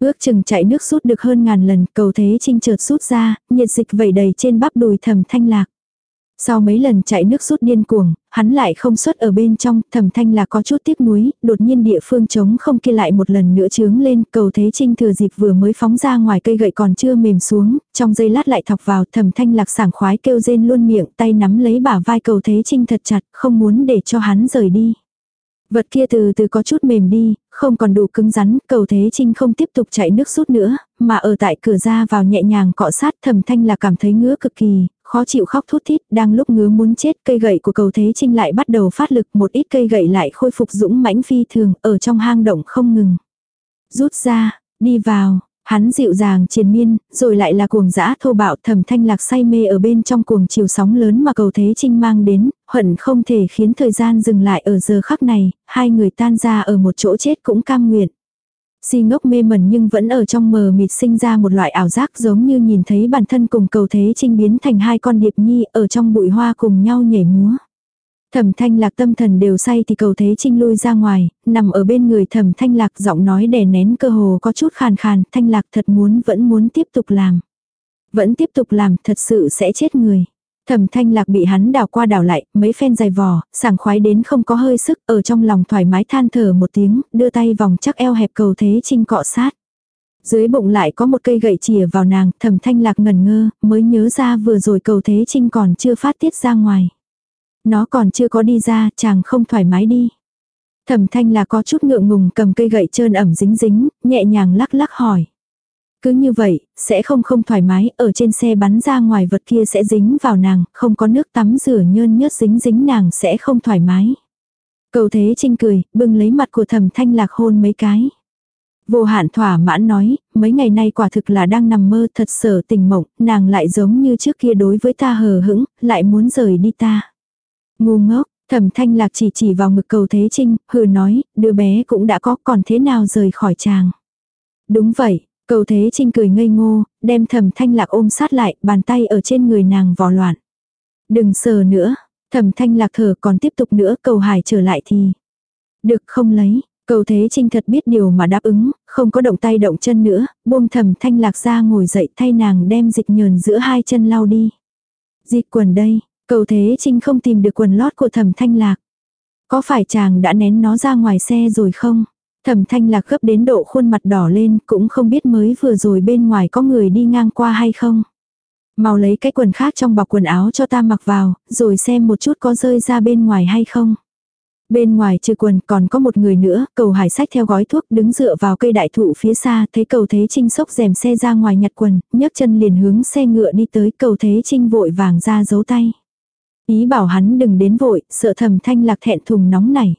Ước chừng chạy nước rút được hơn ngàn lần, cầu thế trinh chợt rút ra, nhiệt dịch vẩy đầy trên bắp đùi thầm thanh lạc. Sau mấy lần chạy nước rút điên cuồng, hắn lại không xuất ở bên trong, thầm thanh là có chút tiếc nuối, đột nhiên địa phương trống không kia lại một lần nữa trướng lên, cầu thế trinh thừa dịp vừa mới phóng ra ngoài cây gậy còn chưa mềm xuống, trong giây lát lại thọc vào, thầm thanh lạc sảng khoái kêu rên luôn miệng, tay nắm lấy bả vai cầu thế trinh thật chặt, không muốn để cho hắn rời đi. Vật kia từ từ có chút mềm đi, không còn đủ cứng rắn, cầu thế trinh không tiếp tục chạy nước rút nữa, mà ở tại cửa ra vào nhẹ nhàng cọ sát thầm thanh là cảm thấy ngứa cực kỳ, khó chịu khóc thút thít, đang lúc ngứa muốn chết cây gậy của cầu thế trinh lại bắt đầu phát lực một ít cây gậy lại khôi phục dũng mãnh phi thường, ở trong hang động không ngừng. Rút ra, đi vào, Hắn dịu dàng triền miên, rồi lại là cuồng dã thô bạo thầm thanh lạc say mê ở bên trong cuồng chiều sóng lớn mà cầu thế trinh mang đến, hận không thể khiến thời gian dừng lại ở giờ khắc này, hai người tan ra ở một chỗ chết cũng cam nguyện. Si ngốc mê mẩn nhưng vẫn ở trong mờ mịt sinh ra một loại ảo giác giống như nhìn thấy bản thân cùng cầu thế trinh biến thành hai con điệp nhi ở trong bụi hoa cùng nhau nhảy múa. Thẩm thanh lạc tâm thần đều say thì cầu thế trinh lui ra ngoài, nằm ở bên người thẩm thanh lạc giọng nói đè nén cơ hồ có chút khàn khàn, thanh lạc thật muốn vẫn muốn tiếp tục làm. Vẫn tiếp tục làm thật sự sẽ chết người. Thẩm thanh lạc bị hắn đảo qua đảo lại, mấy phen dài vò, sảng khoái đến không có hơi sức, ở trong lòng thoải mái than thở một tiếng, đưa tay vòng chắc eo hẹp cầu thế trinh cọ sát. Dưới bụng lại có một cây gậy chìa vào nàng, thẩm thanh lạc ngần ngơ, mới nhớ ra vừa rồi cầu thế trinh còn chưa phát tiết ra ngoài. Nó còn chưa có đi ra, chàng không thoải mái đi. Thẩm thanh là có chút ngượng ngùng cầm cây gậy trơn ẩm dính dính, nhẹ nhàng lắc lắc hỏi. Cứ như vậy, sẽ không không thoải mái, ở trên xe bắn ra ngoài vật kia sẽ dính vào nàng, không có nước tắm rửa nhơn nhớt dính dính nàng sẽ không thoải mái. Cầu thế trinh cười, bưng lấy mặt của thẩm thanh lạc hôn mấy cái. Vô hạn thỏa mãn nói, mấy ngày nay quả thực là đang nằm mơ thật sở tình mộng, nàng lại giống như trước kia đối với ta hờ hững, lại muốn rời đi ta. Ngu ngốc, thẩm thanh lạc chỉ chỉ vào ngực cầu thế trinh, hừ nói, đứa bé cũng đã có còn thế nào rời khỏi chàng. Đúng vậy, cầu thế trinh cười ngây ngô, đem thẩm thanh lạc ôm sát lại, bàn tay ở trên người nàng vò loạn. Đừng sờ nữa. Thẩm thanh lạc thở còn tiếp tục nữa cầu hải trở lại thì. Được không lấy, cầu thế trinh thật biết điều mà đáp ứng, không có động tay động chân nữa, buông thẩm thanh lạc ra ngồi dậy thay nàng đem dịch nhờn giữa hai chân lau đi. Dịch quần đây, cầu thế trinh không tìm được quần lót của thẩm thanh lạc. Có phải chàng đã nén nó ra ngoài xe rồi không? Thẩm thanh lạc gấp đến độ khuôn mặt đỏ lên cũng không biết mới vừa rồi bên ngoài có người đi ngang qua hay không. Mau lấy cái quần khác trong bọc quần áo cho ta mặc vào, rồi xem một chút có rơi ra bên ngoài hay không. Bên ngoài trừ quần còn có một người nữa, cầu hải sách theo gói thuốc đứng dựa vào cây đại thụ phía xa, thấy cầu thế trinh sốc rèm xe ra ngoài nhặt quần, nhấc chân liền hướng xe ngựa đi tới cầu thế trinh vội vàng ra giấu tay. Ý bảo hắn đừng đến vội, sợ thầm thanh lạc thẹn thùng nóng này.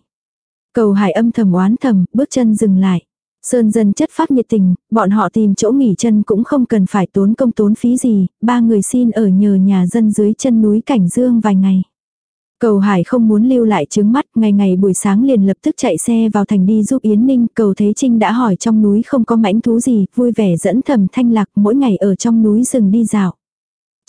Cầu hải âm thầm oán thầm, bước chân dừng lại. Sơn dân chất phát nhiệt tình, bọn họ tìm chỗ nghỉ chân cũng không cần phải tốn công tốn phí gì, ba người xin ở nhờ nhà dân dưới chân núi Cảnh Dương vài ngày. Cầu Hải không muốn lưu lại trướng mắt, ngày ngày buổi sáng liền lập tức chạy xe vào thành đi giúp Yến Ninh, cầu Thế Trinh đã hỏi trong núi không có mãnh thú gì, vui vẻ dẫn thầm thanh lạc mỗi ngày ở trong núi rừng đi dạo.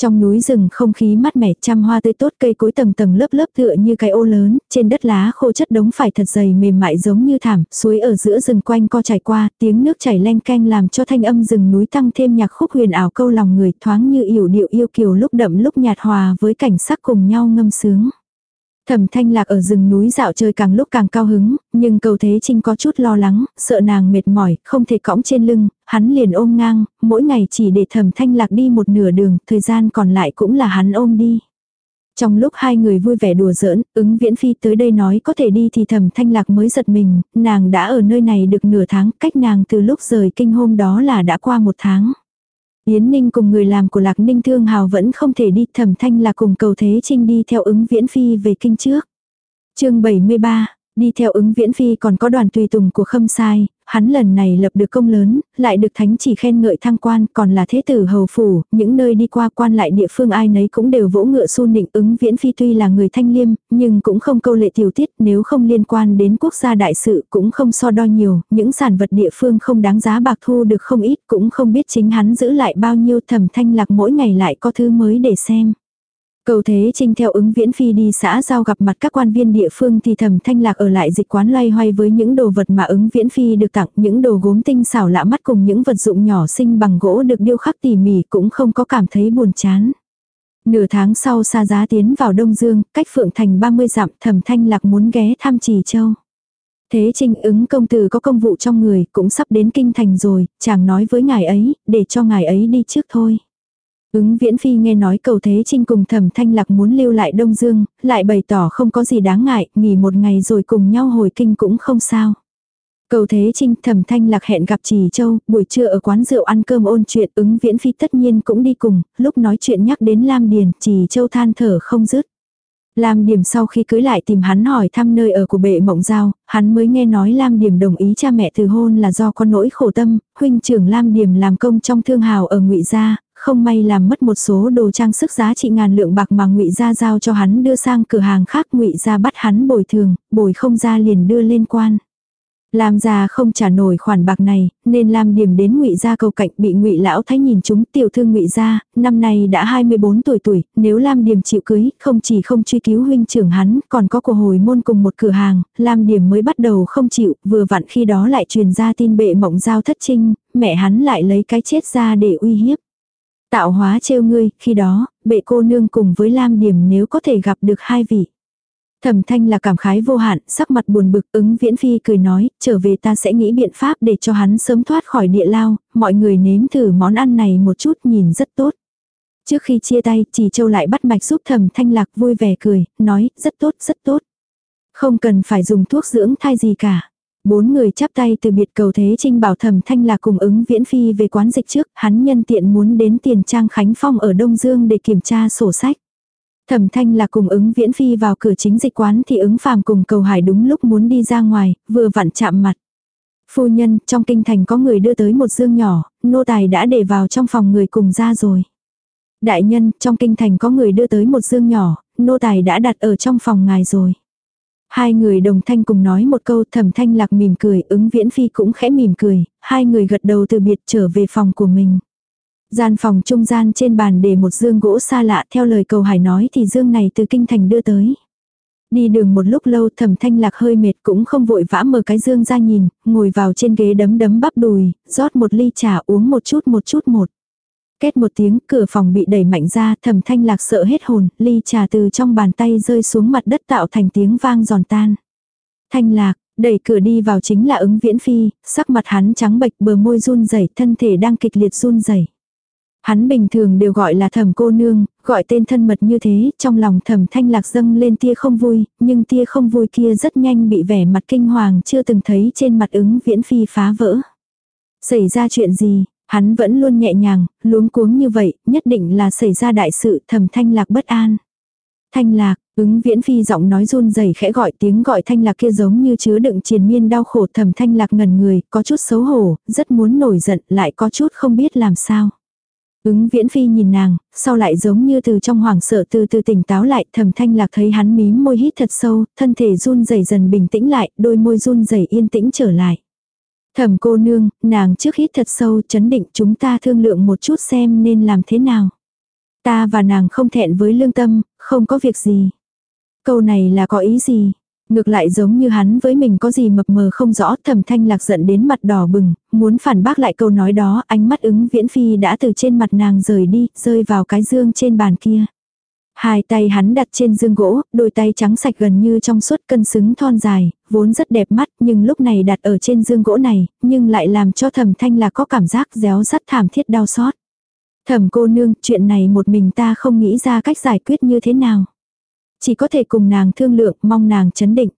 Trong núi rừng không khí mát mẻ trăm hoa tươi tốt cây cối tầng tầng lớp lớp tựa như cái ô lớn, trên đất lá khô chất đống phải thật dày mềm mại giống như thảm, suối ở giữa rừng quanh co chảy qua, tiếng nước chảy len canh làm cho thanh âm rừng núi tăng thêm nhạc khúc huyền ảo câu lòng người thoáng như yểu điệu yêu kiều lúc đậm lúc nhạt hòa với cảnh sắc cùng nhau ngâm sướng. Thẩm thanh lạc ở rừng núi dạo chơi càng lúc càng cao hứng, nhưng cầu thế trinh có chút lo lắng, sợ nàng mệt mỏi, không thể cõng trên lưng, hắn liền ôm ngang, mỗi ngày chỉ để thẩm thanh lạc đi một nửa đường, thời gian còn lại cũng là hắn ôm đi. Trong lúc hai người vui vẻ đùa giỡn, ứng viễn phi tới đây nói có thể đi thì thẩm thanh lạc mới giật mình, nàng đã ở nơi này được nửa tháng, cách nàng từ lúc rời kinh hôm đó là đã qua một tháng. Yến Ninh cùng người làm của Lạc Ninh Thương Hào vẫn không thể đi thẩm thanh là cùng cầu thế trinh đi theo ứng viễn phi về kinh trước. chương 73, đi theo ứng viễn phi còn có đoàn tùy tùng của khâm sai, hắn lần này lập được công lớn, lại được thánh chỉ khen ngợi thăng quan, còn là thế tử hầu phủ, những nơi đi qua quan lại địa phương ai nấy cũng đều vỗ ngựa xu nịnh ứng viễn phi tuy là người thanh liêm, nhưng cũng không câu lệ tiểu tiết nếu không liên quan đến quốc gia đại sự cũng không so đo nhiều, những sản vật địa phương không đáng giá bạc thu được không ít cũng không biết chính hắn giữ lại bao nhiêu thẩm thanh lạc mỗi ngày lại có thứ mới để xem. Cầu Thế Trinh theo ứng viễn phi đi xã giao gặp mặt các quan viên địa phương thì thầm thanh lạc ở lại dịch quán loay hoay với những đồ vật mà ứng viễn phi được tặng, những đồ gốm tinh xảo lạ mắt cùng những vật dụng nhỏ xinh bằng gỗ được điêu khắc tỉ mỉ cũng không có cảm thấy buồn chán. Nửa tháng sau xa giá tiến vào Đông Dương, cách Phượng Thành 30 dặm thầm thanh lạc muốn ghé thăm Trì Châu. Thế Trinh ứng công tử có công vụ trong người, cũng sắp đến kinh thành rồi, chàng nói với ngài ấy, để cho ngài ấy đi trước thôi. Ứng viễn phi nghe nói cầu thế trinh cùng thẩm thanh lạc muốn lưu lại Đông Dương, lại bày tỏ không có gì đáng ngại, nghỉ một ngày rồi cùng nhau hồi kinh cũng không sao. Cầu thế trinh thẩm thanh lạc hẹn gặp trì châu, buổi trưa ở quán rượu ăn cơm ôn chuyện ứng viễn phi tất nhiên cũng đi cùng, lúc nói chuyện nhắc đến Lam Điền, trì châu than thở không dứt. Lam Điểm sau khi cưới lại tìm hắn hỏi thăm nơi ở của bệ mộng giao, hắn mới nghe nói Lam Điểm đồng ý cha mẹ từ hôn là do con nỗi khổ tâm, huynh trưởng Lam Điểm làm công trong thương hào ở ngụy Gia, không may làm mất một số đồ trang sức giá trị ngàn lượng bạc mà ngụy Gia giao cho hắn đưa sang cửa hàng khác ngụy Gia bắt hắn bồi thường, bồi không ra liền đưa lên quan. Lam gia không trả nổi khoản bạc này, nên Lam Điểm đến Ngụy gia cầu cạnh bị Ngụy lão thái nhìn chúng tiểu thư Ngụy gia, năm nay đã 24 tuổi tuổi, nếu Lam Điểm chịu cưới, không chỉ không truy cứu huynh trưởng hắn, còn có của hồi môn cùng một cửa hàng, Lam Điểm mới bắt đầu không chịu, vừa vặn khi đó lại truyền ra tin bệ mộng giao thất trinh, mẹ hắn lại lấy cái chết ra để uy hiếp. Tạo hóa trêu ngươi, khi đó, bệ cô nương cùng với Lam Điểm nếu có thể gặp được hai vị. Thẩm thanh là cảm khái vô hạn, sắc mặt buồn bực ứng viễn phi cười nói, trở về ta sẽ nghĩ biện pháp để cho hắn sớm thoát khỏi địa lao, mọi người nếm thử món ăn này một chút nhìn rất tốt. Trước khi chia tay, chỉ châu lại bắt mạch giúp thẩm thanh lạc vui vẻ cười, nói, rất tốt, rất tốt. Không cần phải dùng thuốc dưỡng thai gì cả. Bốn người chắp tay từ biệt cầu thế trinh bảo thẩm thanh là cùng ứng viễn phi về quán dịch trước, hắn nhân tiện muốn đến tiền trang Khánh Phong ở Đông Dương để kiểm tra sổ sách. Thẩm thanh là cùng ứng viễn phi vào cửa chính dịch quán thì ứng phàm cùng cầu hải đúng lúc muốn đi ra ngoài, vừa vặn chạm mặt. Phu nhân, trong kinh thành có người đưa tới một dương nhỏ, nô tài đã để vào trong phòng người cùng ra rồi. Đại nhân, trong kinh thành có người đưa tới một dương nhỏ, nô tài đã đặt ở trong phòng ngài rồi. Hai người đồng thanh cùng nói một câu thẩm thanh lạc mỉm cười, ứng viễn phi cũng khẽ mỉm cười, hai người gật đầu từ biệt trở về phòng của mình. Gian phòng trung gian trên bàn để một dương gỗ xa lạ theo lời cầu hải nói thì dương này từ kinh thành đưa tới. Đi đường một lúc lâu thẩm thanh lạc hơi mệt cũng không vội vã mở cái dương ra nhìn, ngồi vào trên ghế đấm đấm bắp đùi, rót một ly trà uống một chút một chút một. Két một tiếng cửa phòng bị đẩy mạnh ra thẩm thanh lạc sợ hết hồn, ly trà từ trong bàn tay rơi xuống mặt đất tạo thành tiếng vang giòn tan. Thanh lạc, đẩy cửa đi vào chính là ứng viễn phi, sắc mặt hắn trắng bệch bờ môi run rẩy thân thể đang kịch liệt run rẩy Hắn bình thường đều gọi là thẩm cô nương, gọi tên thân mật như thế, trong lòng thẩm thanh lạc dâng lên tia không vui, nhưng tia không vui kia rất nhanh bị vẻ mặt kinh hoàng chưa từng thấy trên mặt ứng viễn phi phá vỡ. Xảy ra chuyện gì, hắn vẫn luôn nhẹ nhàng, luống cuống như vậy, nhất định là xảy ra đại sự thẩm thanh lạc bất an. Thanh lạc, ứng viễn phi giọng nói run rẩy khẽ gọi tiếng gọi thanh lạc kia giống như chứa đựng triền miên đau khổ thẩm thanh lạc ngần người, có chút xấu hổ, rất muốn nổi giận, lại có chút không biết làm sao. Ứng viễn phi nhìn nàng, sau lại giống như từ trong hoảng sợ từ từ tỉnh táo lại, thẩm thanh lạc thấy hắn mím môi hít thật sâu, thân thể run rẩy dần bình tĩnh lại, đôi môi run rẩy yên tĩnh trở lại. Thẩm cô nương, nàng trước hít thật sâu, chấn định chúng ta thương lượng một chút xem nên làm thế nào. Ta và nàng không thẹn với lương tâm, không có việc gì. Câu này là có ý gì? Ngược lại giống như hắn với mình có gì mập mờ không rõ thẩm thanh lạc giận đến mặt đỏ bừng, muốn phản bác lại câu nói đó, ánh mắt ứng viễn phi đã từ trên mặt nàng rời đi, rơi vào cái dương trên bàn kia. Hai tay hắn đặt trên dương gỗ, đôi tay trắng sạch gần như trong suốt cân xứng thon dài, vốn rất đẹp mắt nhưng lúc này đặt ở trên dương gỗ này, nhưng lại làm cho thẩm thanh là có cảm giác réo rắt thảm thiết đau xót. Thẩm cô nương, chuyện này một mình ta không nghĩ ra cách giải quyết như thế nào. Chỉ có thể cùng nàng thương lượng, mong nàng chấn định.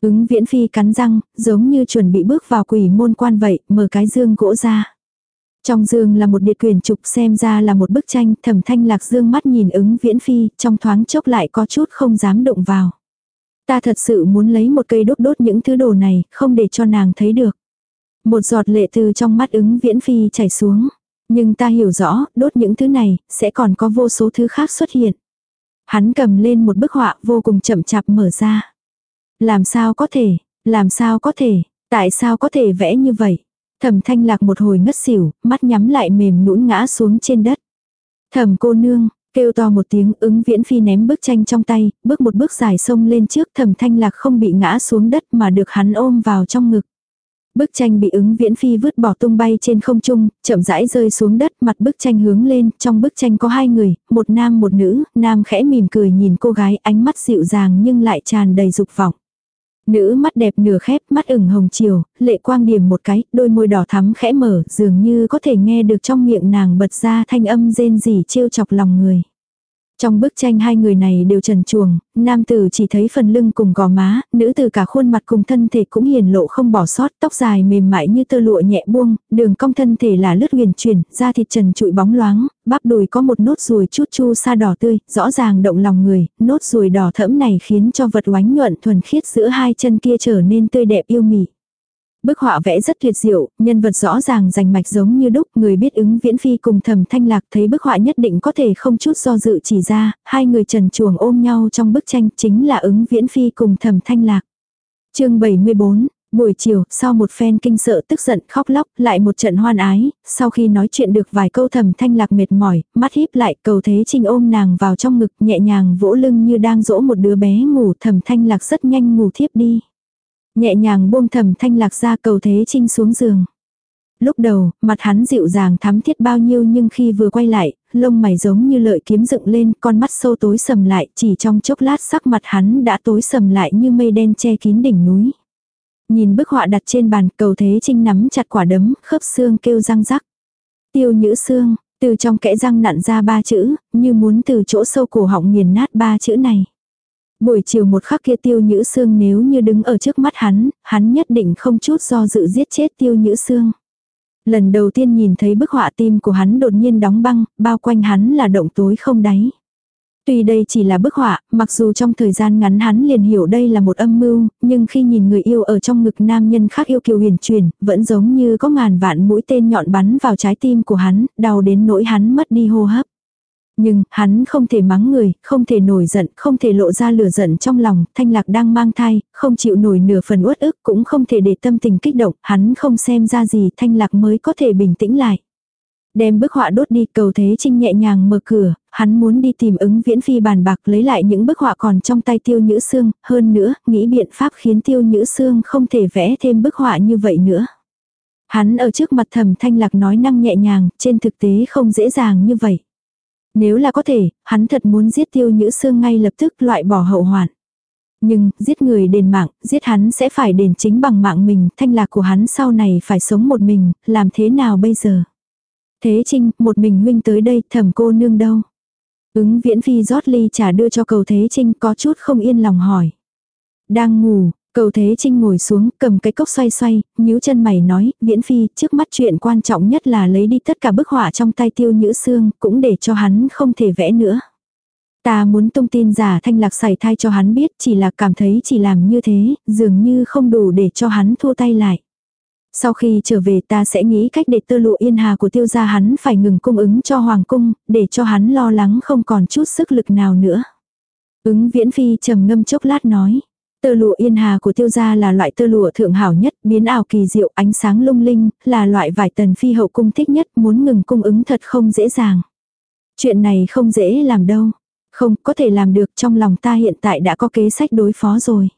Ứng viễn phi cắn răng, giống như chuẩn bị bước vào quỷ môn quan vậy, mở cái dương gỗ ra. Trong dương là một điệt quyền trục xem ra là một bức tranh, thẩm thanh lạc dương mắt nhìn ứng viễn phi, trong thoáng chốc lại có chút không dám động vào. Ta thật sự muốn lấy một cây đốt đốt những thứ đồ này, không để cho nàng thấy được. Một giọt lệ từ trong mắt ứng viễn phi chảy xuống. Nhưng ta hiểu rõ, đốt những thứ này, sẽ còn có vô số thứ khác xuất hiện. Hắn cầm lên một bức họa vô cùng chậm chạp mở ra. Làm sao có thể, làm sao có thể, tại sao có thể vẽ như vậy? Thẩm thanh lạc một hồi ngất xỉu, mắt nhắm lại mềm nũng ngã xuống trên đất. Thẩm cô nương, kêu to một tiếng ứng viễn phi ném bức tranh trong tay, bước một bước dài sông lên trước thẩm thanh lạc không bị ngã xuống đất mà được hắn ôm vào trong ngực. Bức tranh bị ứng viễn phi vứt bỏ tung bay trên không trung, chậm rãi rơi xuống đất, mặt bức tranh hướng lên, trong bức tranh có hai người, một nam một nữ, nam khẽ mỉm cười nhìn cô gái, ánh mắt dịu dàng nhưng lại tràn đầy dục vọng. Nữ mắt đẹp nửa khép, mắt ửng hồng chiều, lệ quang điểm một cái, đôi môi đỏ thắm khẽ mở, dường như có thể nghe được trong miệng nàng bật ra thanh âm rên rỉ trêu chọc lòng người. Trong bức tranh hai người này đều trần chuồng, nam tử chỉ thấy phần lưng cùng gò má, nữ tử cả khuôn mặt cùng thân thể cũng hiền lộ không bỏ sót, tóc dài mềm mại như tơ lụa nhẹ buông, đường cong thân thể là lướt huyền chuyển, da thịt trần trụi bóng loáng, bắp đùi có một nốt ruồi chút chu sa đỏ tươi, rõ ràng động lòng người, nốt ruồi đỏ thẫm này khiến cho vật oánh nhuận thuần khiết giữa hai chân kia trở nên tươi đẹp yêu mị. Bức họa vẽ rất tuyệt diệu, nhân vật rõ ràng rành mạch giống như đúc, người biết ứng viễn phi cùng thầm thanh lạc thấy bức họa nhất định có thể không chút do dự chỉ ra, hai người trần chuồng ôm nhau trong bức tranh chính là ứng viễn phi cùng thầm thanh lạc. chương 74 Buổi chiều, sau một phen kinh sợ tức giận khóc lóc, lại một trận hoan ái, sau khi nói chuyện được vài câu thầm thanh lạc mệt mỏi, mắt híp lại, cầu thế trinh ôm nàng vào trong ngực nhẹ nhàng vỗ lưng như đang dỗ một đứa bé ngủ thầm thanh lạc rất nhanh ngủ thiếp đi. Nhẹ nhàng buông thầm thanh lạc ra cầu thế trinh xuống giường. Lúc đầu, mặt hắn dịu dàng thắm thiết bao nhiêu nhưng khi vừa quay lại, lông mày giống như lợi kiếm dựng lên, con mắt sâu tối sầm lại, chỉ trong chốc lát sắc mặt hắn đã tối sầm lại như mây đen che kín đỉnh núi. Nhìn bức họa đặt trên bàn, cầu thế trinh nắm chặt quả đấm, khớp xương kêu răng rắc. Tiêu nhữ xương, từ trong kẽ răng nặn ra ba chữ, như muốn từ chỗ sâu cổ họng nghiền nát ba chữ này. Buổi chiều một khắc kia tiêu nhữ xương nếu như đứng ở trước mắt hắn, hắn nhất định không chút do dự giết chết tiêu nhữ xương. Lần đầu tiên nhìn thấy bức họa tim của hắn đột nhiên đóng băng, bao quanh hắn là động tối không đáy. Tuy đây chỉ là bức họa, mặc dù trong thời gian ngắn hắn liền hiểu đây là một âm mưu, nhưng khi nhìn người yêu ở trong ngực nam nhân khác yêu kiều huyền truyền, vẫn giống như có ngàn vạn mũi tên nhọn bắn vào trái tim của hắn, đau đến nỗi hắn mất đi hô hấp. Nhưng, hắn không thể mắng người, không thể nổi giận, không thể lộ ra lửa giận trong lòng, thanh lạc đang mang thai, không chịu nổi nửa phần uất ức, cũng không thể để tâm tình kích động, hắn không xem ra gì thanh lạc mới có thể bình tĩnh lại. Đem bức họa đốt đi cầu thế trinh nhẹ nhàng mở cửa, hắn muốn đi tìm ứng viễn phi bàn bạc lấy lại những bức họa còn trong tay tiêu nhữ xương, hơn nữa, nghĩ biện pháp khiến tiêu nhữ xương không thể vẽ thêm bức họa như vậy nữa. Hắn ở trước mặt thẩm thanh lạc nói năng nhẹ nhàng, trên thực tế không dễ dàng như vậy. Nếu là có thể, hắn thật muốn giết tiêu nhữ xương ngay lập tức loại bỏ hậu hoạn. Nhưng, giết người đền mạng, giết hắn sẽ phải đền chính bằng mạng mình, thanh lạc của hắn sau này phải sống một mình, làm thế nào bây giờ? Thế Trinh, một mình huynh tới đây, thẩm cô nương đâu? Ứng viễn phi rót ly trà đưa cho cầu Thế Trinh có chút không yên lòng hỏi. Đang ngủ, cầu Thế Trinh ngồi xuống, cầm cái cốc xoay xoay, nhíu chân mày nói, viễn phi, trước mắt chuyện quan trọng nhất là lấy đi tất cả bức họa trong tay tiêu nhữ xương, cũng để cho hắn không thể vẽ nữa. Ta muốn tung tin giả thanh lạc xảy thai cho hắn biết, chỉ là cảm thấy chỉ làm như thế, dường như không đủ để cho hắn thua tay lại. Sau khi trở về ta sẽ nghĩ cách để tơ lụa yên hà của tiêu gia hắn phải ngừng cung ứng cho hoàng cung, để cho hắn lo lắng không còn chút sức lực nào nữa. Ứng viễn phi trầm ngâm chốc lát nói. Tơ lụa yên hà của tiêu gia là loại tơ lụa thượng hảo nhất, biến ảo kỳ diệu, ánh sáng lung linh, là loại vải tần phi hậu cung thích nhất, muốn ngừng cung ứng thật không dễ dàng. Chuyện này không dễ làm đâu. Không, có thể làm được trong lòng ta hiện tại đã có kế sách đối phó rồi.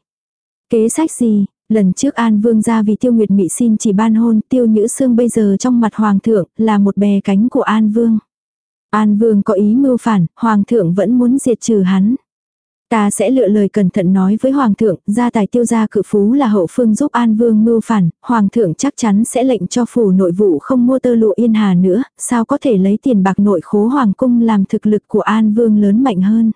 Kế sách gì? Lần trước An Vương ra vì Tiêu Nguyệt Mị xin chỉ ban hôn, Tiêu Nhữ Sương bây giờ trong mặt Hoàng thượng là một bè cánh của An Vương. An Vương có ý mưu phản, Hoàng thượng vẫn muốn diệt trừ hắn. Ta sẽ lựa lời cẩn thận nói với Hoàng thượng, gia tài tiêu gia cự phú là hậu phương giúp An Vương mưu phản, Hoàng thượng chắc chắn sẽ lệnh cho phủ nội vụ không mua tơ lụa yên hà nữa, sao có thể lấy tiền bạc nội khố Hoàng cung làm thực lực của An Vương lớn mạnh hơn.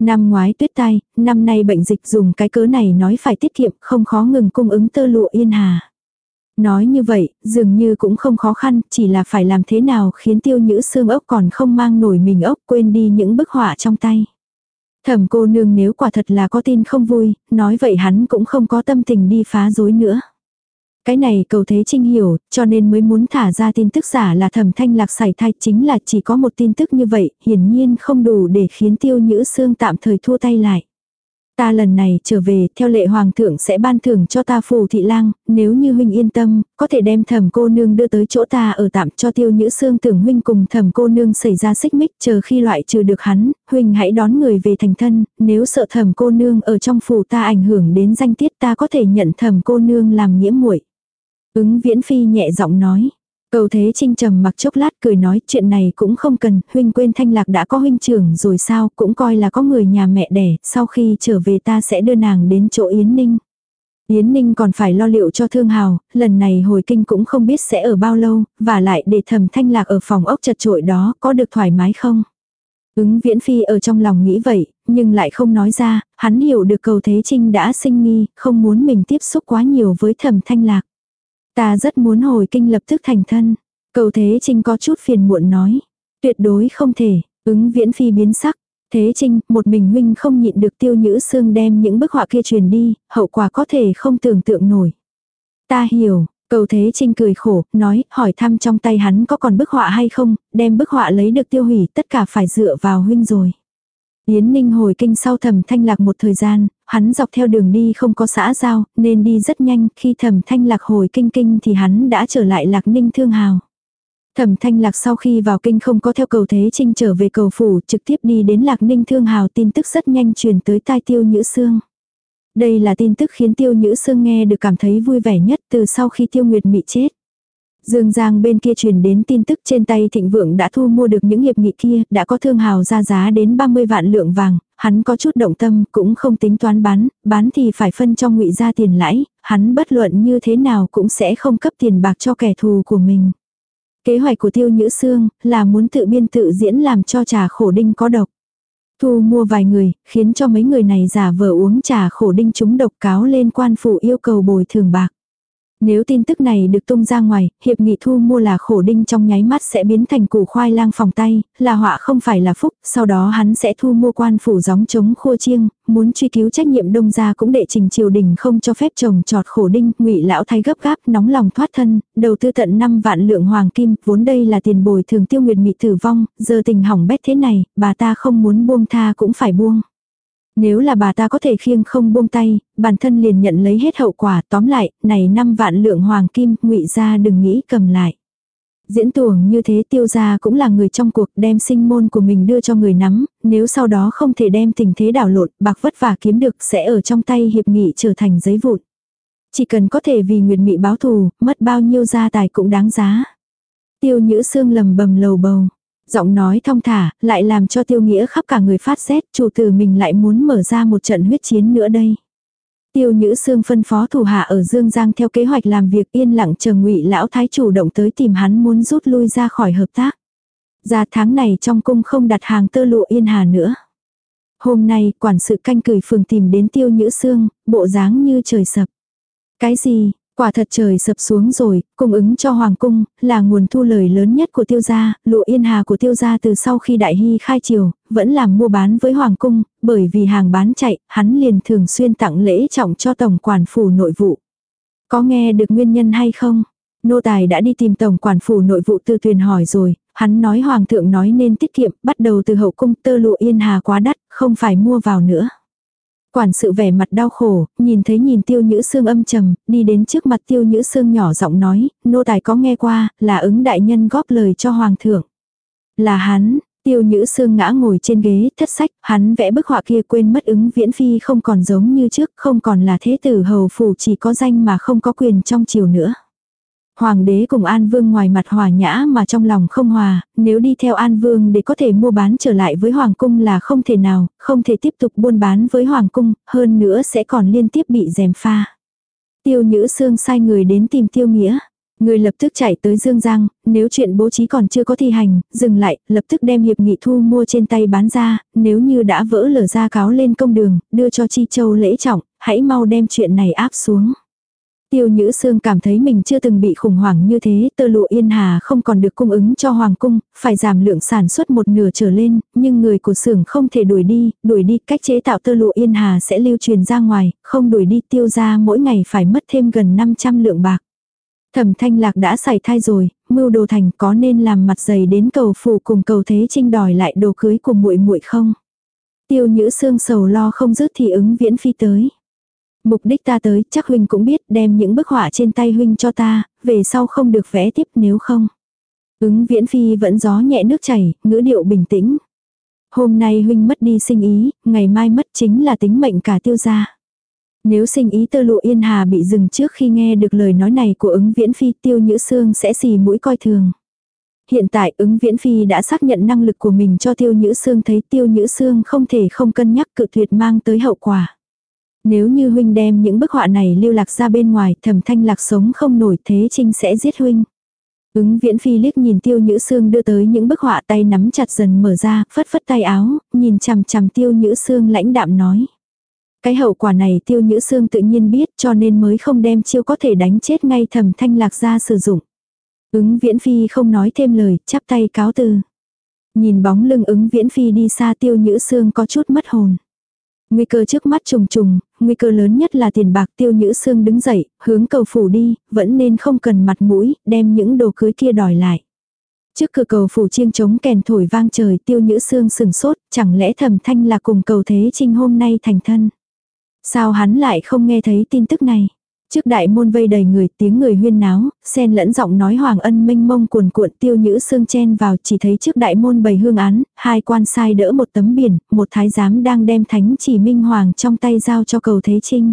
Năm ngoái tuyết tay, năm nay bệnh dịch dùng cái cớ này nói phải tiết kiệm, không khó ngừng cung ứng tơ lụa yên hà. Nói như vậy, dường như cũng không khó khăn, chỉ là phải làm thế nào khiến tiêu nhữ xương ốc còn không mang nổi mình ốc quên đi những bức họa trong tay. Thẩm cô nương nếu quả thật là có tin không vui, nói vậy hắn cũng không có tâm tình đi phá rối nữa. Cái này cầu thế trinh hiểu, cho nên mới muốn thả ra tin tức giả là thẩm thanh lạc sảy thai chính là chỉ có một tin tức như vậy, hiển nhiên không đủ để khiến tiêu nhữ xương tạm thời thua tay lại. Ta lần này trở về, theo lệ hoàng thượng sẽ ban thưởng cho ta phù thị lang, nếu như huynh yên tâm, có thể đem thẩm cô nương đưa tới chỗ ta ở tạm cho tiêu nhữ xương tưởng huynh cùng thẩm cô nương xảy ra xích mích, chờ khi loại trừ được hắn, huynh hãy đón người về thành thân, nếu sợ thẩm cô nương ở trong phủ ta ảnh hưởng đến danh tiết ta có thể nhận thẩm cô nương làm nghĩa muội. Ứng viễn phi nhẹ giọng nói. Cầu thế trinh trầm mặc chốc lát cười nói chuyện này cũng không cần, huynh quên thanh lạc đã có huynh trưởng rồi sao, cũng coi là có người nhà mẹ đẻ, sau khi trở về ta sẽ đưa nàng đến chỗ Yến Ninh. Yến Ninh còn phải lo liệu cho thương hào, lần này hồi kinh cũng không biết sẽ ở bao lâu, và lại để thầm thanh lạc ở phòng ốc chật trội đó có được thoải mái không? Ứng viễn phi ở trong lòng nghĩ vậy, nhưng lại không nói ra, hắn hiểu được cầu thế trinh đã sinh nghi, không muốn mình tiếp xúc quá nhiều với thầm thanh lạc. Ta rất muốn hồi kinh lập tức thành thân. Cầu Thế Trinh có chút phiền muộn nói. Tuyệt đối không thể, ứng viễn phi biến sắc. Thế Trinh, một mình huynh không nhịn được tiêu nhữ xương đem những bức họa kia truyền đi, hậu quả có thể không tưởng tượng nổi. Ta hiểu, cầu Thế Trinh cười khổ, nói, hỏi thăm trong tay hắn có còn bức họa hay không, đem bức họa lấy được tiêu hủy, tất cả phải dựa vào huynh rồi. Yến Ninh hồi kinh sau thầm thanh lạc một thời gian, hắn dọc theo đường đi không có xã giao, nên đi rất nhanh, khi thầm thanh lạc hồi kinh kinh thì hắn đã trở lại lạc ninh thương hào. Thẩm thanh lạc sau khi vào kinh không có theo cầu thế trinh trở về cầu phủ trực tiếp đi đến lạc ninh thương hào tin tức rất nhanh truyền tới tai tiêu nhữ xương. Đây là tin tức khiến tiêu nhữ xương nghe được cảm thấy vui vẻ nhất từ sau khi tiêu nguyệt mị chết. Dương Giang bên kia truyền đến tin tức trên tay thịnh vượng đã thu mua được những hiệp nghị kia, đã có thương hào ra giá đến 30 vạn lượng vàng, hắn có chút động tâm, cũng không tính toán bán, bán thì phải phân trong ngụy ra tiền lãi, hắn bất luận như thế nào cũng sẽ không cấp tiền bạc cho kẻ thù của mình. Kế hoạch của Tiêu Nhữ Sương là muốn tự biên tự diễn làm cho trà khổ đinh có độc. Thu mua vài người, khiến cho mấy người này giả vờ uống trà khổ đinh chúng độc cáo lên quan phủ yêu cầu bồi thường bạc. Nếu tin tức này được tung ra ngoài, hiệp nghị thu mua là khổ đinh trong nháy mắt sẽ biến thành củ khoai lang phòng tay, là họa không phải là phúc, sau đó hắn sẽ thu mua quan phủ gióng chống khua chiêng, muốn truy cứu trách nhiệm đông gia cũng đệ trình triều đình không cho phép trồng trọt khổ đinh, ngụy lão thay gấp gáp, nóng lòng thoát thân, đầu tư tận 5 vạn lượng hoàng kim, vốn đây là tiền bồi thường tiêu nguyệt mị tử vong, giờ tình hỏng bét thế này, bà ta không muốn buông tha cũng phải buông. Nếu là bà ta có thể khiêng không buông tay, bản thân liền nhận lấy hết hậu quả, tóm lại, này năm vạn lượng hoàng kim, ngụy ra đừng nghĩ cầm lại. Diễn tuồng như thế tiêu gia cũng là người trong cuộc đem sinh môn của mình đưa cho người nắm, nếu sau đó không thể đem tình thế đảo lộn, bạc vất vả kiếm được sẽ ở trong tay hiệp nghị trở thành giấy vụn. Chỉ cần có thể vì Nguyệt Mị báo thù, mất bao nhiêu gia tài cũng đáng giá. Tiêu Nhữ xương lầm bầm lầu bầu. Giọng nói thong thả, lại làm cho Tiêu Nghĩa khắp cả người phát rét, chủ tử mình lại muốn mở ra một trận huyết chiến nữa đây. Tiêu Nhữ Sương phân phó thủ hạ ở Dương Giang theo kế hoạch làm việc yên lặng chờ Ngụy lão thái chủ động tới tìm hắn muốn rút lui ra khỏi hợp tác. Ra tháng này trong cung không đặt hàng tơ lụa yên hà nữa. Hôm nay, quản sự canh cười phường tìm đến Tiêu Nhữ Sương, bộ dáng như trời sập. Cái gì, quả thật trời sập xuống rồi, cung ứng cho Hoàng cung, là nguồn thu lời lớn nhất của tiêu gia, lụa yên hà của tiêu gia từ sau khi đại hy khai triều, vẫn làm mua bán với Hoàng cung, bởi vì hàng bán chạy, hắn liền thường xuyên tặng lễ trọng cho tổng quản phủ nội vụ. Có nghe được nguyên nhân hay không? Nô tài đã đi tìm tổng quản phủ nội vụ tư tuyền hỏi rồi, hắn nói hoàng thượng nói nên tiết kiệm, bắt đầu từ hậu cung tơ lụa yên hà quá đắt, không phải mua vào nữa. Quản sự vẻ mặt đau khổ, nhìn thấy nhìn tiêu nhữ xương âm trầm, đi đến trước mặt tiêu nhữ xương nhỏ giọng nói, nô tài có nghe qua, là ứng đại nhân góp lời cho hoàng thượng. Là hắn, tiêu nhữ xương ngã ngồi trên ghế, thất sách, hắn vẽ bức họa kia quên mất ứng viễn phi không còn giống như trước, không còn là thế tử hầu phủ chỉ có danh mà không có quyền trong triều nữa. Hoàng đế cùng An Vương ngoài mặt hòa nhã mà trong lòng không hòa, nếu đi theo An Vương để có thể mua bán trở lại với Hoàng cung là không thể nào, không thể tiếp tục buôn bán với Hoàng cung, hơn nữa sẽ còn liên tiếp bị dèm pha. Tiêu Nhữ Sương sai người đến tìm Tiêu Nghĩa. Người lập tức chạy tới Dương Giang, nếu chuyện bố trí còn chưa có thi hành, dừng lại, lập tức đem hiệp nghị thu mua trên tay bán ra, nếu như đã vỡ lở ra cáo lên công đường, đưa cho Chi Châu lễ trọng, hãy mau đem chuyện này áp xuống. Tiêu Nhữ Sương cảm thấy mình chưa từng bị khủng hoảng như thế, tơ lụa yên hà không còn được cung ứng cho Hoàng cung, phải giảm lượng sản xuất một nửa trở lên, nhưng người của xưởng không thể đuổi đi, đuổi đi cách chế tạo tơ lụa yên hà sẽ lưu truyền ra ngoài, không đuổi đi tiêu ra mỗi ngày phải mất thêm gần 500 lượng bạc. Thẩm thanh lạc đã xảy thai rồi, mưu đồ thành có nên làm mặt dày đến cầu phủ cùng cầu thế trinh đòi lại đồ cưới của muội muội không? Tiêu Nhữ Sương sầu lo không dứt thì ứng viễn phi tới. Mục đích ta tới, chắc huynh cũng biết, đem những bức họa trên tay huynh cho ta, về sau không được vẽ tiếp nếu không. Ứng viễn phi vẫn gió nhẹ nước chảy, ngữ điệu bình tĩnh. Hôm nay huynh mất đi sinh ý, ngày mai mất chính là tính mệnh cả tiêu gia. Nếu sinh ý tơ lụa yên hà bị dừng trước khi nghe được lời nói này của ứng viễn phi tiêu nhữ xương sẽ xì mũi coi thường. Hiện tại ứng viễn phi đã xác nhận năng lực của mình cho tiêu nhữ xương thấy tiêu nhữ xương không thể không cân nhắc cự tuyệt mang tới hậu quả. Nếu như huynh đem những bức họa này lưu lạc ra bên ngoài, thẩm thanh lạc sống không nổi thế trinh sẽ giết huynh. Ứng viễn phi liếc nhìn tiêu nhữ xương đưa tới những bức họa tay nắm chặt dần mở ra, phất phất tay áo, nhìn chằm chằm tiêu nhữ xương lãnh đạm nói. Cái hậu quả này tiêu nhữ xương tự nhiên biết cho nên mới không đem chiêu có thể đánh chết ngay thẩm thanh lạc ra sử dụng. Ứng viễn phi không nói thêm lời, chắp tay cáo từ. Nhìn bóng lưng ứng viễn phi đi xa tiêu nhữ xương có chút mất hồn. Nguy cơ trước mắt trùng trùng, nguy cơ lớn nhất là tiền bạc tiêu nhữ xương đứng dậy, hướng cầu phủ đi, vẫn nên không cần mặt mũi, đem những đồ cưới kia đòi lại. Trước cửa cầu phủ chiêng trống kèn thổi vang trời tiêu nhữ xương sừng sốt, chẳng lẽ thầm thanh là cùng cầu thế trinh hôm nay thành thân. Sao hắn lại không nghe thấy tin tức này? Trước đại môn vây đầy người tiếng người huyên náo, sen lẫn giọng nói hoàng ân minh mông cuồn cuộn tiêu nhữ xương chen vào chỉ thấy trước đại môn bày hương án, hai quan sai đỡ một tấm biển, một thái giám đang đem thánh chỉ minh hoàng trong tay giao cho cầu thế trinh.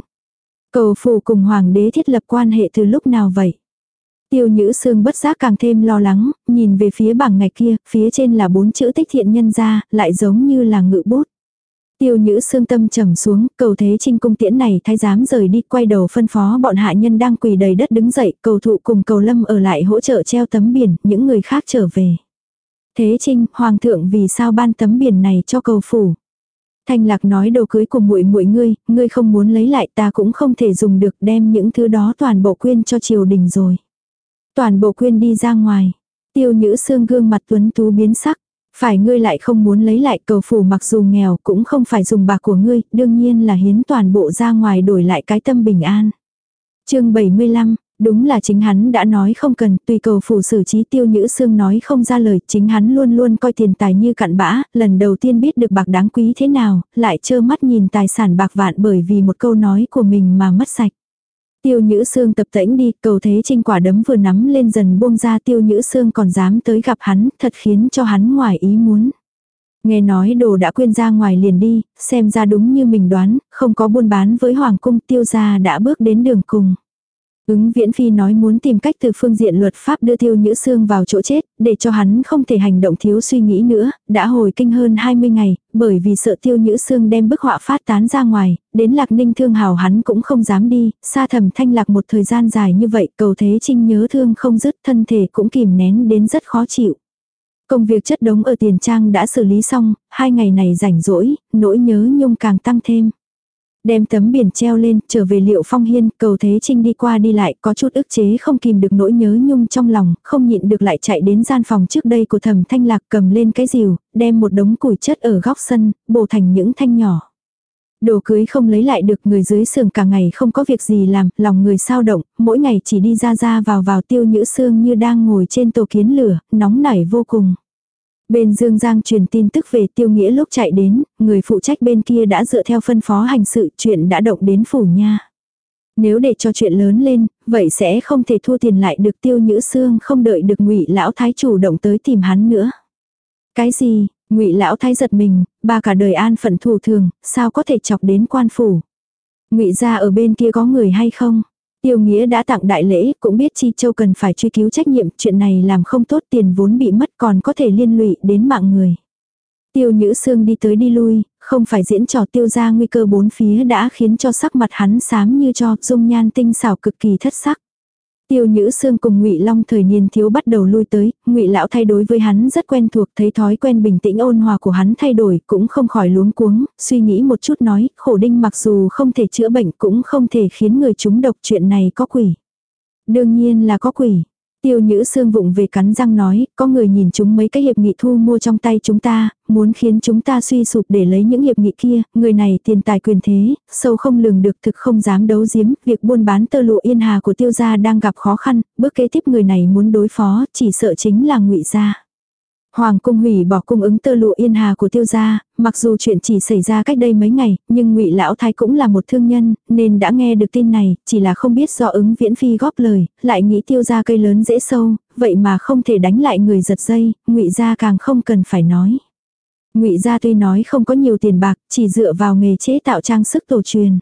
Cầu phủ cùng hoàng đế thiết lập quan hệ từ lúc nào vậy? Tiêu nhữ xương bất giác càng thêm lo lắng, nhìn về phía bảng ngạch kia, phía trên là bốn chữ tích thiện nhân ra, lại giống như là ngự bút. Tiêu nhữ xương tâm trầm xuống, cầu thế trinh cung tiễn này thái giám rời đi quay đầu phân phó bọn hạ nhân đang quỳ đầy đất đứng dậy, cầu thụ cùng cầu lâm ở lại hỗ trợ treo tấm biển, những người khác trở về. Thế trinh, hoàng thượng vì sao ban tấm biển này cho cầu phủ? Thanh lạc nói đồ cưới của muội muội ngươi, ngươi không muốn lấy lại ta cũng không thể dùng được đem những thứ đó toàn bộ quyên cho triều đình rồi. Toàn bộ quyên đi ra ngoài. Tiêu nhữ xương gương mặt tuấn tú biến sắc. Phải ngươi lại không muốn lấy lại cầu phủ mặc dù nghèo cũng không phải dùng bạc của ngươi, đương nhiên là hiến toàn bộ ra ngoài đổi lại cái tâm bình an. chương 75, đúng là chính hắn đã nói không cần, tùy cầu phủ xử trí tiêu nhữ xương nói không ra lời, chính hắn luôn luôn coi tiền tài như cặn bã, lần đầu tiên biết được bạc đáng quý thế nào, lại trơ mắt nhìn tài sản bạc vạn bởi vì một câu nói của mình mà mất sạch. Tiêu Nhữ Sương tập tễnh đi, cầu thế trinh quả đấm vừa nắm lên dần buông ra Tiêu Nhữ Sương còn dám tới gặp hắn, thật khiến cho hắn ngoài ý muốn. Nghe nói đồ đã quên ra ngoài liền đi, xem ra đúng như mình đoán, không có buôn bán với Hoàng cung tiêu gia đã bước đến đường cùng. Ứng viễn phi nói muốn tìm cách từ phương diện luật pháp đưa tiêu nhữ xương vào chỗ chết, để cho hắn không thể hành động thiếu suy nghĩ nữa, đã hồi kinh hơn 20 ngày, bởi vì sợ tiêu nhữ xương đem bức họa phát tán ra ngoài, đến lạc ninh thương hào hắn cũng không dám đi, xa thầm thanh lạc một thời gian dài như vậy, cầu thế trinh nhớ thương không dứt thân thể cũng kìm nén đến rất khó chịu. Công việc chất đống ở tiền trang đã xử lý xong, hai ngày này rảnh rỗi, nỗi nhớ nhung càng tăng thêm. Đem tấm biển treo lên, trở về liệu phong hiên, cầu thế trinh đi qua đi lại, có chút ức chế không kìm được nỗi nhớ nhung trong lòng, không nhịn được lại chạy đến gian phòng trước đây của thẩm thanh lạc cầm lên cái rìu, đem một đống củi chất ở góc sân, bổ thành những thanh nhỏ. Đồ cưới không lấy lại được người dưới sườn cả ngày không có việc gì làm, lòng người sao động, mỗi ngày chỉ đi ra ra vào vào tiêu nhữ xương như đang ngồi trên tổ kiến lửa, nóng nảy vô cùng. Bên Dương Giang truyền tin tức về tiêu nghĩa lúc chạy đến, người phụ trách bên kia đã dựa theo phân phó hành sự chuyện đã động đến phủ nha. Nếu để cho chuyện lớn lên, vậy sẽ không thể thua tiền lại được tiêu nhữ xương không đợi được ngụy lão thái chủ động tới tìm hắn nữa. Cái gì, ngụy lão thái giật mình, ba cả đời an phận thủ thường, sao có thể chọc đến quan phủ. ngụy ra ở bên kia có người hay không? Tiêu Nghĩa đã tặng đại lễ, cũng biết Chi Châu cần phải truy cứu trách nhiệm, chuyện này làm không tốt tiền vốn bị mất còn có thể liên lụy đến mạng người. Tiêu Nhữ Sương đi tới đi lui, không phải diễn trò tiêu ra nguy cơ bốn phía đã khiến cho sắc mặt hắn xám như cho, dung nhan tinh xảo cực kỳ thất sắc. Tiêu Nhữ Sương cùng Ngụy Long thời niên thiếu bắt đầu lui tới, Ngụy lão thay đối với hắn rất quen thuộc, thấy thói quen bình tĩnh ôn hòa của hắn thay đổi, cũng không khỏi luống cuống, suy nghĩ một chút nói, khổ đinh mặc dù không thể chữa bệnh cũng không thể khiến người chúng độc chuyện này có quỷ. Đương nhiên là có quỷ. Tiêu nhữ xương vụng về cắn răng nói, có người nhìn chúng mấy cái hiệp nghị thu mua trong tay chúng ta, muốn khiến chúng ta suy sụp để lấy những hiệp nghị kia, người này tiền tài quyền thế, sâu không lường được thực không dám đấu giếm, việc buôn bán tơ lụa yên hà của tiêu gia đang gặp khó khăn, bước kế tiếp người này muốn đối phó, chỉ sợ chính là ngụy gia. Hoàng cung hủy bỏ cung ứng tơ lụa yên hà của tiêu gia, mặc dù chuyện chỉ xảy ra cách đây mấy ngày, nhưng ngụy lão thái cũng là một thương nhân, nên đã nghe được tin này, chỉ là không biết do ứng viễn phi góp lời, lại nghĩ tiêu gia cây lớn dễ sâu, vậy mà không thể đánh lại người giật dây, ngụy gia càng không cần phải nói. Ngụy gia tuy nói không có nhiều tiền bạc, chỉ dựa vào nghề chế tạo trang sức tổ truyền.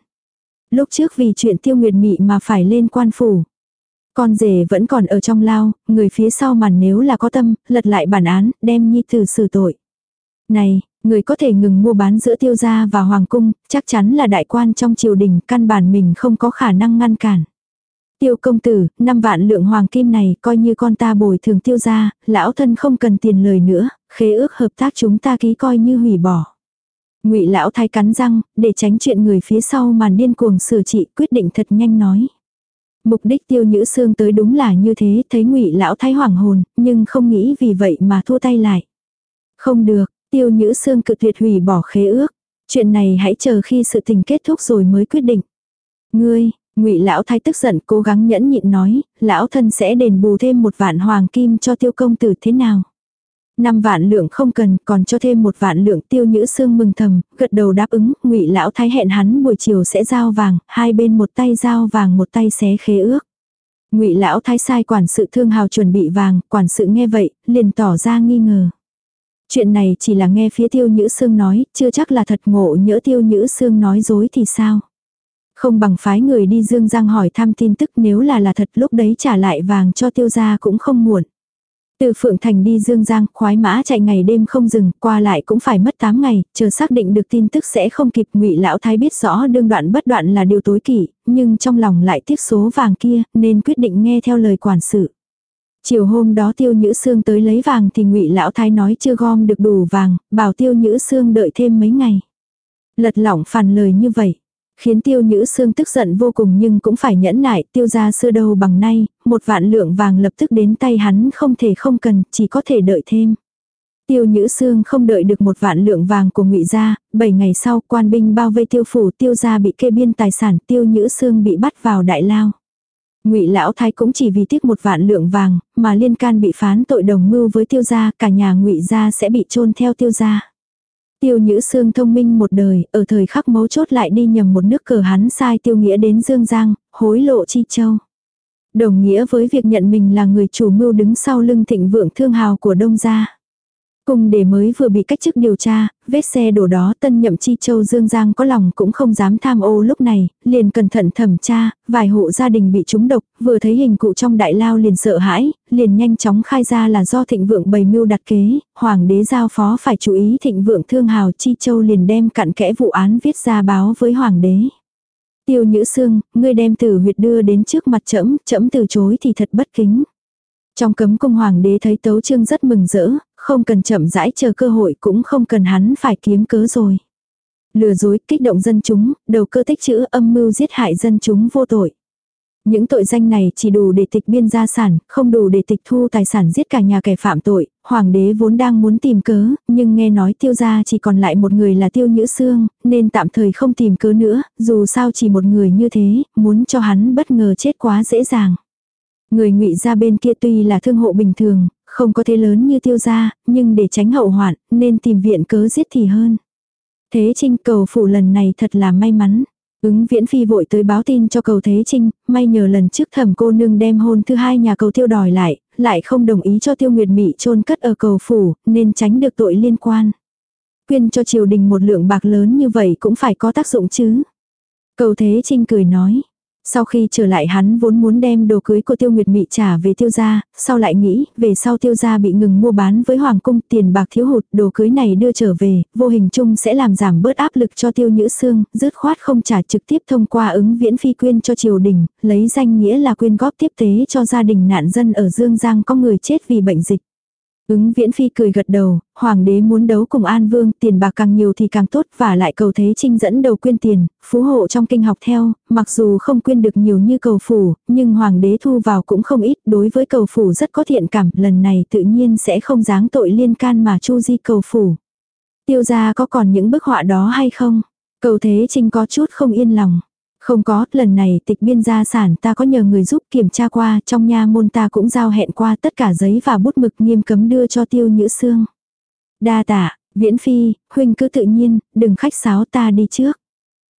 Lúc trước vì chuyện tiêu nguyệt mị mà phải lên quan phủ. Con rể vẫn còn ở trong lao, người phía sau màn nếu là có tâm, lật lại bản án, đem nhi tử xử tội. Này, người có thể ngừng mua bán giữa tiêu gia và hoàng cung, chắc chắn là đại quan trong triều đình, căn bản mình không có khả năng ngăn cản. Tiêu công tử, năm vạn lượng hoàng kim này coi như con ta bồi thường tiêu gia, lão thân không cần tiền lời nữa, khế ước hợp tác chúng ta ký coi như hủy bỏ. Ngụy lão thái cắn răng, để tránh chuyện người phía sau màn điên cuồng sửa trị, quyết định thật nhanh nói. Mục đích tiêu nhữ xương tới đúng là như thế, thấy ngụy lão thái hoảng hồn, nhưng không nghĩ vì vậy mà thua tay lại. Không được, tiêu nhữ xương cự tuyệt hủy bỏ khế ước. Chuyện này hãy chờ khi sự tình kết thúc rồi mới quyết định. Ngươi, ngụy lão thái tức giận cố gắng nhẫn nhịn nói, lão thân sẽ đền bù thêm một vạn hoàng kim cho tiêu công tử thế nào. Năm vạn lượng không cần, còn cho thêm một vạn lượng tiêu nhữ xương mừng thầm, gật đầu đáp ứng, ngụy lão thái hẹn hắn buổi chiều sẽ giao vàng, hai bên một tay giao vàng một tay xé khế ước. ngụy lão thái sai quản sự thương hào chuẩn bị vàng, quản sự nghe vậy, liền tỏ ra nghi ngờ. Chuyện này chỉ là nghe phía tiêu nhữ xương nói, chưa chắc là thật ngộ nhỡ tiêu nhữ xương nói dối thì sao. Không bằng phái người đi dương giang hỏi thăm tin tức nếu là là thật lúc đấy trả lại vàng cho tiêu gia cũng không muộn. Từ Phượng Thành đi Dương Giang, khoái mã chạy ngày đêm không dừng, qua lại cũng phải mất 8 ngày, chờ xác định được tin tức sẽ không kịp ngụy lão thái biết rõ đương đoạn bất đoạn là điều tối kỵ, nhưng trong lòng lại tiếc số vàng kia, nên quyết định nghe theo lời quản sự. Chiều hôm đó tiêu nhữ xương tới lấy vàng thì ngụy lão thái nói chưa gom được đủ vàng, bảo tiêu nhữ xương đợi thêm mấy ngày. Lật lỏng phản lời như vậy, Khiến tiêu nhữ xương tức giận vô cùng nhưng cũng phải nhẫn nại, tiêu ra xưa đâu bằng nay, một vạn lượng vàng lập tức đến tay hắn không thể không cần, chỉ có thể đợi thêm. Tiêu Nhữ Sương không đợi được một vạn lượng vàng của Ngụy gia, 7 ngày sau quan binh bao vây tiêu phủ, tiêu gia bị kê biên tài sản, Tiêu Nhữ Sương bị bắt vào đại lao. Ngụy lão thái cũng chỉ vì tiếc một vạn lượng vàng, mà liên can bị phán tội đồng mưu với tiêu gia, cả nhà Ngụy gia sẽ bị chôn theo tiêu gia. Tiêu Nhữ Sương thông minh một đời, ở thời khắc mấu chốt lại đi nhầm một nước cờ hắn sai Tiêu Nghĩa đến Dương Giang, hối lộ chi châu. Đồng nghĩa với việc nhận mình là người chủ mưu đứng sau lưng thịnh vượng thương hào của đông gia. Cùng để mới vừa bị cách chức điều tra, vết xe đổ đó tân nhậm chi châu Dương Giang có lòng cũng không dám tham ô lúc này, liền cẩn thận thẩm tra, vài hộ gia đình bị trúng độc, vừa thấy hình cụ trong đại lao liền sợ hãi, liền nhanh chóng khai ra là do thịnh vượng bày mưu đặt kế, hoàng đế giao phó phải chú ý thịnh vượng thương hào chi châu liền đem cặn kẽ vụ án viết ra báo với hoàng đế. Tiêu Nhữ Sương, ngươi đem tử huyệt đưa đến trước mặt trẫm, trẫm từ chối thì thật bất kính. Trong cấm cung hoàng đế thấy tấu trương rất mừng rỡ, không cần chậm rãi chờ cơ hội cũng không cần hắn phải kiếm cớ rồi. Lừa dối, kích động dân chúng, đầu cơ tích chữ âm mưu giết hại dân chúng vô tội. Những tội danh này chỉ đủ để tịch biên gia sản, không đủ để tịch thu tài sản giết cả nhà kẻ phạm tội. Hoàng đế vốn đang muốn tìm cớ, nhưng nghe nói tiêu gia chỉ còn lại một người là tiêu nhữ xương, nên tạm thời không tìm cớ nữa, dù sao chỉ một người như thế, muốn cho hắn bất ngờ chết quá dễ dàng. Người ngụy ra bên kia tuy là thương hộ bình thường, không có thế lớn như tiêu gia, nhưng để tránh hậu hoạn, nên tìm viện cớ giết thì hơn. Thế trinh cầu phụ lần này thật là may mắn. Ứng viễn phi vội tới báo tin cho cầu Thế Trinh, may nhờ lần trước thẩm cô nương đem hôn thứ hai nhà cầu tiêu đòi lại, lại không đồng ý cho tiêu nguyệt mị chôn cất ở cầu phủ, nên tránh được tội liên quan. Quyên cho triều đình một lượng bạc lớn như vậy cũng phải có tác dụng chứ. Cầu Thế Trinh cười nói, sau khi trở lại hắn vốn muốn đem đồ cưới của tiêu nguyệt mị trả về tiêu gia, sau lại nghĩ, về sau tiêu gia bị ngừng mua bán với hoàng cung tiền bạc thiếu hụt, đồ cưới này đưa trở về, vô hình chung sẽ làm giảm bớt áp lực cho tiêu nhữ xương, dứt khoát không trả trực tiếp thông qua ứng viễn phi quyên cho triều đình, lấy danh nghĩa là quyên góp tiếp tế cho gia đình nạn dân ở Dương Giang có người chết vì bệnh dịch. Ứng viễn phi cười gật đầu, hoàng đế muốn đấu cùng an vương, tiền bạc càng nhiều thì càng tốt và lại cầu thế trinh dẫn đầu quyên tiền, phú hộ trong kinh học theo, mặc dù không quyên được nhiều như cầu phủ, nhưng hoàng đế thu vào cũng không ít, đối với cầu phủ rất có thiện cảm, lần này tự nhiên sẽ không dáng tội liên can mà chu di cầu phủ. Tiêu gia có còn những bức họa đó hay không? Cầu thế trinh có chút không yên lòng. Không có, lần này tịch biên gia sản ta có nhờ người giúp kiểm tra qua, trong nha môn ta cũng giao hẹn qua tất cả giấy và bút mực nghiêm cấm đưa cho tiêu nhữ xương. Đa tạ, viễn phi, huynh cứ tự nhiên, đừng khách sáo ta đi trước.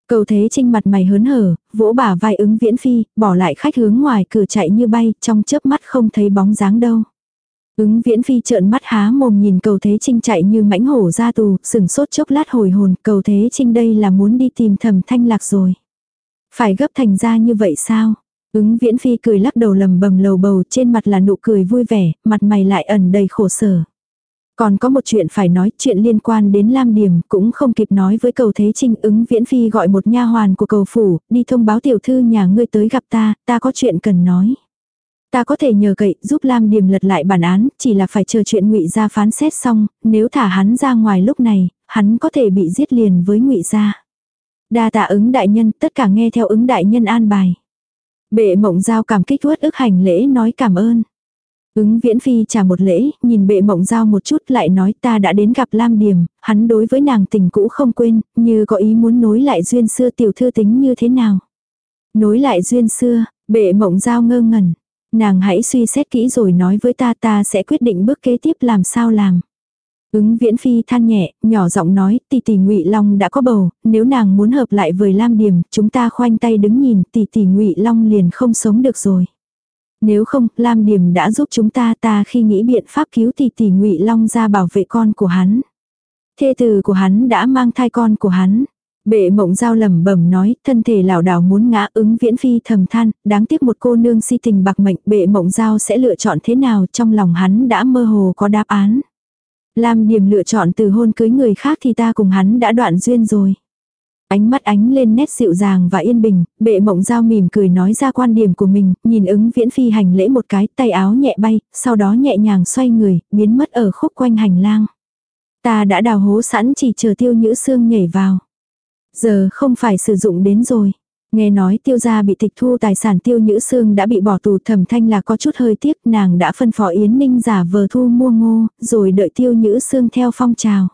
Cầu thế trinh mặt mày hớn hở, vỗ bả vai ứng viễn phi, bỏ lại khách hướng ngoài cửa chạy như bay, trong chớp mắt không thấy bóng dáng đâu. Ứng viễn phi trợn mắt há mồm nhìn cầu thế trinh chạy như mãnh hổ ra tù, sừng sốt chốc lát hồi hồn, cầu thế trinh đây là muốn đi tìm thầm thanh lạc rồi. Phải gấp thành ra như vậy sao? Ứng viễn phi cười lắc đầu lầm bầm lầu bầu trên mặt là nụ cười vui vẻ, mặt mày lại ẩn đầy khổ sở. Còn có một chuyện phải nói, chuyện liên quan đến Lam Điểm, cũng không kịp nói với cầu Thế Trinh ứng viễn phi gọi một nha hoàn của cầu phủ, đi thông báo tiểu thư nhà ngươi tới gặp ta, ta có chuyện cần nói. Ta có thể nhờ cậy giúp Lam Điểm lật lại bản án, chỉ là phải chờ chuyện ngụy gia phán xét xong, nếu thả hắn ra ngoài lúc này, hắn có thể bị giết liền với ngụy gia. Đa tạ ứng đại nhân, tất cả nghe theo ứng đại nhân an bài. Bệ mộng giao cảm kích uất ức hành lễ nói cảm ơn. Ứng viễn phi trả một lễ, nhìn bệ mộng giao một chút lại nói ta đã đến gặp Lam Điềm, hắn đối với nàng tình cũ không quên, như có ý muốn nối lại duyên xưa tiểu thư tính như thế nào. Nối lại duyên xưa, bệ mộng giao ngơ ngẩn. Nàng hãy suy xét kỹ rồi nói với ta ta sẽ quyết định bước kế tiếp làm sao làm. Ứng viễn phi than nhẹ, nhỏ giọng nói, tỷ tỷ ngụy Long đã có bầu, nếu nàng muốn hợp lại với Lam Điềm, chúng ta khoanh tay đứng nhìn, tỷ tỷ ngụy Long liền không sống được rồi. Nếu không, Lam Điềm đã giúp chúng ta ta khi nghĩ biện pháp cứu tỷ tỷ ngụy Long ra bảo vệ con của hắn. Thê tử của hắn đã mang thai con của hắn. Bệ mộng giao lầm bẩm nói, thân thể lảo đảo muốn ngã ứng viễn phi thầm than, đáng tiếc một cô nương si tình bạc mệnh bệ mộng giao sẽ lựa chọn thế nào trong lòng hắn đã mơ hồ có đáp án. Lam điểm lựa chọn từ hôn cưới người khác thì ta cùng hắn đã đoạn duyên rồi. Ánh mắt ánh lên nét dịu dàng và yên bình, bệ mộng giao mỉm cười nói ra quan điểm của mình, nhìn ứng viễn phi hành lễ một cái, tay áo nhẹ bay, sau đó nhẹ nhàng xoay người, biến mất ở khúc quanh hành lang. Ta đã đào hố sẵn chỉ chờ tiêu nhữ xương nhảy vào. Giờ không phải sử dụng đến rồi. Nghe nói tiêu gia bị tịch thu tài sản tiêu nhữ xương đã bị bỏ tù thẩm thanh là có chút hơi tiếc nàng đã phân phó Yến Ninh giả vờ thu mua ngô, rồi đợi tiêu nhữ xương theo phong trào.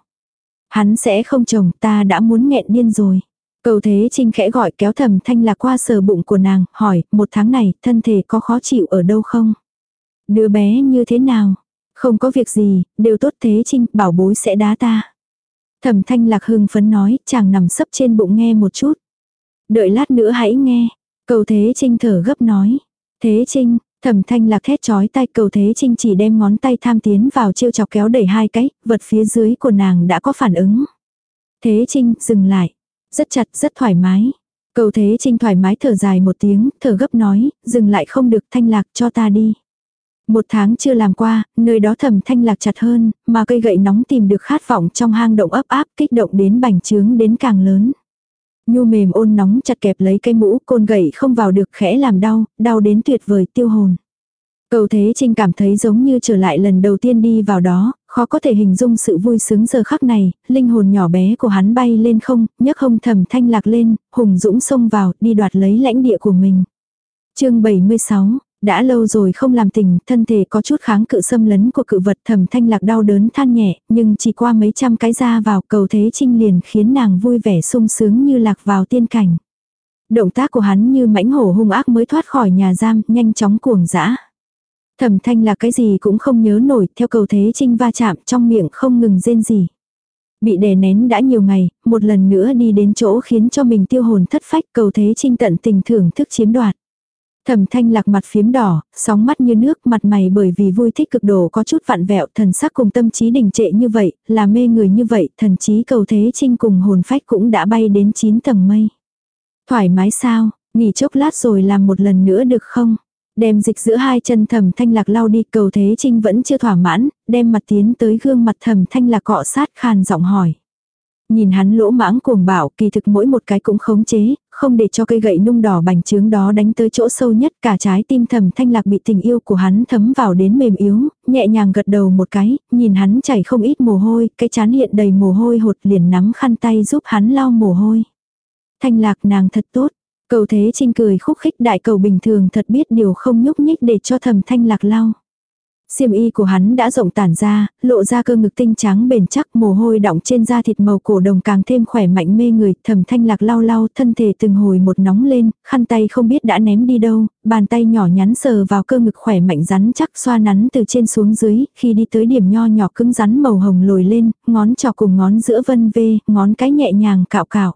Hắn sẽ không chồng ta đã muốn nghẹn điên rồi. Cầu thế trinh khẽ gọi kéo thẩm thanh là qua sờ bụng của nàng, hỏi, một tháng này, thân thể có khó chịu ở đâu không? Đứa bé như thế nào? Không có việc gì, đều tốt thế trinh, bảo bối sẽ đá ta. Thẩm thanh lạc hưng phấn nói, chàng nằm sấp trên bụng nghe một chút. Đợi lát nữa hãy nghe. Cầu Thế Trinh thở gấp nói. Thế Trinh, thẩm thanh lạc thét chói tay cầu Thế Trinh chỉ đem ngón tay tham tiến vào chiêu chọc kéo đẩy hai cái, vật phía dưới của nàng đã có phản ứng. Thế Trinh, dừng lại. Rất chặt, rất thoải mái. Cầu Thế Trinh thoải mái thở dài một tiếng, thở gấp nói, dừng lại không được thanh lạc cho ta đi. Một tháng chưa làm qua, nơi đó thầm thanh lạc chặt hơn, mà cây gậy nóng tìm được khát vọng trong hang động ấp áp kích động đến bành trướng đến càng lớn. Nhu mềm ôn nóng chặt kẹp lấy cây mũ, côn gậy không vào được khẽ làm đau, đau đến tuyệt vời tiêu hồn. Cầu Thế Trinh cảm thấy giống như trở lại lần đầu tiên đi vào đó, khó có thể hình dung sự vui sướng giờ khắc này, linh hồn nhỏ bé của hắn bay lên không, nhấc hông thầm thanh lạc lên, hùng dũng xông vào, đi đoạt lấy lãnh địa của mình. chương 76, đã lâu rồi không làm tình, thân thể có chút kháng cự xâm lấn của cự vật thầm thanh lạc đau đớn than nhẹ, nhưng chỉ qua mấy trăm cái ra vào cầu thế trinh liền khiến nàng vui vẻ sung sướng như lạc vào tiên cảnh. Động tác của hắn như mãnh hổ hung ác mới thoát khỏi nhà giam, nhanh chóng cuồng dã. Thẩm thanh là cái gì cũng không nhớ nổi, theo cầu thế trinh va chạm trong miệng không ngừng rên gì. Bị đè nén đã nhiều ngày, một lần nữa đi đến chỗ khiến cho mình tiêu hồn thất phách cầu thế trinh tận tình thưởng thức chiếm đoạt. Thẩm thanh lạc mặt phiếm đỏ, sóng mắt như nước, mặt mày bởi vì vui thích cực độ có chút vặn vẹo, thần sắc cùng tâm trí đình trệ như vậy, là mê người như vậy, thần trí cầu thế trinh cùng hồn phách cũng đã bay đến 9 tầng mây. Thoải mái sao, nghỉ chốc lát rồi làm một lần nữa được không? Đem dịch giữa hai chân thẩm thanh lạc lau đi cầu thế trinh vẫn chưa thỏa mãn, đem mặt tiến tới gương mặt thẩm thanh lạc cọ sát khàn giọng hỏi. Nhìn hắn lỗ mãng cuồng bạo kỳ thực mỗi một cái cũng khống chế, không để cho cây gậy nung đỏ bành trướng đó đánh tới chỗ sâu nhất cả trái tim thầm thanh lạc bị tình yêu của hắn thấm vào đến mềm yếu, nhẹ nhàng gật đầu một cái, nhìn hắn chảy không ít mồ hôi, cái chán hiện đầy mồ hôi hột liền nắm khăn tay giúp hắn lau mồ hôi. Thanh lạc nàng thật tốt, cầu thế trinh cười khúc khích đại cầu bình thường thật biết điều không nhúc nhích để cho thầm thanh lạc lau. Xiêm y của hắn đã rộng tản ra, lộ ra cơ ngực tinh trắng bền chắc mồ hôi đọng trên da thịt màu cổ đồng càng thêm khỏe mạnh mê người, thầm thanh lạc lau lau thân thể từng hồi một nóng lên, khăn tay không biết đã ném đi đâu, bàn tay nhỏ nhắn sờ vào cơ ngực khỏe mạnh rắn chắc xoa nắn từ trên xuống dưới, khi đi tới điểm nho nhỏ cứng rắn màu hồng lồi lên, ngón trỏ cùng ngón giữa vân vê, ngón cái nhẹ nhàng cạo cạo.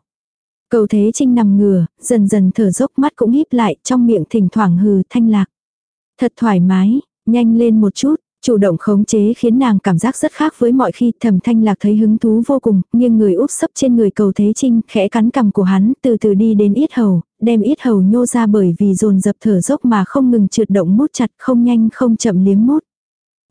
Cầu thế trinh nằm ngửa, dần dần thở dốc mắt cũng híp lại, trong miệng thỉnh thoảng hừ thanh lạc. Thật thoải mái, Nhanh lên một chút, chủ động khống chế khiến nàng cảm giác rất khác với mọi khi thẩm thanh lạc thấy hứng thú vô cùng, nhưng người úp sấp trên người cầu thế trinh, khẽ cắn cằm của hắn, từ từ đi đến yết hầu, đem yết hầu nhô ra bởi vì dồn dập thở dốc mà không ngừng trượt động mút chặt không nhanh không chậm liếm mút.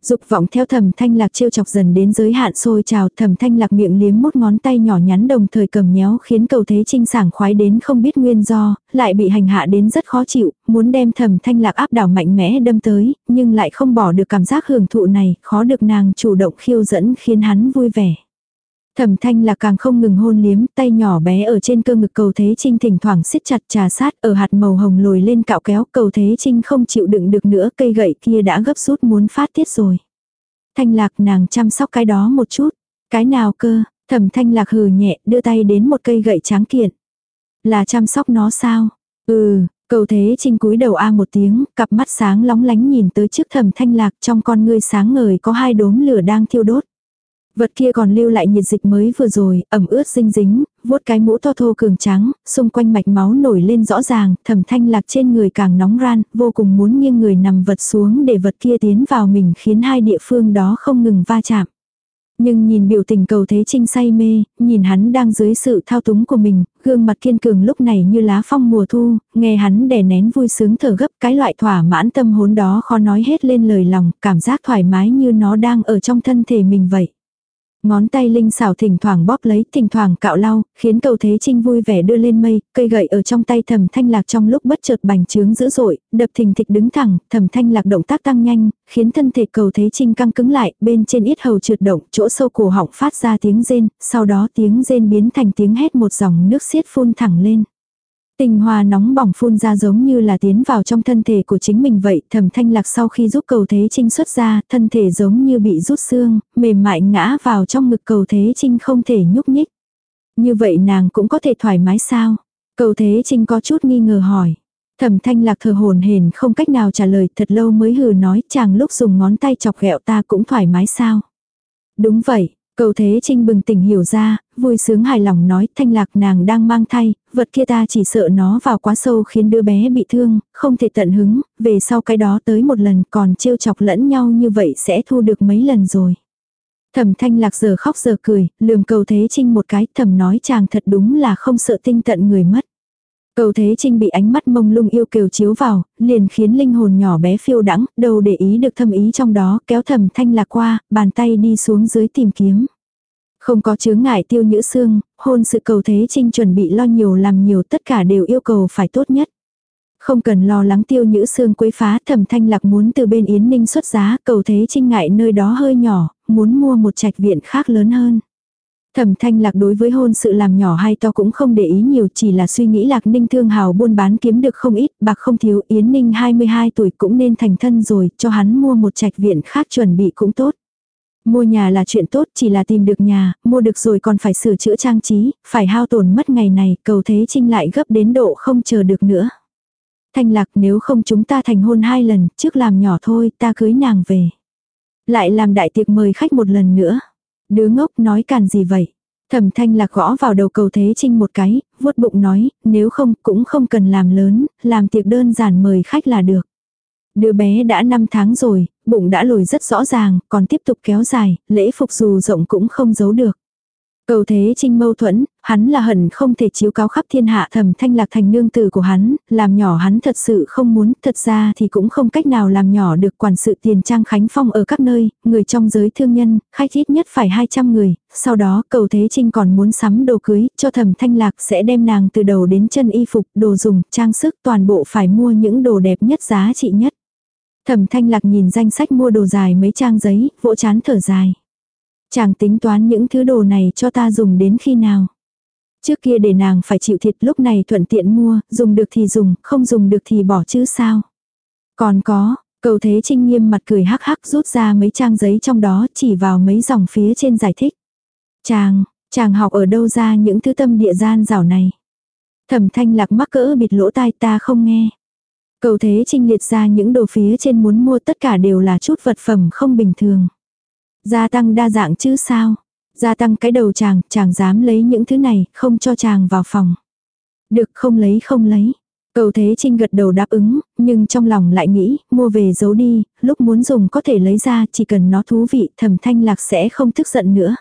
Dục vọng theo thẩm thanh lạc trêu chọc dần đến giới hạn sôi trào thẩm thanh lạc miệng liếm mút ngón tay nhỏ nhắn đồng thời cầm nhéo khiến cầu thế trinh sảng khoái đến không biết nguyên do, lại bị hành hạ đến rất khó chịu, muốn đem thẩm thanh lạc áp đảo mạnh mẽ đâm tới, nhưng lại không bỏ được cảm giác hưởng thụ này, khó được nàng chủ động khiêu dẫn khiến hắn vui vẻ. Thẩm thanh là càng không ngừng hôn liếm, tay nhỏ bé ở trên cơ ngực cầu thế trinh thỉnh thoảng siết chặt trà sát ở hạt màu hồng lồi lên cạo kéo cầu thế trinh không chịu đựng được nữa cây gậy kia đã gấp rút muốn phát tiết rồi. Thanh lạc nàng chăm sóc cái đó một chút, cái nào cơ, thẩm thanh lạc hừ nhẹ đưa tay đến một cây gậy tráng kiện. Là chăm sóc nó sao? Ừ, cầu thế trinh cúi đầu a một tiếng, cặp mắt sáng lóng lánh nhìn tới trước thẩm thanh lạc trong con ngươi sáng ngời có hai đốm lửa đang thiêu đốt. Vật kia còn lưu lại nhiệt dịch mới vừa rồi, ẩm ướt dinh dính, vuốt cái mũ to thô cường trắng, xung quanh mạch máu nổi lên rõ ràng, thẩm thanh lạc trên người càng nóng ran, vô cùng muốn nghiêng người nằm vật xuống để vật kia tiến vào mình khiến hai địa phương đó không ngừng va chạm. Nhưng nhìn biểu tình cầu thế trinh say mê, nhìn hắn đang dưới sự thao túng của mình, gương mặt kiên cường lúc này như lá phong mùa thu, nghe hắn đè nén vui sướng thở gấp cái loại thỏa mãn tâm hốn đó khó nói hết lên lời lòng, cảm giác thoải mái như nó đang ở trong thân thể mình vậy. Ngón tay linh xảo thỉnh thoảng bóp lấy, thỉnh thoảng cạo lau, khiến cầu thế trinh vui vẻ đưa lên mây, cây gậy ở trong tay thầm thanh lạc trong lúc bất chợt bành trướng dữ dội, đập thình thịch đứng thẳng, thầm thanh lạc động tác tăng nhanh, khiến thân thể cầu thế trinh căng cứng lại, bên trên ít hầu trượt động, chỗ sâu cổ họng phát ra tiếng rên, sau đó tiếng rên biến thành tiếng hét một dòng nước xiết phun thẳng lên. Tình hoa nóng bỏng phun ra giống như là tiến vào trong thân thể của chính mình vậy, thẩm thanh lạc sau khi giúp cầu thế trinh xuất ra, thân thể giống như bị rút xương, mềm mại ngã vào trong ngực cầu thế trinh không thể nhúc nhích. Như vậy nàng cũng có thể thoải mái sao? Cầu thế trinh có chút nghi ngờ hỏi. Thẩm thanh lạc thờ hồn hền không cách nào trả lời thật lâu mới hừ nói chàng lúc dùng ngón tay chọc ghẹo ta cũng thoải mái sao? Đúng vậy, Cầu Thế Trinh bừng tỉnh hiểu ra, vui sướng hài lòng nói thanh lạc nàng đang mang thai, vật kia ta chỉ sợ nó vào quá sâu khiến đứa bé bị thương, không thể tận hứng, về sau cái đó tới một lần còn trêu chọc lẫn nhau như vậy sẽ thu được mấy lần rồi. Thẩm thanh lạc giờ khóc giờ cười, lườm cầu Thế Trinh một cái thẩm nói chàng thật đúng là không sợ tinh tận người mất. Cầu Thế Trinh bị ánh mắt mông lung yêu kiều chiếu vào, liền khiến linh hồn nhỏ bé phiêu đắng, đâu để ý được thâm ý trong đó, kéo thầm thanh lạc qua, bàn tay đi xuống dưới tìm kiếm. Không có chướng ngại tiêu nhữ xương, hôn sự cầu Thế Trinh chuẩn bị lo nhiều làm nhiều tất cả đều yêu cầu phải tốt nhất. Không cần lo lắng tiêu nhữ xương quấy phá thầm thanh lạc muốn từ bên Yến Ninh xuất giá, cầu Thế Trinh ngại nơi đó hơi nhỏ, muốn mua một trạch viện khác lớn hơn. Thẩm thanh lạc đối với hôn sự làm nhỏ hay to cũng không để ý nhiều chỉ là suy nghĩ lạc ninh thương hào buôn bán kiếm được không ít, bạc không thiếu, Yến Ninh 22 tuổi cũng nên thành thân rồi, cho hắn mua một trạch viện khác chuẩn bị cũng tốt. Mua nhà là chuyện tốt, chỉ là tìm được nhà, mua được rồi còn phải sửa chữa trang trí, phải hao tổn mất ngày này, cầu thế trinh lại gấp đến độ không chờ được nữa. Thanh lạc nếu không chúng ta thành hôn hai lần, trước làm nhỏ thôi, ta cưới nàng về. Lại làm đại tiệc mời khách một lần nữa. Đứa ngốc nói càn gì vậy? Thẩm thanh lạc gõ vào đầu cầu thế trinh một cái, vuốt bụng nói, nếu không cũng không cần làm lớn, làm tiệc đơn giản mời khách là được. Đứa bé đã 5 tháng rồi, bụng đã lồi rất rõ ràng, còn tiếp tục kéo dài, lễ phục dù rộng cũng không giấu được. Cầu thế trinh mâu thuẫn, hắn là hận không thể chiếu cáo khắp thiên hạ thầm thanh lạc thành nương tử của hắn, làm nhỏ hắn thật sự không muốn, thật ra thì cũng không cách nào làm nhỏ được quản sự tiền trang khánh phong ở các nơi, người trong giới thương nhân, khách ít nhất phải 200 người, sau đó cầu thế trinh còn muốn sắm đồ cưới, cho thầm thanh lạc sẽ đem nàng từ đầu đến chân y phục, đồ dùng, trang sức toàn bộ phải mua những đồ đẹp nhất giá trị nhất. Thẩm thanh lạc nhìn danh sách mua đồ dài mấy trang giấy, vỗ chán thở dài. Chàng tính toán những thứ đồ này cho ta dùng đến khi nào. Trước kia để nàng phải chịu thiệt lúc này thuận tiện mua, dùng được thì dùng, không dùng được thì bỏ chứ sao. Còn có, cầu thế trinh nghiêm mặt cười hắc hắc rút ra mấy trang giấy trong đó chỉ vào mấy dòng phía trên giải thích. Chàng, chàng học ở đâu ra những thứ tâm địa gian rảo này. Thẩm thanh lạc mắc cỡ bịt lỗ tai ta không nghe. Cầu thế trinh liệt ra những đồ phía trên muốn mua tất cả đều là chút vật phẩm không bình thường. Gia tăng đa dạng chứ sao? Gia tăng cái đầu chàng, chàng dám lấy những thứ này, không cho chàng vào phòng. Được không lấy không lấy. Cầu Thế Trinh gật đầu đáp ứng, nhưng trong lòng lại nghĩ, mua về giấu đi, lúc muốn dùng có thể lấy ra, chỉ cần nó thú vị, thẩm thanh lạc sẽ không tức giận nữa.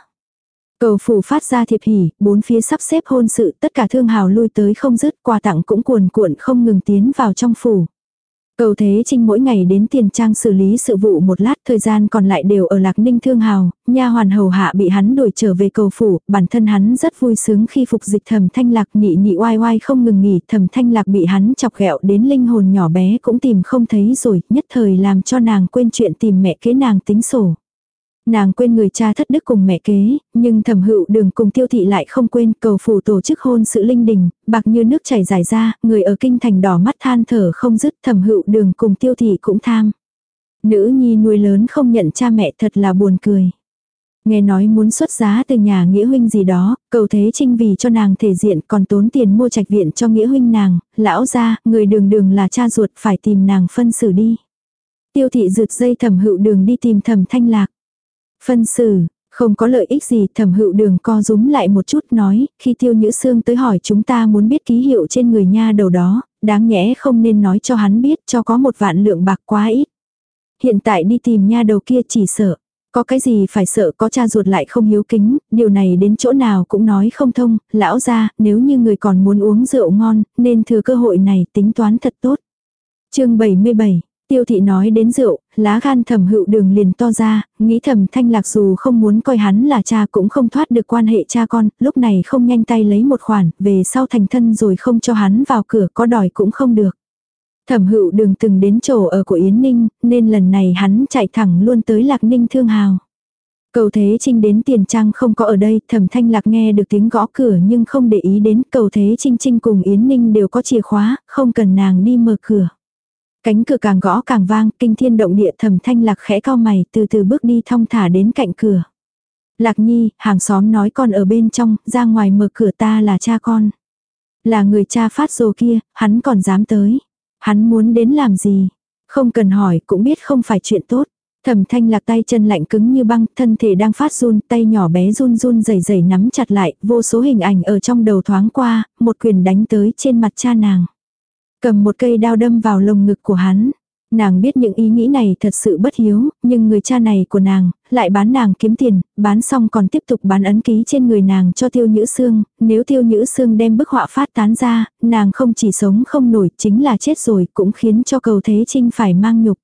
Cầu phủ phát ra thiệp hỉ, bốn phía sắp xếp hôn sự, tất cả thương hào lui tới không dứt, quà tặng cũng cuồn cuộn không ngừng tiến vào trong phủ. Cầu Thế Trinh mỗi ngày đến tiền trang xử lý sự vụ một lát, thời gian còn lại đều ở Lạc Ninh Thương Hào, nha hoàn hầu hạ bị hắn đuổi trở về cầu phủ, bản thân hắn rất vui sướng khi phục dịch Thẩm Thanh Lạc nị nị oai oai không ngừng nghỉ, Thẩm Thanh Lạc bị hắn chọc ghẹo đến linh hồn nhỏ bé cũng tìm không thấy rồi, nhất thời làm cho nàng quên chuyện tìm mẹ kế nàng tính sổ. Nàng quên người cha thất đức cùng mẹ kế, nhưng thẩm hữu đường cùng tiêu thị lại không quên cầu phủ tổ chức hôn sự linh đình, bạc như nước chảy dài ra, người ở kinh thành đỏ mắt than thở không dứt thẩm hữu đường cùng tiêu thị cũng tham. Nữ nhi nuôi lớn không nhận cha mẹ thật là buồn cười. Nghe nói muốn xuất giá từ nhà nghĩa huynh gì đó, cầu thế trinh vì cho nàng thể diện còn tốn tiền mua trạch viện cho nghĩa huynh nàng, lão ra, người đường đường là cha ruột phải tìm nàng phân xử đi. Tiêu thị rượt dây thẩm hữu đường đi tìm thẩm thanh lạc. Phân xử, không có lợi ích gì thẩm hữu đường co rúm lại một chút nói, khi tiêu nhữ xương tới hỏi chúng ta muốn biết ký hiệu trên người nha đầu đó, đáng nhẽ không nên nói cho hắn biết cho có một vạn lượng bạc quá ít. Hiện tại đi tìm nha đầu kia chỉ sợ. Có cái gì phải sợ có cha ruột lại không hiếu kính, điều này đến chỗ nào cũng nói không thông, lão ra, nếu như người còn muốn uống rượu ngon, nên thừa cơ hội này tính toán thật tốt. chương 77 Tiêu thị nói đến rượu, lá gan thầm hữu đường liền to ra, nghĩ thầm thanh lạc dù không muốn coi hắn là cha cũng không thoát được quan hệ cha con, lúc này không nhanh tay lấy một khoản, về sau thành thân rồi không cho hắn vào cửa có đòi cũng không được. Thẩm hữu đường từng đến chỗ ở của Yến Ninh, nên lần này hắn chạy thẳng luôn tới Lạc Ninh Thương Hào. Cầu Thế Trinh đến tiền trang không có ở đây, thẩm thanh lạc nghe được tiếng gõ cửa nhưng không để ý đến cầu Thế Trinh Trinh cùng Yến Ninh đều có chìa khóa, không cần nàng đi mở cửa. Cánh cửa càng gõ càng vang, kinh thiên động địa thầm thanh lạc khẽ cao mày, từ từ bước đi thong thả đến cạnh cửa. Lạc nhi, hàng xóm nói con ở bên trong, ra ngoài mở cửa ta là cha con. Là người cha phát rồ kia, hắn còn dám tới. Hắn muốn đến làm gì? Không cần hỏi cũng biết không phải chuyện tốt. Thẩm thanh lạc tay chân lạnh cứng như băng, thân thể đang phát run, tay nhỏ bé run run dày dày nắm chặt lại, vô số hình ảnh ở trong đầu thoáng qua, một quyền đánh tới trên mặt cha nàng. Cầm một cây đao đâm vào lồng ngực của hắn. Nàng biết những ý nghĩ này thật sự bất hiếu, nhưng người cha này của nàng, lại bán nàng kiếm tiền, bán xong còn tiếp tục bán ấn ký trên người nàng cho tiêu nhữ xương, nếu tiêu nhữ xương đem bức họa phát tán ra, nàng không chỉ sống không nổi, chính là chết rồi, cũng khiến cho cầu thế trinh phải mang nhục.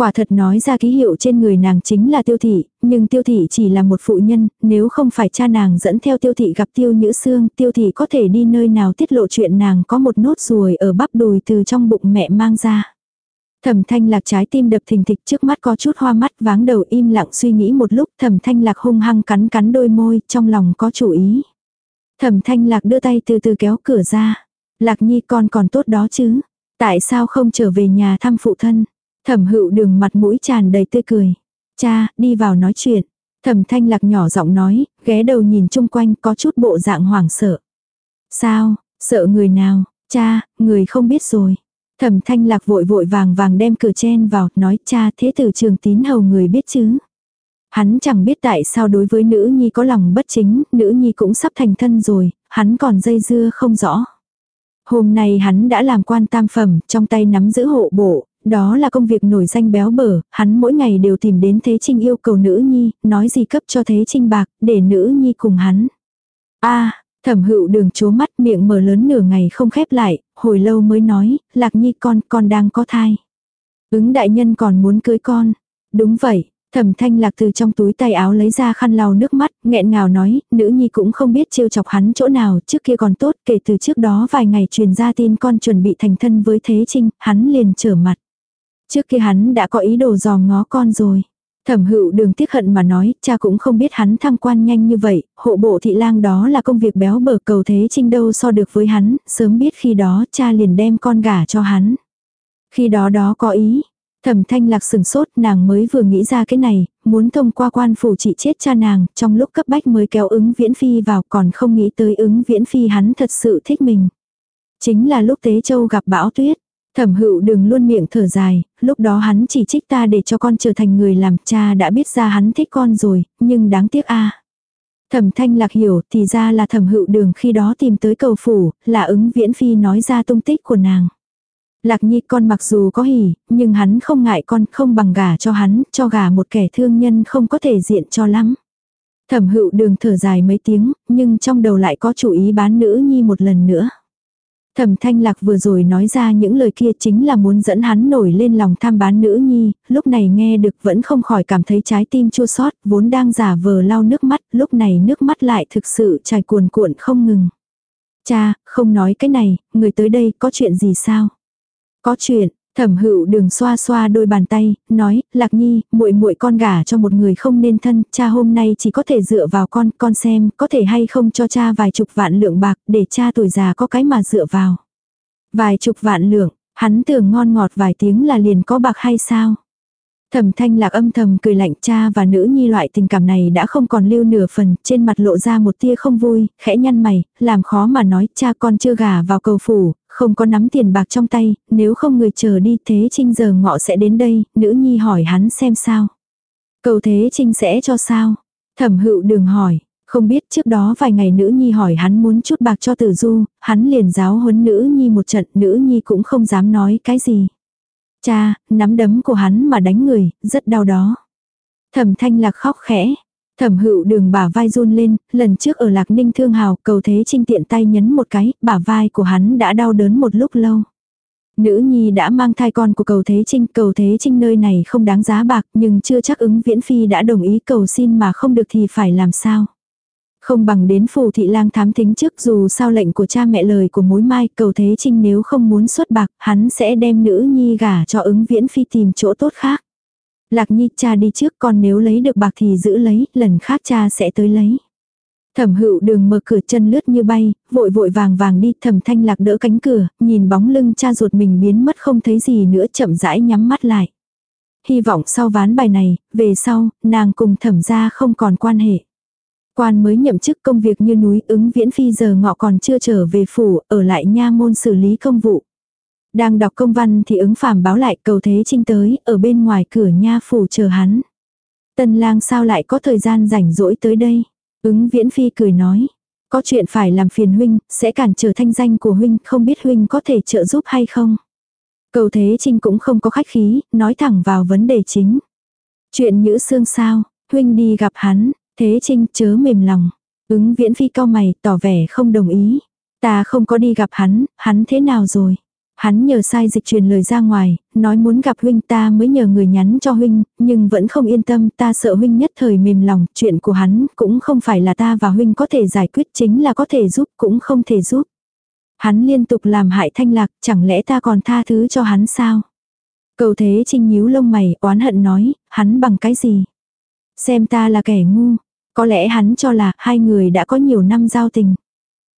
Quả thật nói ra ký hiệu trên người nàng chính là tiêu thị, nhưng tiêu thị chỉ là một phụ nhân, nếu không phải cha nàng dẫn theo tiêu thị gặp tiêu nhữ xương, tiêu thị có thể đi nơi nào tiết lộ chuyện nàng có một nốt ruồi ở bắp đùi từ trong bụng mẹ mang ra. Thẩm thanh lạc trái tim đập thình thịch trước mắt có chút hoa mắt váng đầu im lặng suy nghĩ một lúc thẩm thanh lạc hung hăng cắn cắn đôi môi trong lòng có chủ ý. Thẩm thanh lạc đưa tay từ từ kéo cửa ra. Lạc nhi con còn tốt đó chứ. Tại sao không trở về nhà thăm phụ thân. Thẩm hữu đường mặt mũi tràn đầy tươi cười. Cha, đi vào nói chuyện. Thẩm thanh lạc nhỏ giọng nói, ghé đầu nhìn chung quanh có chút bộ dạng hoảng sợ. Sao, sợ người nào, cha, người không biết rồi. Thẩm thanh lạc vội vội vàng vàng đem cửa chen vào, nói cha thế tử trường tín hầu người biết chứ. Hắn chẳng biết tại sao đối với nữ nhi có lòng bất chính, nữ nhi cũng sắp thành thân rồi, hắn còn dây dưa không rõ. Hôm nay hắn đã làm quan tam phẩm, trong tay nắm giữ hộ bộ, đó là công việc nổi danh béo bở, hắn mỗi ngày đều tìm đến Thế Trinh yêu cầu nữ nhi, nói gì cấp cho Thế Trinh bạc, để nữ nhi cùng hắn. a thẩm hữu đường chố mắt miệng mở lớn nửa ngày không khép lại, hồi lâu mới nói, lạc nhi con, con đang có thai. Ứng đại nhân còn muốn cưới con. Đúng vậy, Thẩm thanh lạc từ trong túi tay áo lấy ra khăn lau nước mắt, nghẹn ngào nói, nữ nhi cũng không biết trêu chọc hắn chỗ nào, trước kia còn tốt, kể từ trước đó vài ngày truyền ra tin con chuẩn bị thành thân với Thế Trinh, hắn liền trở mặt. Trước kia hắn đã có ý đồ dòm ngó con rồi. Thẩm hữu đường tiếc hận mà nói, cha cũng không biết hắn thăng quan nhanh như vậy, hộ bộ thị lang đó là công việc béo bở cầu thế trinh đâu so được với hắn, sớm biết khi đó cha liền đem con gả cho hắn. Khi đó đó có ý, thẩm thanh lạc sừng sốt nàng mới vừa nghĩ ra cái này, muốn thông qua quan phủ trị chết cha nàng, trong lúc cấp bách mới kéo ứng viễn phi vào còn không nghĩ tới ứng viễn phi hắn thật sự thích mình. Chính là lúc Tế Châu gặp bão tuyết, Thẩm hữu đừng luôn miệng thở dài, lúc đó hắn chỉ trích ta để cho con trở thành người làm cha đã biết ra hắn thích con rồi, nhưng đáng tiếc a Thẩm thanh lạc hiểu thì ra là thẩm hữu đường khi đó tìm tới cầu phủ, là ứng viễn phi nói ra tung tích của nàng. Lạc nhi con mặc dù có hỉ, nhưng hắn không ngại con không bằng gà cho hắn, cho gà một kẻ thương nhân không có thể diện cho lắm. Thẩm hữu đường thở dài mấy tiếng, nhưng trong đầu lại có chủ ý bán nữ nhi một lần nữa. Thẩm thanh lạc vừa rồi nói ra những lời kia chính là muốn dẫn hắn nổi lên lòng tham bán nữ nhi, lúc này nghe được vẫn không khỏi cảm thấy trái tim chua xót vốn đang giả vờ lau nước mắt, lúc này nước mắt lại thực sự chảy cuồn cuộn không ngừng. Cha, không nói cái này, người tới đây có chuyện gì sao? Có chuyện, Thẩm Hữu Đường xoa xoa đôi bàn tay, nói, "Lạc Nhi, muội muội con gả cho một người không nên thân, cha hôm nay chỉ có thể dựa vào con, con xem có thể hay không cho cha vài chục vạn lượng bạc để cha tuổi già có cái mà dựa vào." Vài chục vạn lượng, hắn tưởng ngon ngọt vài tiếng là liền có bạc hay sao? Thẩm thanh lạc âm thầm cười lạnh cha và nữ nhi loại tình cảm này đã không còn lưu nửa phần, trên mặt lộ ra một tia không vui, khẽ nhăn mày, làm khó mà nói cha con chưa gả vào cầu phủ, không có nắm tiền bạc trong tay, nếu không người chờ đi thế trinh giờ ngọ sẽ đến đây, nữ nhi hỏi hắn xem sao. Cầu thế trinh sẽ cho sao? Thẩm hữu đường hỏi, không biết trước đó vài ngày nữ nhi hỏi hắn muốn chút bạc cho tử du, hắn liền giáo huấn nữ nhi một trận, nữ nhi cũng không dám nói cái gì. Cha, nắm đấm của hắn mà đánh người, rất đau đó. Thẩm thanh lạc khóc khẽ. Thẩm hữu đường bả vai run lên, lần trước ở lạc ninh thương hào, cầu thế trinh tiện tay nhấn một cái, bả vai của hắn đã đau đớn một lúc lâu. Nữ nhi đã mang thai con của cầu thế trinh, cầu thế trinh nơi này không đáng giá bạc, nhưng chưa chắc ứng viễn phi đã đồng ý cầu xin mà không được thì phải làm sao. Không bằng đến phù thị lang thám thính trước dù sao lệnh của cha mẹ lời của mối mai cầu thế trinh nếu không muốn xuất bạc hắn sẽ đem nữ nhi gả cho ứng viễn phi tìm chỗ tốt khác. Lạc nhi cha đi trước còn nếu lấy được bạc thì giữ lấy, lần khác cha sẽ tới lấy. Thẩm hữu đường mở cửa chân lướt như bay, vội vội vàng vàng đi thẩm thanh lạc đỡ cánh cửa, nhìn bóng lưng cha ruột mình biến mất không thấy gì nữa chậm rãi nhắm mắt lại. Hy vọng sau ván bài này, về sau, nàng cùng thẩm ra không còn quan hệ. Quan mới nhậm chức công việc như núi ứng viễn phi giờ ngọ còn chưa trở về phủ, ở lại nha môn xử lý công vụ. Đang đọc công văn thì ứng phàm báo lại cầu thế trinh tới, ở bên ngoài cửa nha phủ chờ hắn. Tân lang sao lại có thời gian rảnh rỗi tới đây? Ứng viễn phi cười nói. Có chuyện phải làm phiền huynh, sẽ cản trở thanh danh của huynh, không biết huynh có thể trợ giúp hay không? Cầu Thế Trinh cũng không có khách khí, nói thẳng vào vấn đề chính. Chuyện nhữ xương sao, huynh đi gặp hắn, Thế Trinh chớ mềm lòng. Ứng viễn phi cao mày, tỏ vẻ không đồng ý. Ta không có đi gặp hắn, hắn thế nào rồi? Hắn nhờ sai dịch truyền lời ra ngoài, nói muốn gặp huynh ta mới nhờ người nhắn cho huynh, nhưng vẫn không yên tâm ta sợ huynh nhất thời mềm lòng, chuyện của hắn cũng không phải là ta và huynh có thể giải quyết chính là có thể giúp cũng không thể giúp. Hắn liên tục làm hại thanh lạc, chẳng lẽ ta còn tha thứ cho hắn sao? Cầu thế trinh nhíu lông mày, oán hận nói, hắn bằng cái gì? Xem ta là kẻ ngu, có lẽ hắn cho là hai người đã có nhiều năm giao tình.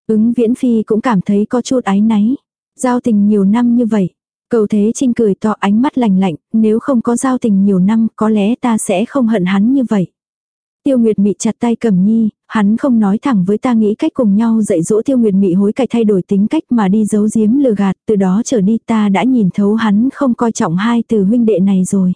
Ứng viễn phi cũng cảm thấy có chút áy náy. Giao tình nhiều năm như vậy. Cầu thế trinh cười to ánh mắt lành lạnh, nếu không có giao tình nhiều năm có lẽ ta sẽ không hận hắn như vậy. Tiêu Nguyệt Mị chặt tay Cẩm Nhi, hắn không nói thẳng với ta nghĩ cách cùng nhau dạy dỗ Tiêu Nguyệt Mị hối cải thay đổi tính cách mà đi giấu giếm lừa gạt, từ đó trở đi ta đã nhìn thấu hắn không coi trọng hai từ huynh đệ này rồi.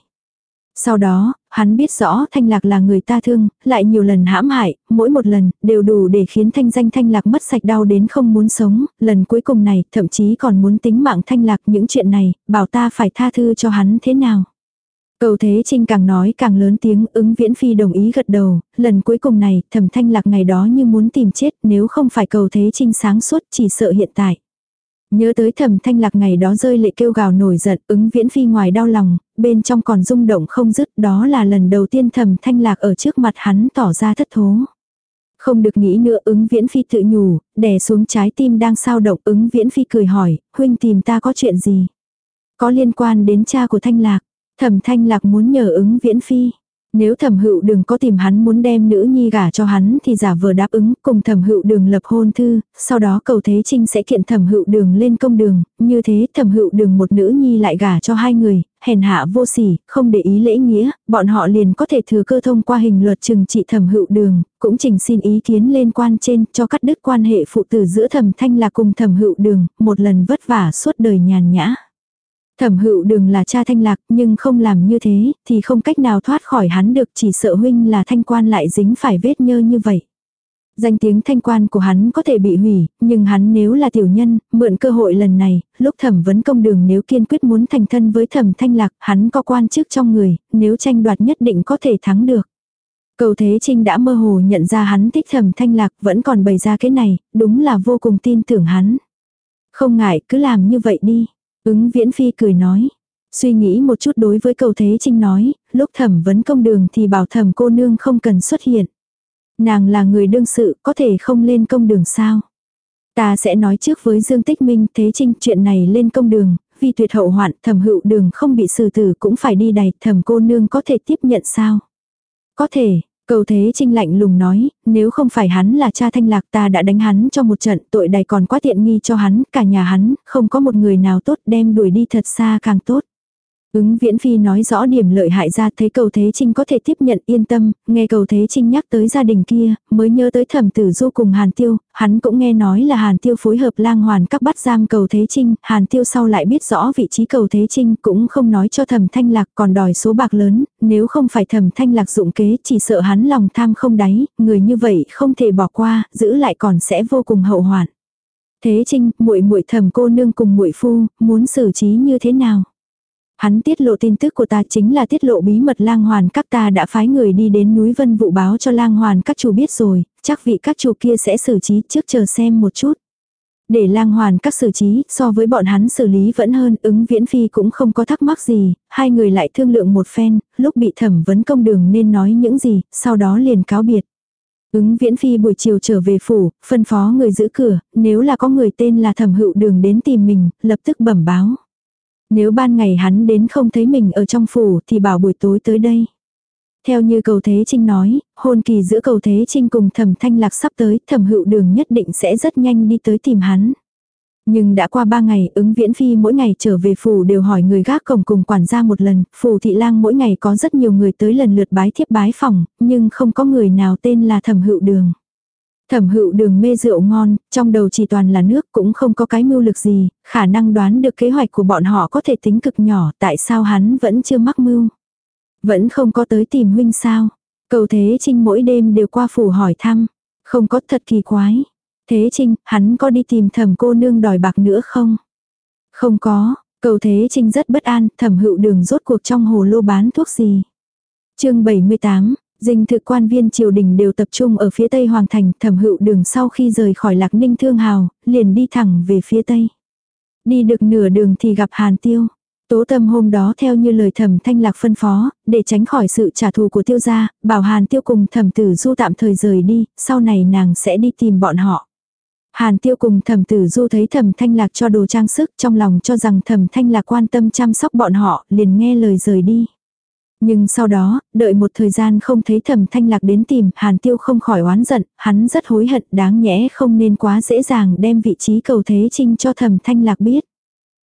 Sau đó, hắn biết rõ thanh lạc là người ta thương, lại nhiều lần hãm hại, mỗi một lần, đều đủ để khiến thanh danh thanh lạc mất sạch đau đến không muốn sống, lần cuối cùng này, thậm chí còn muốn tính mạng thanh lạc những chuyện này, bảo ta phải tha thư cho hắn thế nào. Cầu Thế Trinh càng nói càng lớn tiếng ứng viễn phi đồng ý gật đầu, lần cuối cùng này thẩm thanh lạc ngày đó như muốn tìm chết nếu không phải cầu Thế Trinh sáng suốt chỉ sợ hiện tại. Nhớ tới thẩm thanh lạc ngày đó rơi lệ kêu gào nổi giận ứng viễn phi ngoài đau lòng, bên trong còn rung động không dứt đó là lần đầu tiên thẩm thanh lạc ở trước mặt hắn tỏ ra thất thố. Không được nghĩ nữa ứng viễn phi tự nhủ, đè xuống trái tim đang sao động ứng viễn phi cười hỏi, huynh tìm ta có chuyện gì? Có liên quan đến cha của thanh lạc. Thẩm thanh lạc muốn nhờ ứng viễn phi. Nếu thẩm hữu đường có tìm hắn muốn đem nữ nhi gả cho hắn thì giả vừa đáp ứng cùng thẩm hữu đường lập hôn thư, sau đó cầu thế trinh sẽ kiện thẩm hữu đường lên công đường, như thế thẩm hữu đường một nữ nhi lại gả cho hai người, hèn hạ vô sỉ, không để ý lễ nghĩa, bọn họ liền có thể thừa cơ thông qua hình luật trừng trị thẩm hữu đường, cũng trình xin ý kiến lên quan trên cho cắt đứt quan hệ phụ tử giữa thẩm thanh là cùng thẩm hữu đường, một lần vất vả suốt đời nhàn nhã. Thẩm hữu đường là cha thanh lạc nhưng không làm như thế thì không cách nào thoát khỏi hắn được chỉ sợ huynh là thanh quan lại dính phải vết nhơ như vậy. Danh tiếng thanh quan của hắn có thể bị hủy, nhưng hắn nếu là tiểu nhân, mượn cơ hội lần này, lúc thẩm vấn công đường nếu kiên quyết muốn thành thân với thẩm thanh lạc, hắn có quan chức trong người, nếu tranh đoạt nhất định có thể thắng được. Cầu Thế Trinh đã mơ hồ nhận ra hắn thích thẩm thanh lạc vẫn còn bày ra cái này, đúng là vô cùng tin tưởng hắn. Không ngại cứ làm như vậy đi. Ứng viễn phi cười nói. Suy nghĩ một chút đối với cầu thế trinh nói, lúc thẩm vấn công đường thì bảo thẩm cô nương không cần xuất hiện. Nàng là người đương sự, có thể không lên công đường sao. Ta sẽ nói trước với Dương Tích Minh thế trinh chuyện này lên công đường, vì tuyệt hậu hoạn thẩm hữu đường không bị xử tử cũng phải đi đày thẩm cô nương có thể tiếp nhận sao. Có thể, Cầu thế trinh lạnh lùng nói, nếu không phải hắn là cha thanh lạc ta đã đánh hắn cho một trận tội đầy còn quá tiện nghi cho hắn, cả nhà hắn, không có một người nào tốt đem đuổi đi thật xa càng tốt. Ứng viễn phi nói rõ điểm lợi hại ra thấy cầu thế trinh có thể tiếp nhận yên tâm, nghe cầu thế trinh nhắc tới gia đình kia, mới nhớ tới thẩm tử du cùng hàn tiêu, hắn cũng nghe nói là hàn tiêu phối hợp lang hoàn các bắt giam cầu thế trinh, hàn tiêu sau lại biết rõ vị trí cầu thế trinh cũng không nói cho thẩm thanh lạc còn đòi số bạc lớn, nếu không phải thẩm thanh lạc dụng kế chỉ sợ hắn lòng tham không đáy, người như vậy không thể bỏ qua, giữ lại còn sẽ vô cùng hậu hoạn. Thế trinh, muội muội thẩm cô nương cùng muội phu, muốn xử trí như thế nào? Hắn tiết lộ tin tức của ta chính là tiết lộ bí mật lang hoàn các ta đã phái người đi đến núi vân vụ báo cho lang hoàn các chủ biết rồi, chắc vị các chủ kia sẽ xử trí trước chờ xem một chút. Để lang hoàn các xử trí, so với bọn hắn xử lý vẫn hơn, ứng viễn phi cũng không có thắc mắc gì, hai người lại thương lượng một phen, lúc bị thẩm vấn công đường nên nói những gì, sau đó liền cáo biệt. Ứng viễn phi buổi chiều trở về phủ, phân phó người giữ cửa, nếu là có người tên là thẩm hữu đường đến tìm mình, lập tức bẩm báo. Nếu ban ngày hắn đến không thấy mình ở trong phủ thì bảo buổi tối tới đây. Theo như cầu Thế Trinh nói, hôn kỳ giữa cầu Thế Trinh cùng thẩm thanh lạc sắp tới, thẩm hữu đường nhất định sẽ rất nhanh đi tới tìm hắn. Nhưng đã qua ba ngày, ứng viễn phi mỗi ngày trở về phủ đều hỏi người gác cổng cùng quản gia một lần, phủ thị lang mỗi ngày có rất nhiều người tới lần lượt bái thiếp bái phòng, nhưng không có người nào tên là thẩm hữu đường. Thẩm hữu đường mê rượu ngon, trong đầu chỉ toàn là nước cũng không có cái mưu lực gì, khả năng đoán được kế hoạch của bọn họ có thể tính cực nhỏ, tại sao hắn vẫn chưa mắc mưu. Vẫn không có tới tìm huynh sao. Cầu Thế Trinh mỗi đêm đều qua phủ hỏi thăm. Không có thật kỳ quái. Thế Trinh, hắn có đi tìm thẩm cô nương đòi bạc nữa không? Không có, cầu Thế Trinh rất bất an, thẩm hữu đường rốt cuộc trong hồ lô bán thuốc gì. chương 78, Dinh thực quan viên triều đình đều tập trung ở phía tây hoàng thành, thẩm hữu đường sau khi rời khỏi lạc ninh thương hào, liền đi thẳng về phía tây. Đi được nửa đường thì gặp hàn tiêu. Tố tâm hôm đó theo như lời thẩm thanh lạc phân phó, để tránh khỏi sự trả thù của tiêu gia, bảo hàn tiêu cùng thẩm tử du tạm thời rời đi, sau này nàng sẽ đi tìm bọn họ. Hàn tiêu cùng thẩm tử du thấy thẩm thanh lạc cho đồ trang sức trong lòng cho rằng thẩm thanh lạc quan tâm chăm sóc bọn họ, liền nghe lời rời đi. Nhưng sau đó, đợi một thời gian không thấy thẩm thanh lạc đến tìm, hàn tiêu không khỏi oán giận, hắn rất hối hận đáng nhẽ không nên quá dễ dàng đem vị trí cầu thế trinh cho thẩm thanh lạc biết.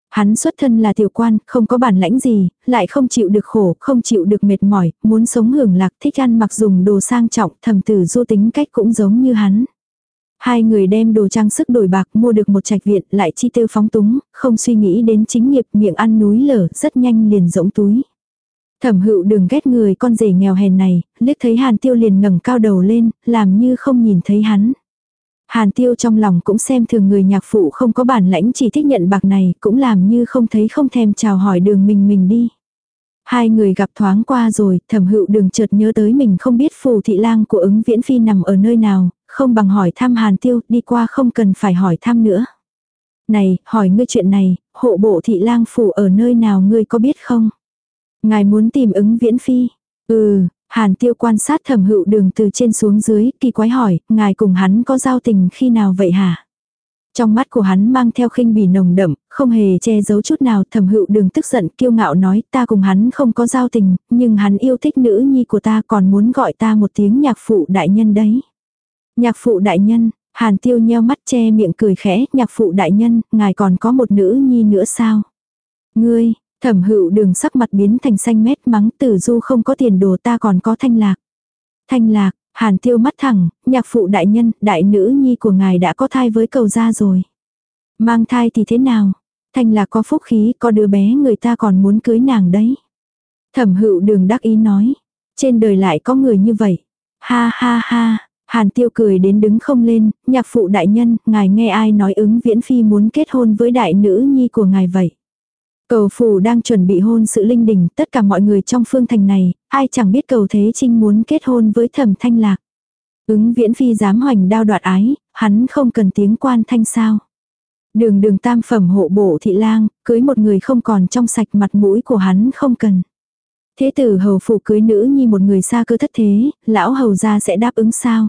Hắn xuất thân là tiểu quan, không có bản lãnh gì, lại không chịu được khổ, không chịu được mệt mỏi, muốn sống hưởng lạc thích ăn mặc dùng đồ sang trọng, thầm tử du tính cách cũng giống như hắn. Hai người đem đồ trang sức đổi bạc mua được một trạch viện lại chi tiêu phóng túng, không suy nghĩ đến chính nghiệp miệng ăn núi lở rất nhanh liền rỗng túi. Thẩm hữu đừng ghét người con rể nghèo hèn này, liếc thấy hàn tiêu liền ngẩng cao đầu lên, làm như không nhìn thấy hắn. Hàn tiêu trong lòng cũng xem thường người nhạc phụ không có bản lãnh chỉ thích nhận bạc này, cũng làm như không thấy không thèm chào hỏi đường mình mình đi. Hai người gặp thoáng qua rồi, thẩm hữu đường chợt nhớ tới mình không biết phù thị lang của ứng viễn phi nằm ở nơi nào, không bằng hỏi thăm hàn tiêu, đi qua không cần phải hỏi thăm nữa. Này, hỏi ngươi chuyện này, hộ bộ thị lang phủ ở nơi nào ngươi có biết không? Ngài muốn tìm ứng viễn phi? Ừ, Hàn tiêu quan sát thẩm hữu đường từ trên xuống dưới, kỳ quái hỏi, ngài cùng hắn có giao tình khi nào vậy hả? Trong mắt của hắn mang theo khinh bỉ nồng đậm, không hề che giấu chút nào, thẩm hữu đường tức giận kiêu ngạo nói ta cùng hắn không có giao tình, nhưng hắn yêu thích nữ nhi của ta còn muốn gọi ta một tiếng nhạc phụ đại nhân đấy. Nhạc phụ đại nhân, hàn tiêu nheo mắt che miệng cười khẽ, nhạc phụ đại nhân, ngài còn có một nữ nhi nữa sao? Ngươi, Thẩm hữu đường sắc mặt biến thành xanh mét mắng tử du không có tiền đồ ta còn có thanh lạc. Thanh lạc, hàn tiêu mắt thẳng, nhạc phụ đại nhân, đại nữ nhi của ngài đã có thai với cầu gia rồi. Mang thai thì thế nào? Thanh lạc có phúc khí, có đứa bé người ta còn muốn cưới nàng đấy. Thẩm hữu đường đắc ý nói. Trên đời lại có người như vậy. Ha ha ha, Hàn tiêu cười đến đứng không lên, nhạc phụ đại nhân, ngài nghe ai nói ứng viễn phi muốn kết hôn với đại nữ nhi của ngài vậy. Cầu phủ đang chuẩn bị hôn sự linh đình, tất cả mọi người trong phương thành này, ai chẳng biết cầu thế trinh muốn kết hôn với thẩm thanh lạc. Ứng viễn phi dám hoành đao đoạt ái, hắn không cần tiếng quan thanh sao. Đường đường tam phẩm hộ bộ thị lang, cưới một người không còn trong sạch mặt mũi của hắn không cần. Thế tử hầu phụ cưới nữ nhi một người xa cơ thất thế, lão hầu gia sẽ đáp ứng sao.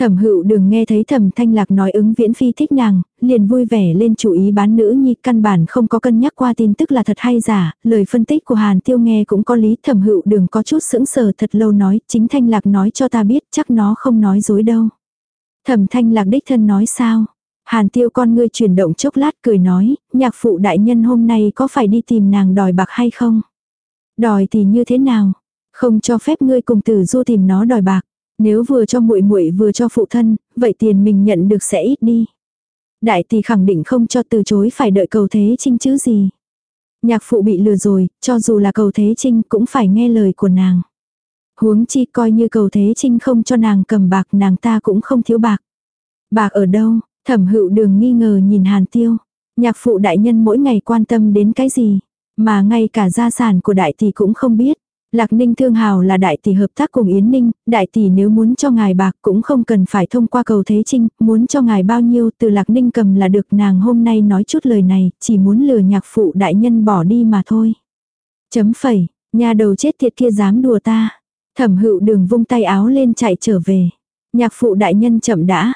Thẩm hữu đừng nghe thấy thẩm thanh lạc nói ứng viễn phi thích nàng, liền vui vẻ lên chủ ý bán nữ nhi căn bản không có cân nhắc qua tin tức là thật hay giả, lời phân tích của Hàn Tiêu nghe cũng có lý thẩm hữu đừng có chút sững sờ thật lâu nói, chính thanh lạc nói cho ta biết chắc nó không nói dối đâu. Thẩm thanh lạc đích thân nói sao? Hàn Tiêu con ngươi chuyển động chốc lát cười nói, nhạc phụ đại nhân hôm nay có phải đi tìm nàng đòi bạc hay không? Đòi thì như thế nào? Không cho phép ngươi cùng tử du tìm nó đòi bạc. Nếu vừa cho muội muội vừa cho phụ thân, vậy tiền mình nhận được sẽ ít đi. Đại tỷ khẳng định không cho từ chối phải đợi cầu thế trinh chứ gì. Nhạc phụ bị lừa rồi, cho dù là cầu thế trinh cũng phải nghe lời của nàng. Huống chi coi như cầu thế trinh không cho nàng cầm bạc nàng ta cũng không thiếu bạc. Bạc ở đâu, thẩm hữu đường nghi ngờ nhìn hàn tiêu. Nhạc phụ đại nhân mỗi ngày quan tâm đến cái gì, mà ngay cả gia sản của đại tỷ cũng không biết. Lạc Ninh Thương Hào là đại tỷ hợp tác cùng Yến Ninh, đại tỷ nếu muốn cho ngài bạc cũng không cần phải thông qua cầu Thế Trinh, muốn cho ngài bao nhiêu từ Lạc Ninh cầm là được nàng hôm nay nói chút lời này, chỉ muốn lừa nhạc phụ đại nhân bỏ đi mà thôi. Chấm phẩy, nhà đầu chết thiệt kia dám đùa ta. Thẩm hữu đường vung tay áo lên chạy trở về. Nhạc phụ đại nhân chậm đã.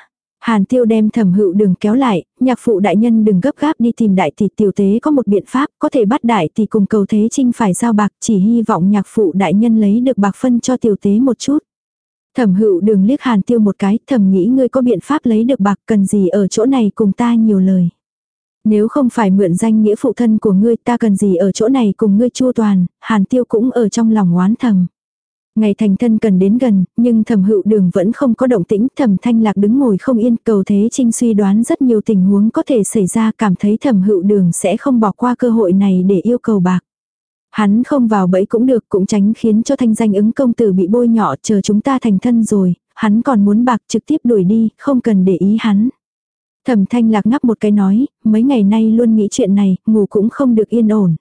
Hàn tiêu đem thẩm hữu đừng kéo lại, nhạc phụ đại nhân đừng gấp gáp đi tìm đại tỷ tiểu tế có một biện pháp có thể bắt đại tỷ cùng cầu thế trinh phải giao bạc chỉ hy vọng nhạc phụ đại nhân lấy được bạc phân cho tiểu tế một chút. Thẩm hữu đừng liếc hàn tiêu một cái, thẩm nghĩ ngươi có biện pháp lấy được bạc cần gì ở chỗ này cùng ta nhiều lời. Nếu không phải mượn danh nghĩa phụ thân của ngươi ta cần gì ở chỗ này cùng ngươi chua toàn, hàn tiêu cũng ở trong lòng oán thầm. Ngày thành thân cần đến gần, nhưng thẩm hữu đường vẫn không có động tĩnh, thẩm thanh lạc đứng ngồi không yên, cầu thế trinh suy đoán rất nhiều tình huống có thể xảy ra, cảm thấy thẩm hữu đường sẽ không bỏ qua cơ hội này để yêu cầu bạc. Hắn không vào bẫy cũng được, cũng tránh khiến cho thanh danh ứng công tử bị bôi nhọ, chờ chúng ta thành thân rồi, hắn còn muốn bạc trực tiếp đuổi đi, không cần để ý hắn. Thẩm thanh lạc ngắp một cái nói, mấy ngày nay luôn nghĩ chuyện này, ngủ cũng không được yên ổn.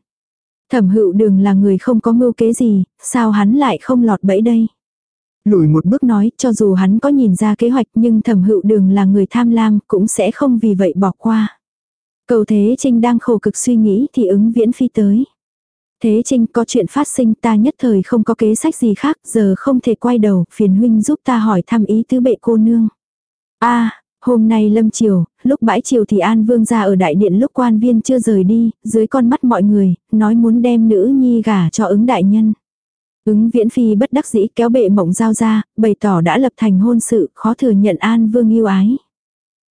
Thẩm hữu đường là người không có mưu kế gì, sao hắn lại không lọt bẫy đây? Lùi một bước nói, cho dù hắn có nhìn ra kế hoạch nhưng thẩm hữu đường là người tham lam, cũng sẽ không vì vậy bỏ qua. Cầu Thế Trinh đang khổ cực suy nghĩ thì ứng viễn phi tới. Thế Trinh có chuyện phát sinh ta nhất thời không có kế sách gì khác, giờ không thể quay đầu, phiền huynh giúp ta hỏi thăm ý tứ bệ cô nương. a Hôm nay lâm chiều, lúc bãi chiều thì An Vương ra ở đại điện lúc quan viên chưa rời đi, dưới con mắt mọi người, nói muốn đem nữ nhi gả cho ứng đại nhân. Ứng viễn phi bất đắc dĩ kéo bệ mộng giao ra, bày tỏ đã lập thành hôn sự, khó thừa nhận An Vương yêu ái.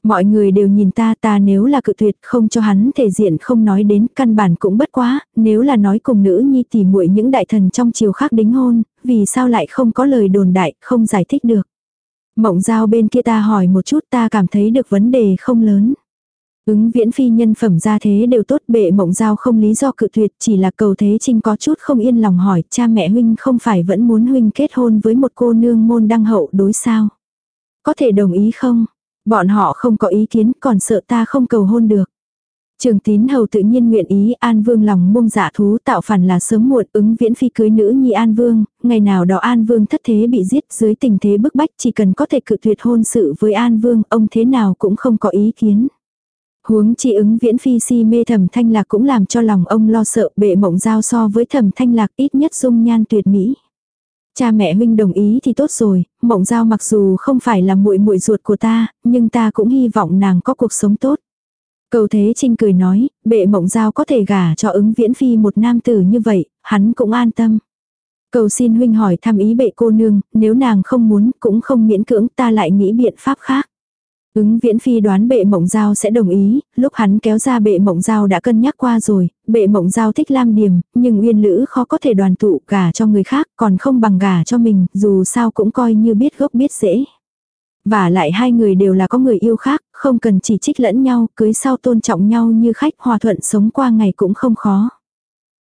Mọi người đều nhìn ta ta nếu là cự tuyệt không cho hắn thể diện không nói đến căn bản cũng bất quá, nếu là nói cùng nữ nhi tỉ muội những đại thần trong chiều khác đính hôn, vì sao lại không có lời đồn đại, không giải thích được. Mộng giao bên kia ta hỏi một chút ta cảm thấy được vấn đề không lớn. Ứng viễn phi nhân phẩm ra thế đều tốt, bệ mộng giao không lý do cự tuyệt, chỉ là cầu thế trinh có chút không yên lòng hỏi, cha mẹ huynh không phải vẫn muốn huynh kết hôn với một cô nương môn đăng hậu đối sao. Có thể đồng ý không? Bọn họ không có ý kiến, còn sợ ta không cầu hôn được. Trường tín hầu tự nhiên nguyện ý An Vương lòng mông dạ thú tạo phản là sớm muộn ứng viễn phi cưới nữ nhi An Vương, ngày nào đó An Vương thất thế bị giết dưới tình thế bức bách chỉ cần có thể cự tuyệt hôn sự với An Vương ông thế nào cũng không có ý kiến. Huống chi ứng viễn phi si mê thầm thanh lạc cũng làm cho lòng ông lo sợ bệ mộng giao so với thầm thanh lạc ít nhất dung nhan tuyệt mỹ. Cha mẹ huynh đồng ý thì tốt rồi, mộng giao mặc dù không phải là muội muội ruột của ta, nhưng ta cũng hy vọng nàng có cuộc sống tốt. Cầu Thế Trinh cười nói, bệ mộng giao có thể gả cho ứng viễn phi một nam tử như vậy, hắn cũng an tâm. Cầu xin huynh hỏi thăm ý bệ cô nương, nếu nàng không muốn cũng không miễn cưỡng ta lại nghĩ biện pháp khác. Ứng viễn phi đoán bệ mộng giao sẽ đồng ý, lúc hắn kéo ra bệ mộng giao đã cân nhắc qua rồi, bệ mộng giao thích lam điểm, nhưng uyên lữ khó có thể đoàn tụ gả cho người khác còn không bằng gả cho mình, dù sao cũng coi như biết gốc biết dễ. Và lại hai người đều là có người yêu khác, không cần chỉ trích lẫn nhau, cưới sau tôn trọng nhau như khách hòa thuận sống qua ngày cũng không khó.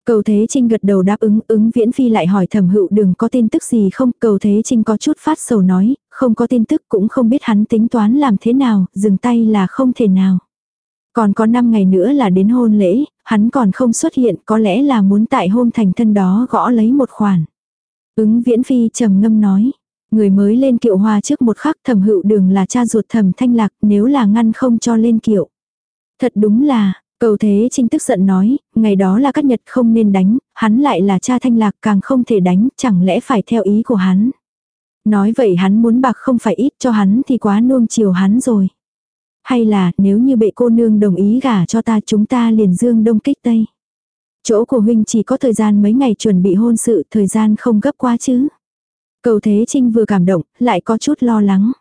Cầu Thế Trinh gật đầu đáp ứng, ứng viễn phi lại hỏi thẩm hữu đừng có tin tức gì không, cầu Thế Trinh có chút phát sầu nói, không có tin tức cũng không biết hắn tính toán làm thế nào, dừng tay là không thể nào. Còn có 5 ngày nữa là đến hôn lễ, hắn còn không xuất hiện, có lẽ là muốn tại hôn thành thân đó gõ lấy một khoản. Ứng viễn phi trầm ngâm nói, người mới lên kiệu hoa trước một khắc thẩm hữu đường là cha ruột thẩm thanh lạc nếu là ngăn không cho lên kiệu. Thật đúng là, Cầu thế trinh tức giận nói, ngày đó là các nhật không nên đánh, hắn lại là cha thanh lạc càng không thể đánh, chẳng lẽ phải theo ý của hắn. Nói vậy hắn muốn bạc không phải ít cho hắn thì quá nuông chiều hắn rồi. Hay là nếu như bệ cô nương đồng ý gả cho ta chúng ta liền dương đông kích tây. Chỗ của huynh chỉ có thời gian mấy ngày chuẩn bị hôn sự, thời gian không gấp quá chứ. Cầu Thế Trinh vừa cảm động, lại có chút lo lắng.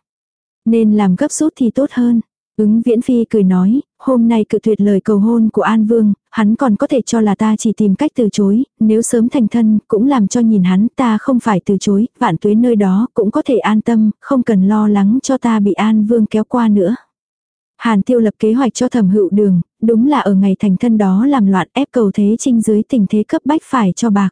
Nên làm gấp rút thì tốt hơn. Ứng viễn phi cười nói, hôm nay cự tuyệt lời cầu hôn của An Vương, hắn còn có thể cho là ta chỉ tìm cách từ chối, nếu sớm thành thân, cũng làm cho nhìn hắn ta không phải từ chối, vạn tuế nơi đó cũng có thể an tâm, không cần lo lắng cho ta bị An Vương kéo qua nữa. Hàn tiêu lập kế hoạch cho thẩm hữu đường, đúng là ở ngày thành thân đó làm loạn ép cầu thế trinh dưới tình thế cấp bách phải cho bạc.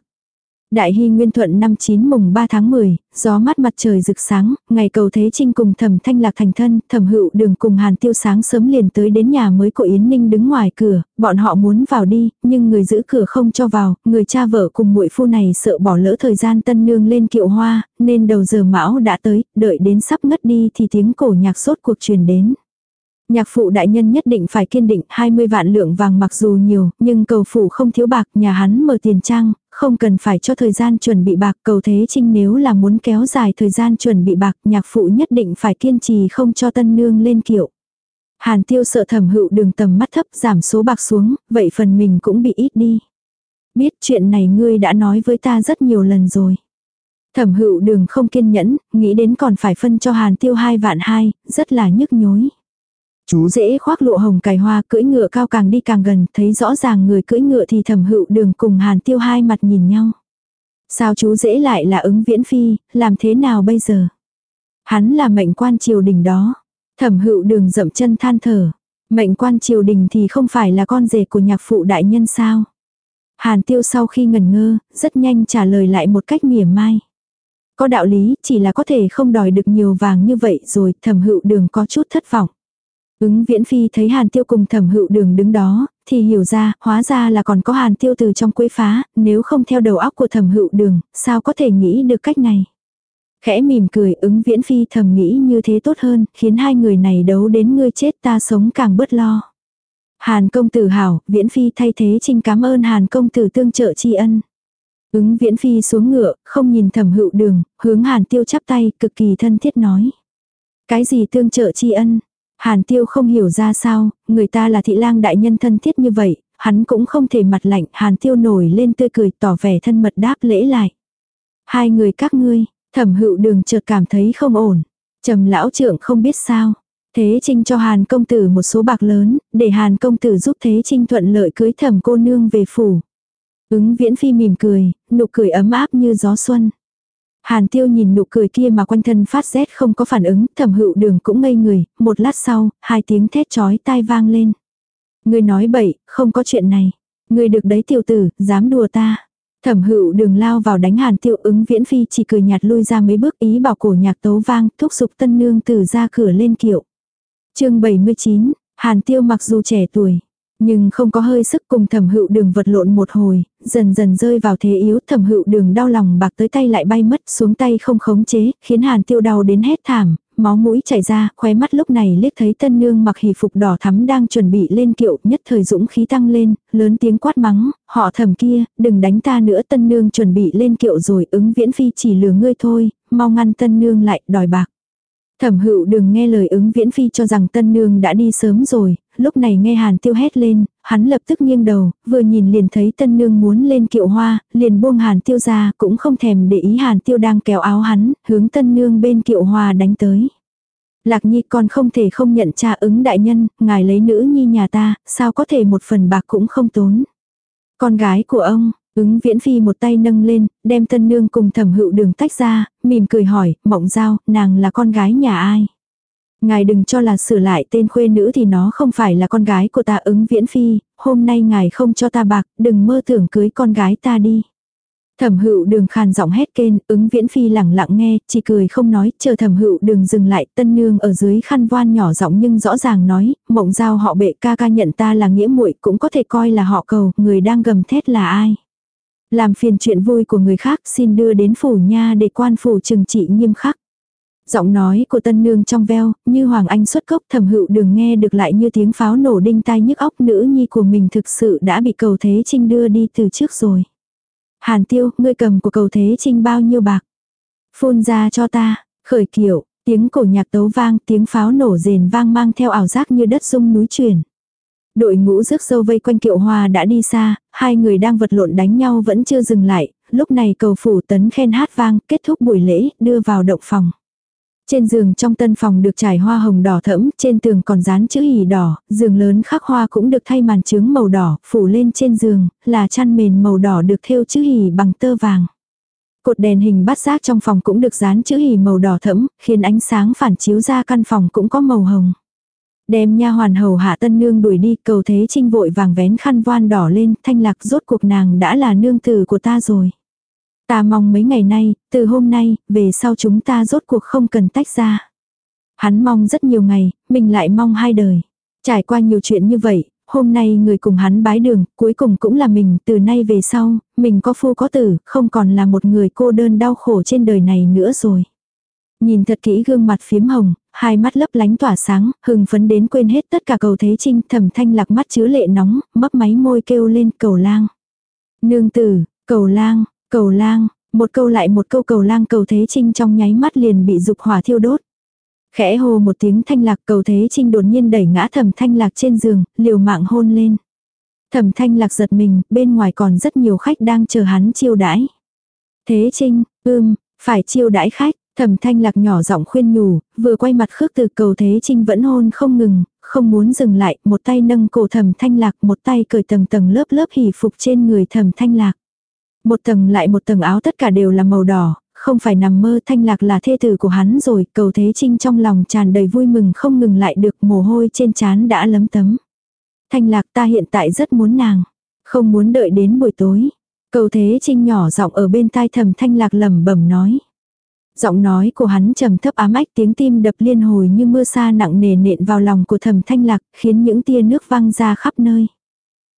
Đại hy nguyên thuận năm 9 mùng 3 tháng 10, gió mát mặt trời rực sáng, ngày cầu thế trinh cùng thẩm thanh lạc thành thân, thẩm hữu đường cùng hàn tiêu sáng sớm liền tới đến nhà mới của Yến Ninh đứng ngoài cửa, bọn họ muốn vào đi, nhưng người giữ cửa không cho vào, người cha vợ cùng muội phu này sợ bỏ lỡ thời gian tân nương lên kiệu hoa, nên đầu giờ mão đã tới, đợi đến sắp ngất đi thì tiếng cổ nhạc sốt cuộc truyền đến. Nhạc phụ đại nhân nhất định phải kiên định 20 vạn lượng vàng mặc dù nhiều, nhưng cầu phủ không thiếu bạc, nhà hắn mở tiền trang, không cần phải cho thời gian chuẩn bị bạc. Cầu thế trinh nếu là muốn kéo dài thời gian chuẩn bị bạc, nhạc phụ nhất định phải kiên trì không cho tân nương lên kiệu. Hàn tiêu sợ thẩm hữu đường tầm mắt thấp giảm số bạc xuống, vậy phần mình cũng bị ít đi. Biết chuyện này ngươi đã nói với ta rất nhiều lần rồi. Thẩm hữu đường không kiên nhẫn, nghĩ đến còn phải phân cho hàn tiêu hai vạn hai, rất là nhức nhối. Chú dễ khoác lụa hồng cài hoa cưỡi ngựa cao càng đi càng gần, thấy rõ ràng người cưỡi ngựa thì thẩm hữu đường cùng hàn tiêu hai mặt nhìn nhau. Sao chú dễ lại là ứng viễn phi, làm thế nào bây giờ? Hắn là mệnh quan triều đình đó. Thẩm hữu đường dậm chân than thở. Mệnh quan triều đình thì không phải là con rể của nhạc phụ đại nhân sao? Hàn tiêu sau khi ngần ngơ, rất nhanh trả lời lại một cách mỉa mai. Có đạo lý, chỉ là có thể không đòi được nhiều vàng như vậy rồi, thẩm hữu đường có chút thất vọng. Ứng viễn phi thấy hàn tiêu cùng thẩm hữu đường đứng đó, thì hiểu ra, hóa ra là còn có hàn tiêu từ trong quấy phá, nếu không theo đầu óc của thẩm hữu đường, sao có thể nghĩ được cách này. Khẽ mỉm cười ứng viễn phi thầm nghĩ như thế tốt hơn, khiến hai người này đấu đến ngươi chết ta sống càng bớt lo. Hàn công tử hảo, viễn phi thay thế trinh cảm ơn hàn công tử tương trợ tri ân. Ứng viễn phi xuống ngựa, không nhìn thẩm hữu đường, hướng hàn tiêu chắp tay, cực kỳ thân thiết nói. Cái gì tương trợ tri ân? Hàn tiêu không hiểu ra sao, người ta là thị lang đại nhân thân thiết như vậy, hắn cũng không thể mặt lạnh, hàn tiêu nổi lên tươi cười tỏ vẻ thân mật đáp lễ lại. Hai người các ngươi, thẩm hữu đường chợt cảm thấy không ổn. trầm lão trưởng không biết sao. Thế Trinh cho Hàn công tử một số bạc lớn, để Hàn công tử giúp Thế Trinh thuận lợi cưới thẩm cô nương về phủ. Ứng viễn phi mỉm cười, nụ cười ấm áp như gió xuân. Hàn tiêu nhìn nụ cười kia mà quanh thân phát rét không có phản ứng, thẩm hữu đường cũng ngây người, một lát sau, hai tiếng thét chói tai vang lên. Người nói bậy, không có chuyện này. Người được đấy tiểu tử, dám đùa ta. Thẩm hữu đường lao vào đánh hàn tiêu ứng viễn phi chỉ cười nhạt lui ra mấy bước ý bảo cổ nhạc tấu vang, thúc giục tân nương từ ra cửa lên kiệu. chương 79, hàn tiêu mặc dù trẻ tuổi, nhưng không có hơi sức cùng thẩm hữu đường vật lộn một hồi, dần dần rơi vào thế yếu thẩm hữu đường đau lòng bạc tới tay lại bay mất xuống tay không khống chế, khiến hàn tiêu đau đến hết thảm, máu mũi chảy ra, khóe mắt lúc này liếc thấy tân nương mặc hỷ phục đỏ thắm đang chuẩn bị lên kiệu, nhất thời dũng khí tăng lên, lớn tiếng quát mắng, họ thẩm kia, đừng đánh ta nữa tân nương chuẩn bị lên kiệu rồi ứng viễn phi chỉ lừa ngươi thôi, mau ngăn tân nương lại, đòi bạc. Thẩm hữu đừng nghe lời ứng viễn phi cho rằng tân nương đã đi sớm rồi, lúc này nghe hàn tiêu hét lên, hắn lập tức nghiêng đầu, vừa nhìn liền thấy tân nương muốn lên kiệu hoa, liền buông hàn tiêu ra, cũng không thèm để ý hàn tiêu đang kéo áo hắn, hướng tân nương bên kiệu hoa đánh tới. Lạc nhi còn không thể không nhận cha ứng đại nhân, ngài lấy nữ nhi nhà ta, sao có thể một phần bạc cũng không tốn. Con gái của ông, Ứng viễn phi một tay nâng lên, đem tân nương cùng thẩm hữu đường tách ra, mỉm cười hỏi, mộng giao, nàng là con gái nhà ai? Ngài đừng cho là sửa lại tên khuê nữ thì nó không phải là con gái của ta ứng viễn phi, hôm nay ngài không cho ta bạc, đừng mơ tưởng cưới con gái ta đi. Thẩm hữu đường khàn giọng hét kên, ứng viễn phi lẳng lặng nghe, chỉ cười không nói, chờ thẩm hữu đường dừng lại, tân nương ở dưới khăn voan nhỏ giọng nhưng rõ ràng nói, mộng giao họ bệ ca ca nhận ta là nghĩa muội cũng có thể coi là họ cầu, người đang gầm thét là ai. Làm phiền chuyện vui của người khác xin đưa đến phủ nha để quan phủ trừng trị nghiêm khắc. Giọng nói của tân nương trong veo, như Hoàng Anh xuất cốc thầm hữu đường nghe được lại như tiếng pháo nổ đinh tai nhức óc nữ nhi của mình thực sự đã bị cầu thế trinh đưa đi từ trước rồi. Hàn tiêu, ngươi cầm của cầu thế trinh bao nhiêu bạc? Phun ra cho ta, khởi kiểu, tiếng cổ nhạc tấu vang, tiếng pháo nổ rền vang mang theo ảo giác như đất rung núi chuyển. Đội ngũ rước dâu vây quanh kiệu hoa đã đi xa, hai người đang vật lộn đánh nhau vẫn chưa dừng lại, lúc này cầu phủ tấn khen hát vang, kết thúc buổi lễ, đưa vào động phòng. Trên giường trong tân phòng được trải hoa hồng đỏ thẫm, trên tường còn dán chữ hỉ đỏ, giường lớn khắc hoa cũng được thay màn trướng màu đỏ, phủ lên trên giường, là chăn mền màu đỏ được thêu chữ hỉ bằng tơ vàng. Cột đèn hình bát giác trong phòng cũng được dán chữ hỉ màu đỏ thẫm, khiến ánh sáng phản chiếu ra căn phòng cũng có màu hồng. Đem nha hoàn hầu hạ tân nương đuổi đi, cầu thế trinh vội vàng vén khăn voan đỏ lên, thanh lạc rốt cuộc nàng đã là nương tử của ta rồi. Ta mong mấy ngày nay, từ hôm nay, về sau chúng ta rốt cuộc không cần tách ra. Hắn mong rất nhiều ngày, mình lại mong hai đời. Trải qua nhiều chuyện như vậy, hôm nay người cùng hắn bái đường, cuối cùng cũng là mình, từ nay về sau, mình có phu có tử, không còn là một người cô đơn đau khổ trên đời này nữa rồi. Nhìn thật kỹ gương mặt phiếm hồng, hai mắt lấp lánh tỏa sáng, hừng phấn đến quên hết tất cả cầu thế trinh, thầm thanh lạc mắt chứa lệ nóng, mấp máy môi kêu lên cầu lang. Nương tử, cầu lang, cầu lang, một câu lại một câu cầu lang cầu thế trinh trong nháy mắt liền bị dục hỏa thiêu đốt. Khẽ hồ một tiếng thanh lạc cầu thế trinh đột nhiên đẩy ngã thẩm thanh lạc trên giường, liều mạng hôn lên. Thẩm thanh lạc giật mình, bên ngoài còn rất nhiều khách đang chờ hắn chiêu đãi. Thế trinh, ưm, phải chiêu đãi khách, Thẩm thanh lạc nhỏ giọng khuyên nhủ, vừa quay mặt khước từ cầu thế trinh vẫn hôn không ngừng, không muốn dừng lại, một tay nâng cổ thẩm thanh lạc, một tay cởi tầng tầng lớp lớp hỉ phục trên người thẩm thanh lạc. Một tầng lại một tầng áo tất cả đều là màu đỏ, không phải nằm mơ thanh lạc là thê tử của hắn rồi, cầu thế trinh trong lòng tràn đầy vui mừng không ngừng lại được mồ hôi trên trán đã lấm tấm. Thanh lạc ta hiện tại rất muốn nàng, không muốn đợi đến buổi tối. Cầu thế trinh nhỏ giọng ở bên tai thầm thanh lạc lẩm bẩm nói. Giọng nói của hắn trầm thấp ám ách tiếng tim đập liên hồi như mưa sa nặng nề nện vào lòng của thầm thanh lạc, khiến những tia nước văng ra khắp nơi.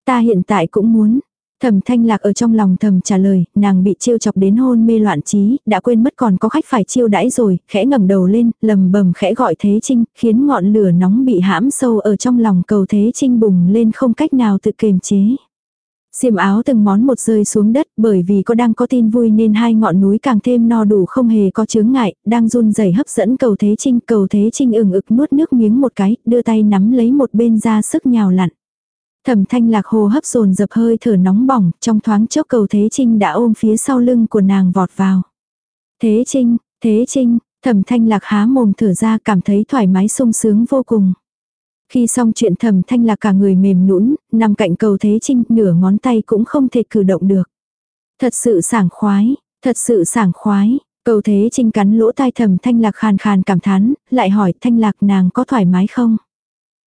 Ta hiện tại cũng muốn. Thầm thanh lạc ở trong lòng thầm trả lời, nàng bị chiêu chọc đến hôn mê loạn trí, đã quên mất còn có khách phải chiêu đãi rồi, khẽ ngẩng đầu lên, lầm bầm khẽ gọi Thế Trinh, khiến ngọn lửa nóng bị hãm sâu ở trong lòng cầu Thế Trinh bùng lên không cách nào tự kiềm chế. Xiêm áo từng món một rơi xuống đất bởi vì có đang có tin vui nên hai ngọn núi càng thêm no đủ không hề có chướng ngại, đang run rẩy hấp dẫn cầu thế trinh. Cầu thế trinh ừng ực nuốt nước miếng một cái, đưa tay nắm lấy một bên ra sức nhào lặn. Thẩm thanh lạc hồ hấp dồn dập hơi thở nóng bỏng, trong thoáng chốc cầu thế trinh đã ôm phía sau lưng của nàng vọt vào. Thế trinh, thế trinh, thẩm thanh lạc há mồm thở ra cảm thấy thoải mái sung sướng vô cùng. Khi xong chuyện Thẩm thanh Lạc cả người mềm nũng, nằm cạnh cầu thế trinh, nửa ngón tay cũng không thể cử động được. Thật sự sảng khoái, thật sự sảng khoái. Cầu thế trinh cắn lỗ tai Thẩm thanh lạc khàn khàn cảm thán, lại hỏi thanh lạc nàng có thoải mái không?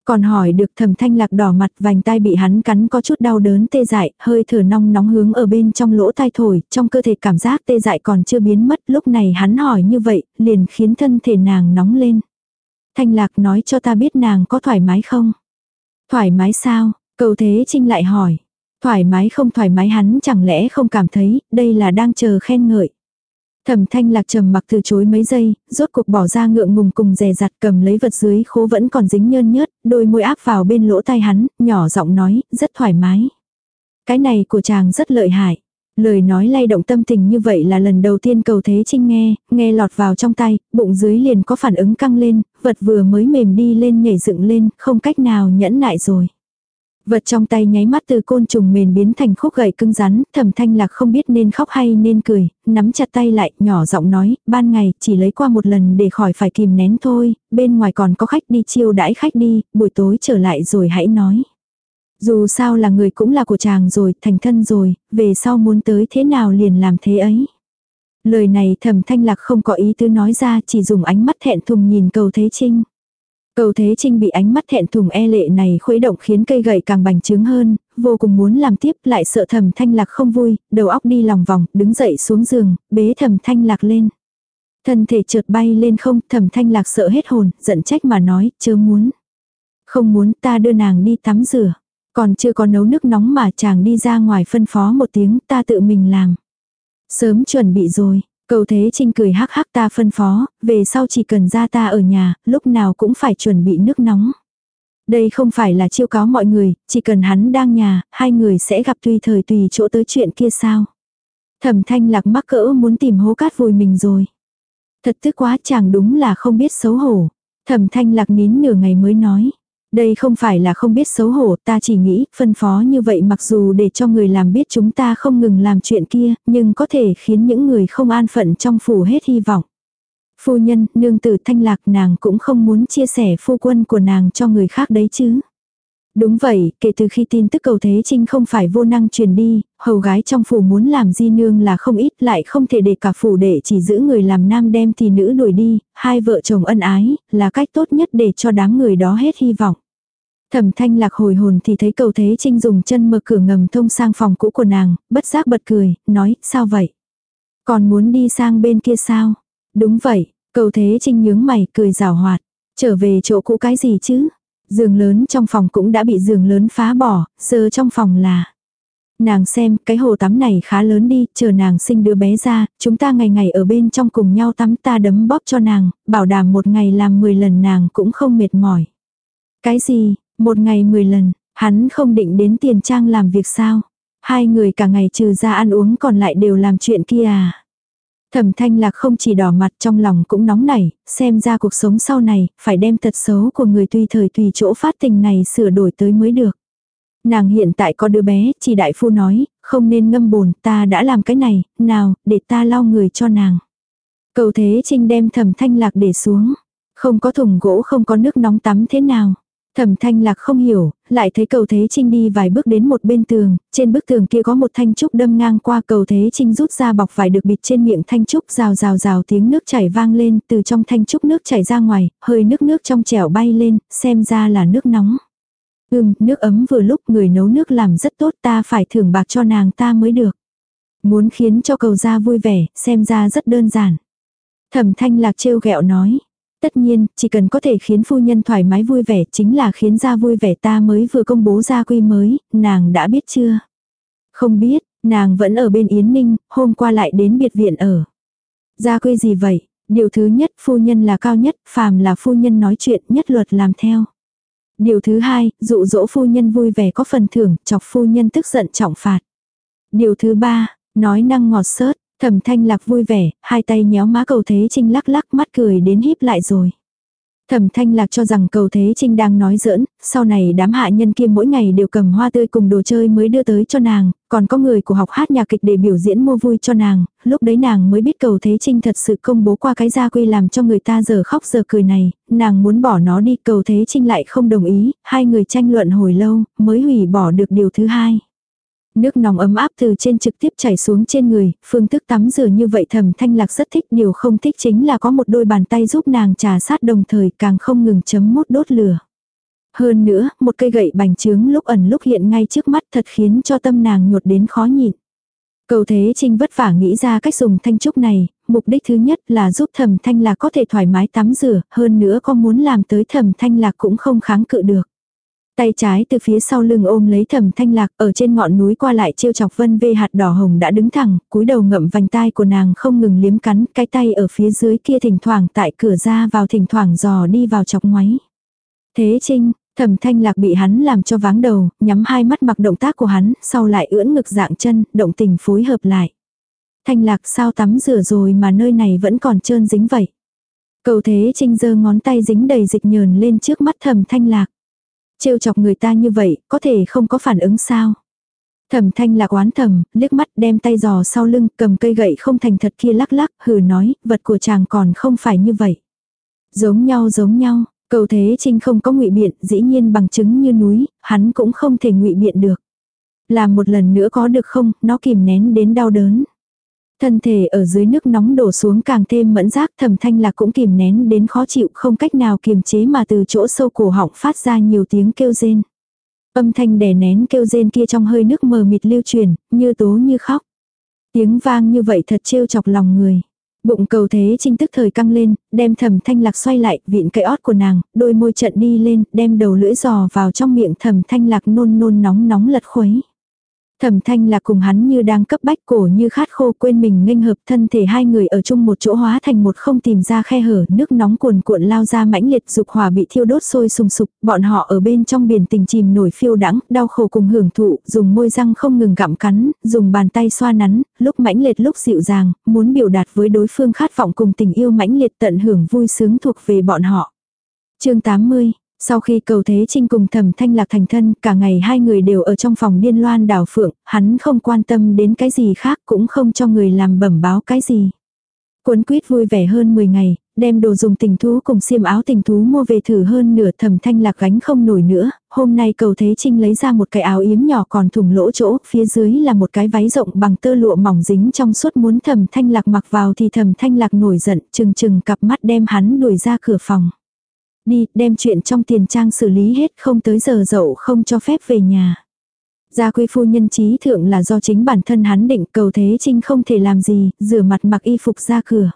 Còn hỏi được thẩm thanh lạc đỏ mặt vành tai bị hắn cắn có chút đau đớn tê dại, hơi thở nong nóng hướng ở bên trong lỗ tai thổi, trong cơ thể cảm giác tê dại còn chưa biến mất, lúc này hắn hỏi như vậy, liền khiến thân thể nàng nóng lên. Thanh Lạc nói cho ta biết nàng có thoải mái không? Thoải mái sao? Cầu Thế Trinh lại hỏi. Thoải mái không thoải mái hắn chẳng lẽ không cảm thấy, đây là đang chờ khen ngợi. Thẩm thanh lạc trầm mặc từ chối mấy giây, rốt cuộc bỏ ra ngượng ngùng cùng dè dặt cầm lấy vật dưới khố vẫn còn dính nhơn nhớt, đôi môi áp vào bên lỗ tai hắn, nhỏ giọng nói, rất thoải mái. Cái này của chàng rất lợi hại. Lời nói lay động tâm tình như vậy là lần đầu tiên cầu thế trinh nghe, nghe lọt vào trong tay, bụng dưới liền có phản ứng căng lên, vật vừa mới mềm đi lên nhảy dựng lên, không cách nào nhẫn nại rồi. Vật trong tay nháy mắt từ côn trùng mềm biến thành khúc gậy cứng rắn, thẩm thanh lạc không biết nên khóc hay nên cười, nắm chặt tay lại, nhỏ giọng nói, ban ngày chỉ lấy qua một lần để khỏi phải kìm nén thôi, bên ngoài còn có khách đi chiêu đãi khách đi, buổi tối trở lại rồi hãy nói. Dù sao là người cũng là của chàng rồi, thành thân rồi, về sau muốn tới thế nào liền làm thế ấy. Lời này Thẩm thanh lạc không có ý tứ nói ra chỉ dùng ánh mắt thẹn thùng nhìn cầu thế trinh. Cầu thế trinh bị ánh mắt thẹn thùng e lệ này khuấy động khiến cây gậy càng bành trướng hơn, vô cùng muốn làm tiếp lại sợ thầm thanh lạc không vui, đầu óc đi lòng vòng, đứng dậy xuống giường, bế thầm thanh lạc lên. Thân thể trượt bay lên không, thầm thanh lạc sợ hết hồn, giận trách mà nói, chớ muốn. Không muốn ta đưa nàng đi tắm rửa. Còn chưa có nấu nước nóng mà chàng đi ra ngoài phân phó một tiếng ta tự mình làm. Sớm chuẩn bị rồi, cầu thế trinh cười hắc hắc ta phân phó, về sau chỉ cần ra ta ở nhà, lúc nào cũng phải chuẩn bị nước nóng. Đây không phải là chiêu cáo mọi người, chỉ cần hắn đang nhà, hai người sẽ gặp tùy thời tùy chỗ tới chuyện kia sao. Thẩm thanh lạc mắc cỡ muốn tìm hố cát vùi mình rồi. Thật tức quá chàng đúng là không biết xấu hổ. Thẩm thanh lạc nín nửa ngày mới nói. Đây không phải là không biết xấu hổ, ta chỉ nghĩ, phân phó như vậy mặc dù để cho người làm biết chúng ta không ngừng làm chuyện kia, nhưng có thể khiến những người không an phận trong phủ hết hy vọng. Phu nhân, nương tử thanh lạc nàng cũng không muốn chia sẻ phu quân của nàng cho người khác đấy chứ. Đúng vậy, kể từ khi tin tức cầu thế trinh không phải vô năng truyền đi, hầu gái trong phủ muốn làm di nương là không ít lại không thể để cả phủ để chỉ giữ người làm nam đem thì nữ đuổi đi, hai vợ chồng ân ái, là cách tốt nhất để cho đám người đó hết hy vọng. Thẩm thanh lạc hồi hồn thì thấy cầu thế trinh dùng chân mở cửa ngầm thông sang phòng cũ của nàng, bất giác bật cười, nói, sao vậy? Còn muốn đi sang bên kia sao? Đúng vậy, cầu thế trinh nhướng mày, cười rào hoạt. Trở về chỗ cũ cái gì chứ? Giường lớn trong phòng cũng đã bị giường lớn phá bỏ, giờ trong phòng là. Nàng xem, cái hồ tắm này khá lớn đi, chờ nàng sinh đứa bé ra, chúng ta ngày ngày ở bên trong cùng nhau tắm ta đấm bóp cho nàng, bảo đảm một ngày làm 10 lần nàng cũng không mệt mỏi. Cái gì, một ngày 10 lần, hắn không định đến tiền trang làm việc sao? Hai người cả ngày trừ ra ăn uống còn lại đều làm chuyện kia à? Thẩm thanh lạc không chỉ đỏ mặt trong lòng cũng nóng nảy, xem ra cuộc sống sau này, phải đem tật xấu của người tùy thời tùy chỗ phát tình này sửa đổi tới mới được. Nàng hiện tại có đứa bé, chỉ đại phu nói, không nên ngâm bồn, ta đã làm cái này, nào, để ta lau người cho nàng. Cầu thế trinh đem thẩm thanh lạc để xuống. Không có thùng gỗ không có nước nóng tắm thế nào. Thẩm thanh lạc không hiểu, lại thấy cầu thế trinh đi vài bước đến một bên tường, trên bức tường kia có một thanh trúc đâm ngang qua cầu thế trinh rút ra bọc vải được bịt trên miệng thanh trúc rào rào rào tiếng nước chảy vang lên từ trong thanh trúc nước chảy ra ngoài, hơi nước nước trong chẻo bay lên, xem ra là nước nóng. Ừm, nước ấm vừa lúc người nấu nước làm rất tốt ta phải thưởng bạc cho nàng ta mới được. Muốn khiến cho cầu gia vui vẻ, xem ra rất đơn giản. Thẩm thanh lạc trêu ghẹo nói. Tất nhiên, chỉ cần có thể khiến phu nhân thoải mái vui vẻ chính là khiến gia vui vẻ ta mới vừa công bố gia quy mới, nàng đã biết chưa? Không biết, nàng vẫn ở bên Yến Ninh, hôm qua lại đến biệt viện ở. Gia quy gì vậy? Điều thứ nhất, phu nhân là cao nhất, phàm là phu nhân nói chuyện, nhất luật làm theo. Điều thứ hai, dụ dỗ phu nhân vui vẻ có phần thưởng, chọc phu nhân tức giận trọng phạt. Điều thứ ba, nói năng ngọt sớt, thẩm thanh lạc vui vẻ, hai tay nhéo má cầu thế trinh lắc lắc mắt cười đến híp lại rồi. Thẩm thanh lạc cho rằng cầu thế trinh đang nói giỡn, sau này đám hạ nhân kia mỗi ngày đều cầm hoa tươi cùng đồ chơi mới đưa tới cho nàng, còn có người của học hát nhạc kịch để biểu diễn mua vui cho nàng, lúc đấy nàng mới biết cầu thế trinh thật sự công bố qua cái gia quy làm cho người ta giờ khóc giờ cười này, nàng muốn bỏ nó đi cầu thế trinh lại không đồng ý, hai người tranh luận hồi lâu, mới hủy bỏ được điều thứ hai. Nước nóng ấm áp từ trên trực tiếp chảy xuống trên người, phương thức tắm rửa như vậy thầm thanh lạc rất thích. Điều không thích chính là có một đôi bàn tay giúp nàng trà sát đồng thời càng không ngừng chấm mốt đốt lửa. Hơn nữa, một cây gậy bành trướng lúc ẩn lúc hiện ngay trước mắt thật khiến cho tâm nàng nhột đến khó nhịn. Cầu Thế Trinh vất vả nghĩ ra cách dùng thanh trúc này, mục đích thứ nhất là giúp thầm thanh lạc có thể thoải mái tắm rửa, hơn nữa có muốn làm tới thầm thanh lạc cũng không kháng cự được. Tay trái từ phía sau lưng ôm lấy thẩm thanh lạc ở trên ngọn núi qua lại trêu chọc vân vê hạt đỏ hồng đã đứng thẳng, cúi đầu ngậm vành tai của nàng không ngừng liếm cắn, cái tay ở phía dưới kia thỉnh thoảng tại cửa ra vào thỉnh thoảng dò đi vào chọc ngoáy. Thế trinh, thẩm thanh lạc bị hắn làm cho váng đầu, nhắm hai mắt mặc động tác của hắn, sau lại ưỡn ngực dạng chân, động tình phối hợp lại. Thanh lạc sao tắm rửa rồi mà nơi này vẫn còn trơn dính vậy. Cầu thế trinh giơ ngón tay dính đầy dịch nhờn lên trước mắt thẩm thanh lạc. Trêu chọc người ta như vậy, có thể không có phản ứng sao? Thẩm thanh lạc oán thầm, liếc mắt đem tay giò sau lưng, cầm cây gậy không thành thật kia lắc lắc, hừ nói, vật của chàng còn không phải như vậy. Giống nhau giống nhau, cầu thế trinh không có ngụy biện, dĩ nhiên bằng chứng như núi, hắn cũng không thể ngụy biện được. Làm một lần nữa có được không, nó kìm nén đến đau đớn. Thân thể ở dưới nước nóng đổ xuống càng thêm mẫn giác thầm thanh lạc cũng kìm nén đến khó chịu không cách nào kiềm chế mà từ chỗ sâu cổ họng phát ra nhiều tiếng kêu rên. Âm thanh đè nén kêu rên kia trong hơi nước mờ mịt lưu truyền, như tố như khóc. Tiếng vang như vậy thật trêu chọc lòng người. Bụng cầu thế trinh tức thời căng lên, đem thầm thanh lạc xoay lại, vịn cây ót của nàng, đôi môi trận đi lên, đem đầu lưỡi giò vào trong miệng thầm thanh lạc nôn nôn nóng nóng lật khuấy. Thẩm thanh là cùng hắn như đang cấp bách cổ như khát khô quên mình nghênh hợp thân thể hai người ở chung một chỗ hóa thành một không tìm ra khe hở, nước nóng cuồn cuộn lao ra mãnh liệt dục hỏa bị thiêu đốt sôi sùng sục, bọn họ ở bên trong biển tình chìm nổi phiêu đắng đau khổ cùng hưởng thụ, dùng môi răng không ngừng gặm cắn, dùng bàn tay xoa nắn, lúc mãnh liệt lúc dịu dàng, muốn biểu đạt với đối phương khát vọng cùng tình yêu mãnh liệt tận hưởng vui sướng thuộc về bọn họ. chương 80 sau khi cầu thế trinh cùng thẩm thanh lạc thành thân, cả ngày hai người đều ở trong phòng điên loan đảo phượng, hắn không quan tâm đến cái gì khác cũng không cho người làm bẩm báo cái gì. Cuốn quýt vui vẻ hơn 10 ngày, đem đồ dùng tình thú cùng xiêm áo tình thú mua về thử hơn nửa thẩm thanh lạc gánh không nổi nữa. Hôm nay cầu thế trinh lấy ra một cái áo yếm nhỏ còn thủng lỗ chỗ, phía dưới là một cái váy rộng bằng tơ lụa mỏng dính trong suốt muốn thẩm thanh lạc mặc vào thì thẩm thanh lạc nổi giận, chừng chừng cặp mắt đem hắn đuổi ra cửa phòng. Đi, đem chuyện trong tiền trang xử lý hết không tới giờ dậu không cho phép về nhà. Gia quy phu nhân trí thượng là do chính bản thân hắn định cầu thế trinh không thể làm gì, rửa mặt mặc y phục ra cửa.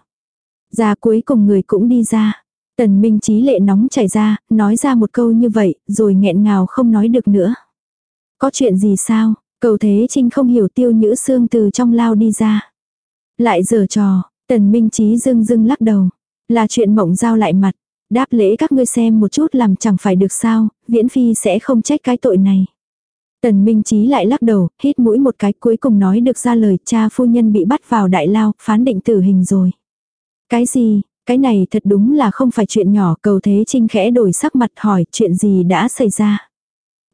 Gia cuối cùng người cũng đi ra. Tần Minh trí lệ nóng chảy ra, nói ra một câu như vậy, rồi nghẹn ngào không nói được nữa. Có chuyện gì sao? Cầu thế trinh không hiểu tiêu nhữ xương từ trong lao đi ra. Lại giở trò, tần minh trí dưng dưng lắc đầu. Là chuyện mộng giao lại mặt. Đáp lễ các ngươi xem một chút làm chẳng phải được sao, viễn phi sẽ không trách cái tội này. Tần Minh Chí lại lắc đầu, hít mũi một cái cuối cùng nói được ra lời cha phu nhân bị bắt vào đại lao, phán định tử hình rồi. Cái gì, cái này thật đúng là không phải chuyện nhỏ cầu thế trinh khẽ đổi sắc mặt hỏi chuyện gì đã xảy ra.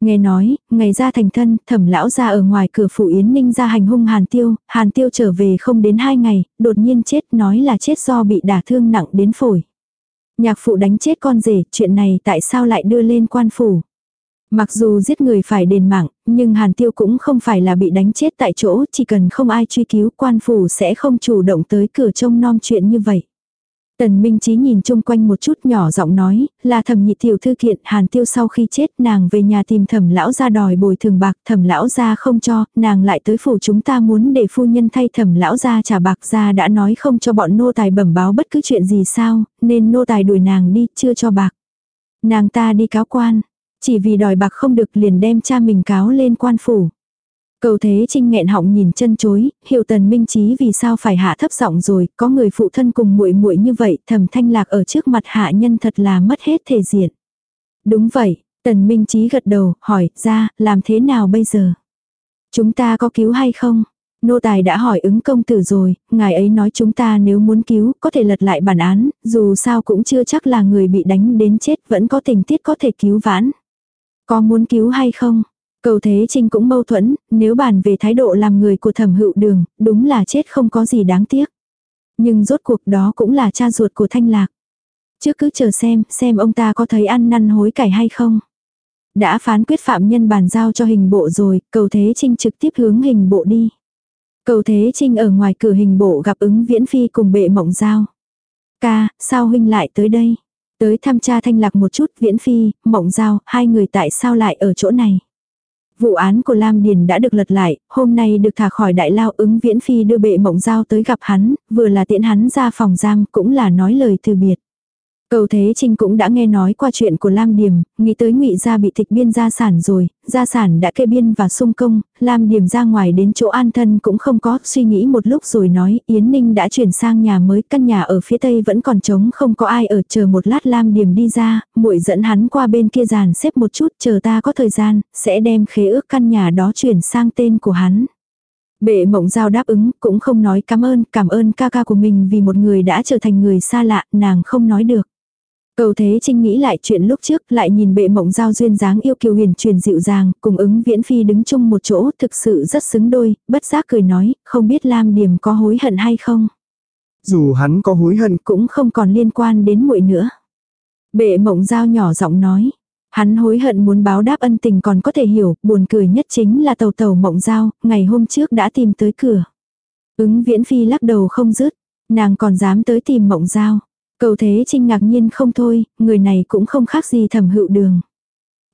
Nghe nói, ngày ra thành thân, thẩm lão ra ở ngoài cửa phủ Yến Ninh ra hành hung Hàn Tiêu, Hàn Tiêu trở về không đến hai ngày, đột nhiên chết nói là chết do bị đả thương nặng đến phổi. Nhạc phụ đánh chết con rể, chuyện này tại sao lại đưa lên quan phủ? Mặc dù giết người phải đền mạng, nhưng Hàn Tiêu cũng không phải là bị đánh chết tại chỗ, chỉ cần không ai truy cứu quan phủ sẽ không chủ động tới cửa trông nom chuyện như vậy. Tần Minh Chí nhìn chung quanh một chút nhỏ giọng nói, là thẩm nhị tiểu thư kiện Hàn Tiêu sau khi chết nàng về nhà tìm thẩm lão ra đòi bồi thường bạc thẩm lão ra không cho, nàng lại tới phủ chúng ta muốn để phu nhân thay thẩm lão ra trả bạc ra đã nói không cho bọn nô tài bẩm báo bất cứ chuyện gì sao, nên nô tài đuổi nàng đi chưa cho bạc. Nàng ta đi cáo quan, chỉ vì đòi bạc không được liền đem cha mình cáo lên quan phủ. Cầu thế trinh nghẹn họng nhìn chân chối, hiểu tần minh trí vì sao phải hạ thấp giọng rồi, có người phụ thân cùng muội muội như vậy, thầm thanh lạc ở trước mặt hạ nhân thật là mất hết thể diện. Đúng vậy, tần minh trí gật đầu, hỏi, ra, làm thế nào bây giờ? Chúng ta có cứu hay không? Nô tài đã hỏi ứng công tử rồi, ngài ấy nói chúng ta nếu muốn cứu, có thể lật lại bản án, dù sao cũng chưa chắc là người bị đánh đến chết vẫn có tình tiết có thể cứu vãn. Có muốn cứu hay không? Cầu Thế Trinh cũng mâu thuẫn, nếu bàn về thái độ làm người của thẩm hữu đường, đúng là chết không có gì đáng tiếc. Nhưng rốt cuộc đó cũng là cha ruột của Thanh Lạc. Trước cứ chờ xem, xem ông ta có thấy ăn năn hối cải hay không. Đã phán quyết phạm nhân bàn giao cho hình bộ rồi, cầu Thế Trinh trực tiếp hướng hình bộ đi. Cầu Thế Trinh ở ngoài cửa hình bộ gặp ứng viễn phi cùng bệ mộng giao. Ca, sao huynh lại tới đây? Tới thăm cha thanh lạc một chút viễn phi, mộng giao, hai người tại sao lại ở chỗ này? Vụ án của Lam Điền đã được lật lại, hôm nay được thả khỏi đại lao ứng viễn phi đưa bệ mộng giao tới gặp hắn, vừa là tiễn hắn ra phòng giam cũng là nói lời từ biệt. Cầu Thế Trinh cũng đã nghe nói qua chuyện của Lam Điềm, nghĩ tới ngụy gia bị tịch biên gia sản rồi, gia sản đã kê biên và sung công, Lam Điềm ra ngoài đến chỗ an thân cũng không có, suy nghĩ một lúc rồi nói, Yến Ninh đã chuyển sang nhà mới, căn nhà ở phía tây vẫn còn trống không có ai ở, chờ một lát Lam Điềm đi ra, muội dẫn hắn qua bên kia giàn xếp một chút, chờ ta có thời gian, sẽ đem khế ước căn nhà đó chuyển sang tên của hắn. Bệ mộng giao đáp ứng, cũng không nói cảm ơn, cảm ơn ca ca của mình vì một người đã trở thành người xa lạ, nàng không nói được. Cầu Thế Trinh nghĩ lại chuyện lúc trước, lại nhìn bệ mộng giao duyên dáng yêu kiều huyền truyền dịu dàng, cùng ứng viễn phi đứng chung một chỗ, thực sự rất xứng đôi, bất giác cười nói, không biết Lam Điểm có hối hận hay không. Dù hắn có hối hận cũng không còn liên quan đến muội nữa. Bệ mộng giao nhỏ giọng nói, hắn hối hận muốn báo đáp ân tình còn có thể hiểu, buồn cười nhất chính là tàu tàu mộng giao, ngày hôm trước đã tìm tới cửa. Ứng viễn phi lắc đầu không dứt, nàng còn dám tới tìm mộng giao. Cầu thế trinh ngạc nhiên không thôi, người này cũng không khác gì thẩm hữu đường.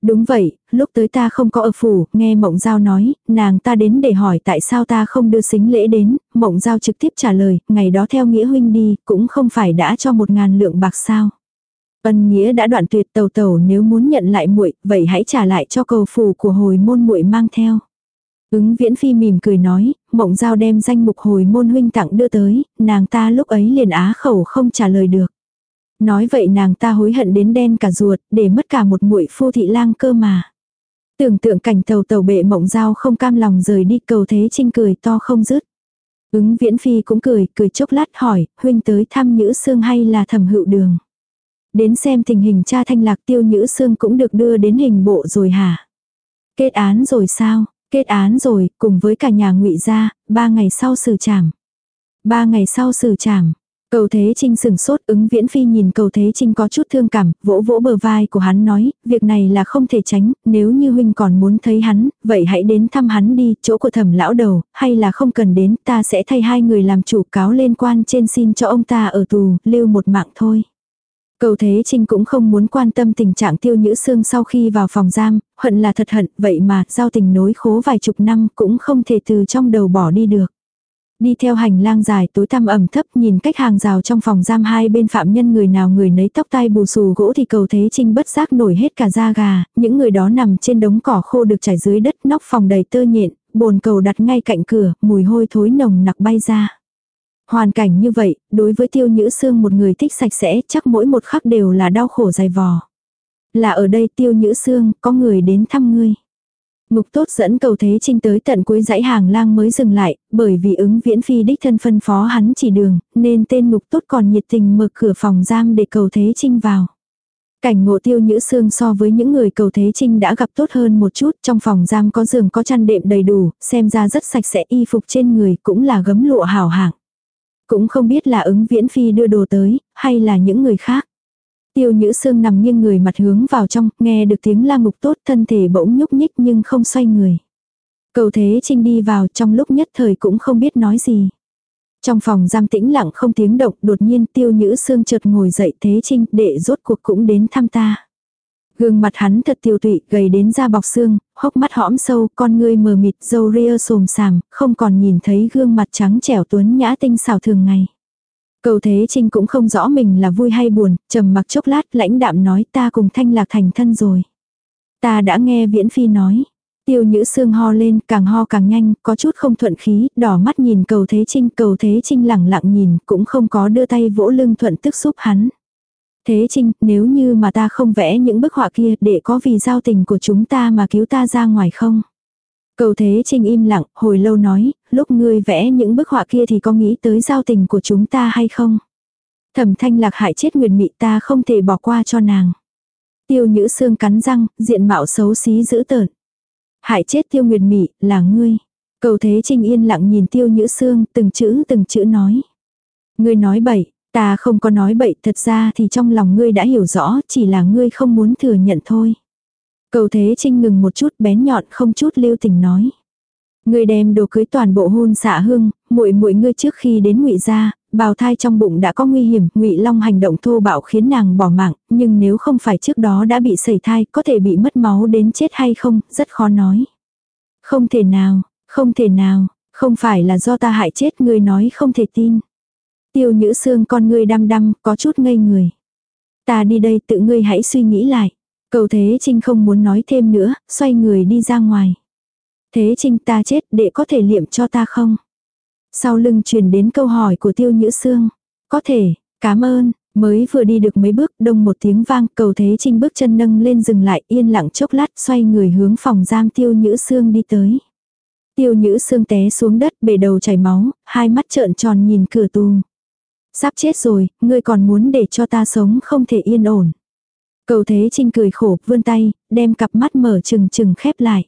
Đúng vậy, lúc tới ta không có ở phủ, nghe mộng giao nói, nàng ta đến để hỏi tại sao ta không đưa xính lễ đến, mộng giao trực tiếp trả lời, ngày đó theo nghĩa huynh đi, cũng không phải đã cho một ngàn lượng bạc sao. Ân nghĩa đã đoạn tuyệt tàu tàu nếu muốn nhận lại muội, vậy hãy trả lại cho cầu phủ của hồi môn muội mang theo. Ứng viễn phi mỉm cười nói, mộng giao đem danh mục hồi môn huynh tặng đưa tới, nàng ta lúc ấy liền á khẩu không trả lời được. Nói vậy nàng ta hối hận đến đen cả ruột, để mất cả một muội phu thị lang cơ mà. Tưởng tượng cảnh tàu tàu bệ mộng dao không cam lòng rời đi cầu thế trinh cười to không dứt. Ứng viễn phi cũng cười, cười chốc lát hỏi, huynh tới thăm nhữ xương hay là thẩm hữu đường. Đến xem tình hình cha thanh lạc tiêu nhữ xương cũng được đưa đến hình bộ rồi hả? Kết án rồi sao? Kết án rồi, cùng với cả nhà ngụy gia, ba ngày sau xử trảm. Ba ngày sau xử trảm, Cầu Thế Trinh sừng sốt ứng viễn phi nhìn cầu Thế Trinh có chút thương cảm, vỗ vỗ bờ vai của hắn nói, việc này là không thể tránh, nếu như huynh còn muốn thấy hắn, vậy hãy đến thăm hắn đi, chỗ của thẩm lão đầu, hay là không cần đến, ta sẽ thay hai người làm chủ cáo lên quan trên xin cho ông ta ở tù, lưu một mạng thôi. Cầu Thế Trinh cũng không muốn quan tâm tình trạng tiêu nhữ xương sau khi vào phòng giam, hận là thật hận, vậy mà, giao tình nối khố vài chục năm cũng không thể từ trong đầu bỏ đi được. Đi theo hành lang dài tối tăm ẩm thấp nhìn cách hàng rào trong phòng giam hai bên phạm nhân người nào người nấy tóc tai bù xù gỗ thì cầu thế trinh bất giác nổi hết cả da gà, những người đó nằm trên đống cỏ khô được trải dưới đất nóc phòng đầy tơ nhện, bồn cầu đặt ngay cạnh cửa, mùi hôi thối nồng nặc bay ra. Hoàn cảnh như vậy, đối với tiêu nhữ xương một người thích sạch sẽ chắc mỗi một khắc đều là đau khổ dài vò. Là ở đây tiêu nhữ xương, có người đến thăm ngươi. Ngục tốt dẫn cầu thế trinh tới tận cuối dãy hàng lang mới dừng lại, bởi vì ứng viễn phi đích thân phân phó hắn chỉ đường, nên tên ngục tốt còn nhiệt tình mở cửa phòng giam để cầu thế trinh vào. Cảnh ngộ tiêu nhữ xương so với những người cầu thế trinh đã gặp tốt hơn một chút, trong phòng giam có giường có chăn đệm đầy đủ, xem ra rất sạch sẽ y phục trên người cũng là gấm lụa hảo hạng. Cũng không biết là ứng viễn phi đưa đồ tới, hay là những người khác. Tiêu Nhữ Sương nằm nghiêng người mặt hướng vào trong, nghe được tiếng la ngục tốt, thân thể bỗng nhúc nhích nhưng không xoay người. Cầu Thế Trinh đi vào trong lúc nhất thời cũng không biết nói gì. Trong phòng giam tĩnh lặng không tiếng động, đột nhiên Tiêu Nhữ Sương chợt ngồi dậy Thế Trinh, đệ rốt cuộc cũng đến thăm ta. Gương mặt hắn thật tiêu tụy, gầy đến da bọc xương, hốc mắt hõm sâu, con ngươi mờ mịt, dâu ria xồm sàm, không còn nhìn thấy gương mặt trắng trẻo tuấn nhã tinh xảo thường ngày. Cầu Thế Trinh cũng không rõ mình là vui hay buồn, trầm mặc chốc lát lãnh đạm nói ta cùng thanh lạc thành thân rồi. Ta đã nghe Viễn Phi nói. Tiêu Nhữ Sương ho lên, càng ho càng nhanh, có chút không thuận khí, đỏ mắt nhìn cầu Thế Trinh, cầu Thế Trinh lẳng lặng nhìn, cũng không có đưa tay vỗ lưng thuận tức giúp hắn. Thế Trinh, nếu như mà ta không vẽ những bức họa kia để có vì giao tình của chúng ta mà cứu ta ra ngoài không? Cầu Thế Trinh im lặng, hồi lâu nói, lúc ngươi vẽ những bức họa kia thì có nghĩ tới giao tình của chúng ta hay không? Thẩm thanh lạc hại chết Nguyệt Mị ta không thể bỏ qua cho nàng. Tiêu Nhữ xương cắn răng, diện mạo xấu xí dữ tợn. Hại chết Tiêu Nguyệt Mị, là ngươi. Cầu Thế Trinh yên lặng nhìn Tiêu Nhữ xương từng chữ từng chữ nói. Ngươi nói bậy, ta không có nói bậy, thật ra thì trong lòng ngươi đã hiểu rõ, chỉ là ngươi không muốn thừa nhận thôi. Cầu Thế Trinh ngừng một chút bén nhọn không chút lưu tình nói. Ngươi đem đồ cưới toàn bộ hôn xạ hương, muội muội ngươi trước khi đến ngụy gia, bào thai trong bụng đã có nguy hiểm, ngụy long hành động thô bạo khiến nàng bỏ mạng, nhưng nếu không phải trước đó đã bị sẩy thai, có thể bị mất máu đến chết hay không, rất khó nói. Không thể nào, không thể nào, không phải là do ta hại chết ngươi nói không thể tin. Tiêu nhữ xương con ngươi đăm đăm, có chút ngây người. Ta đi đây tự ngươi hãy suy nghĩ lại. Cầu Thế Trinh không muốn nói thêm nữa, xoay người đi ra ngoài. Thế Trinh ta chết để có thể liệm cho ta không? Sau lưng truyền đến câu hỏi của Tiêu Nhữ Sương. Có thể, cảm ơn, mới vừa đi được mấy bước đông một tiếng vang cầu Thế Trinh bước chân nâng lên dừng lại yên lặng chốc lát xoay người hướng phòng giam Tiêu Nhữ Sương đi tới. Tiêu Nhữ Sương té xuống đất bể đầu chảy máu, hai mắt trợn tròn nhìn cửa tù. Sắp chết rồi, ngươi còn muốn để cho ta sống không thể yên ổn. Cầu Thế Trinh cười khổ, vươn tay, đem cặp mắt mở chừng chừng khép lại.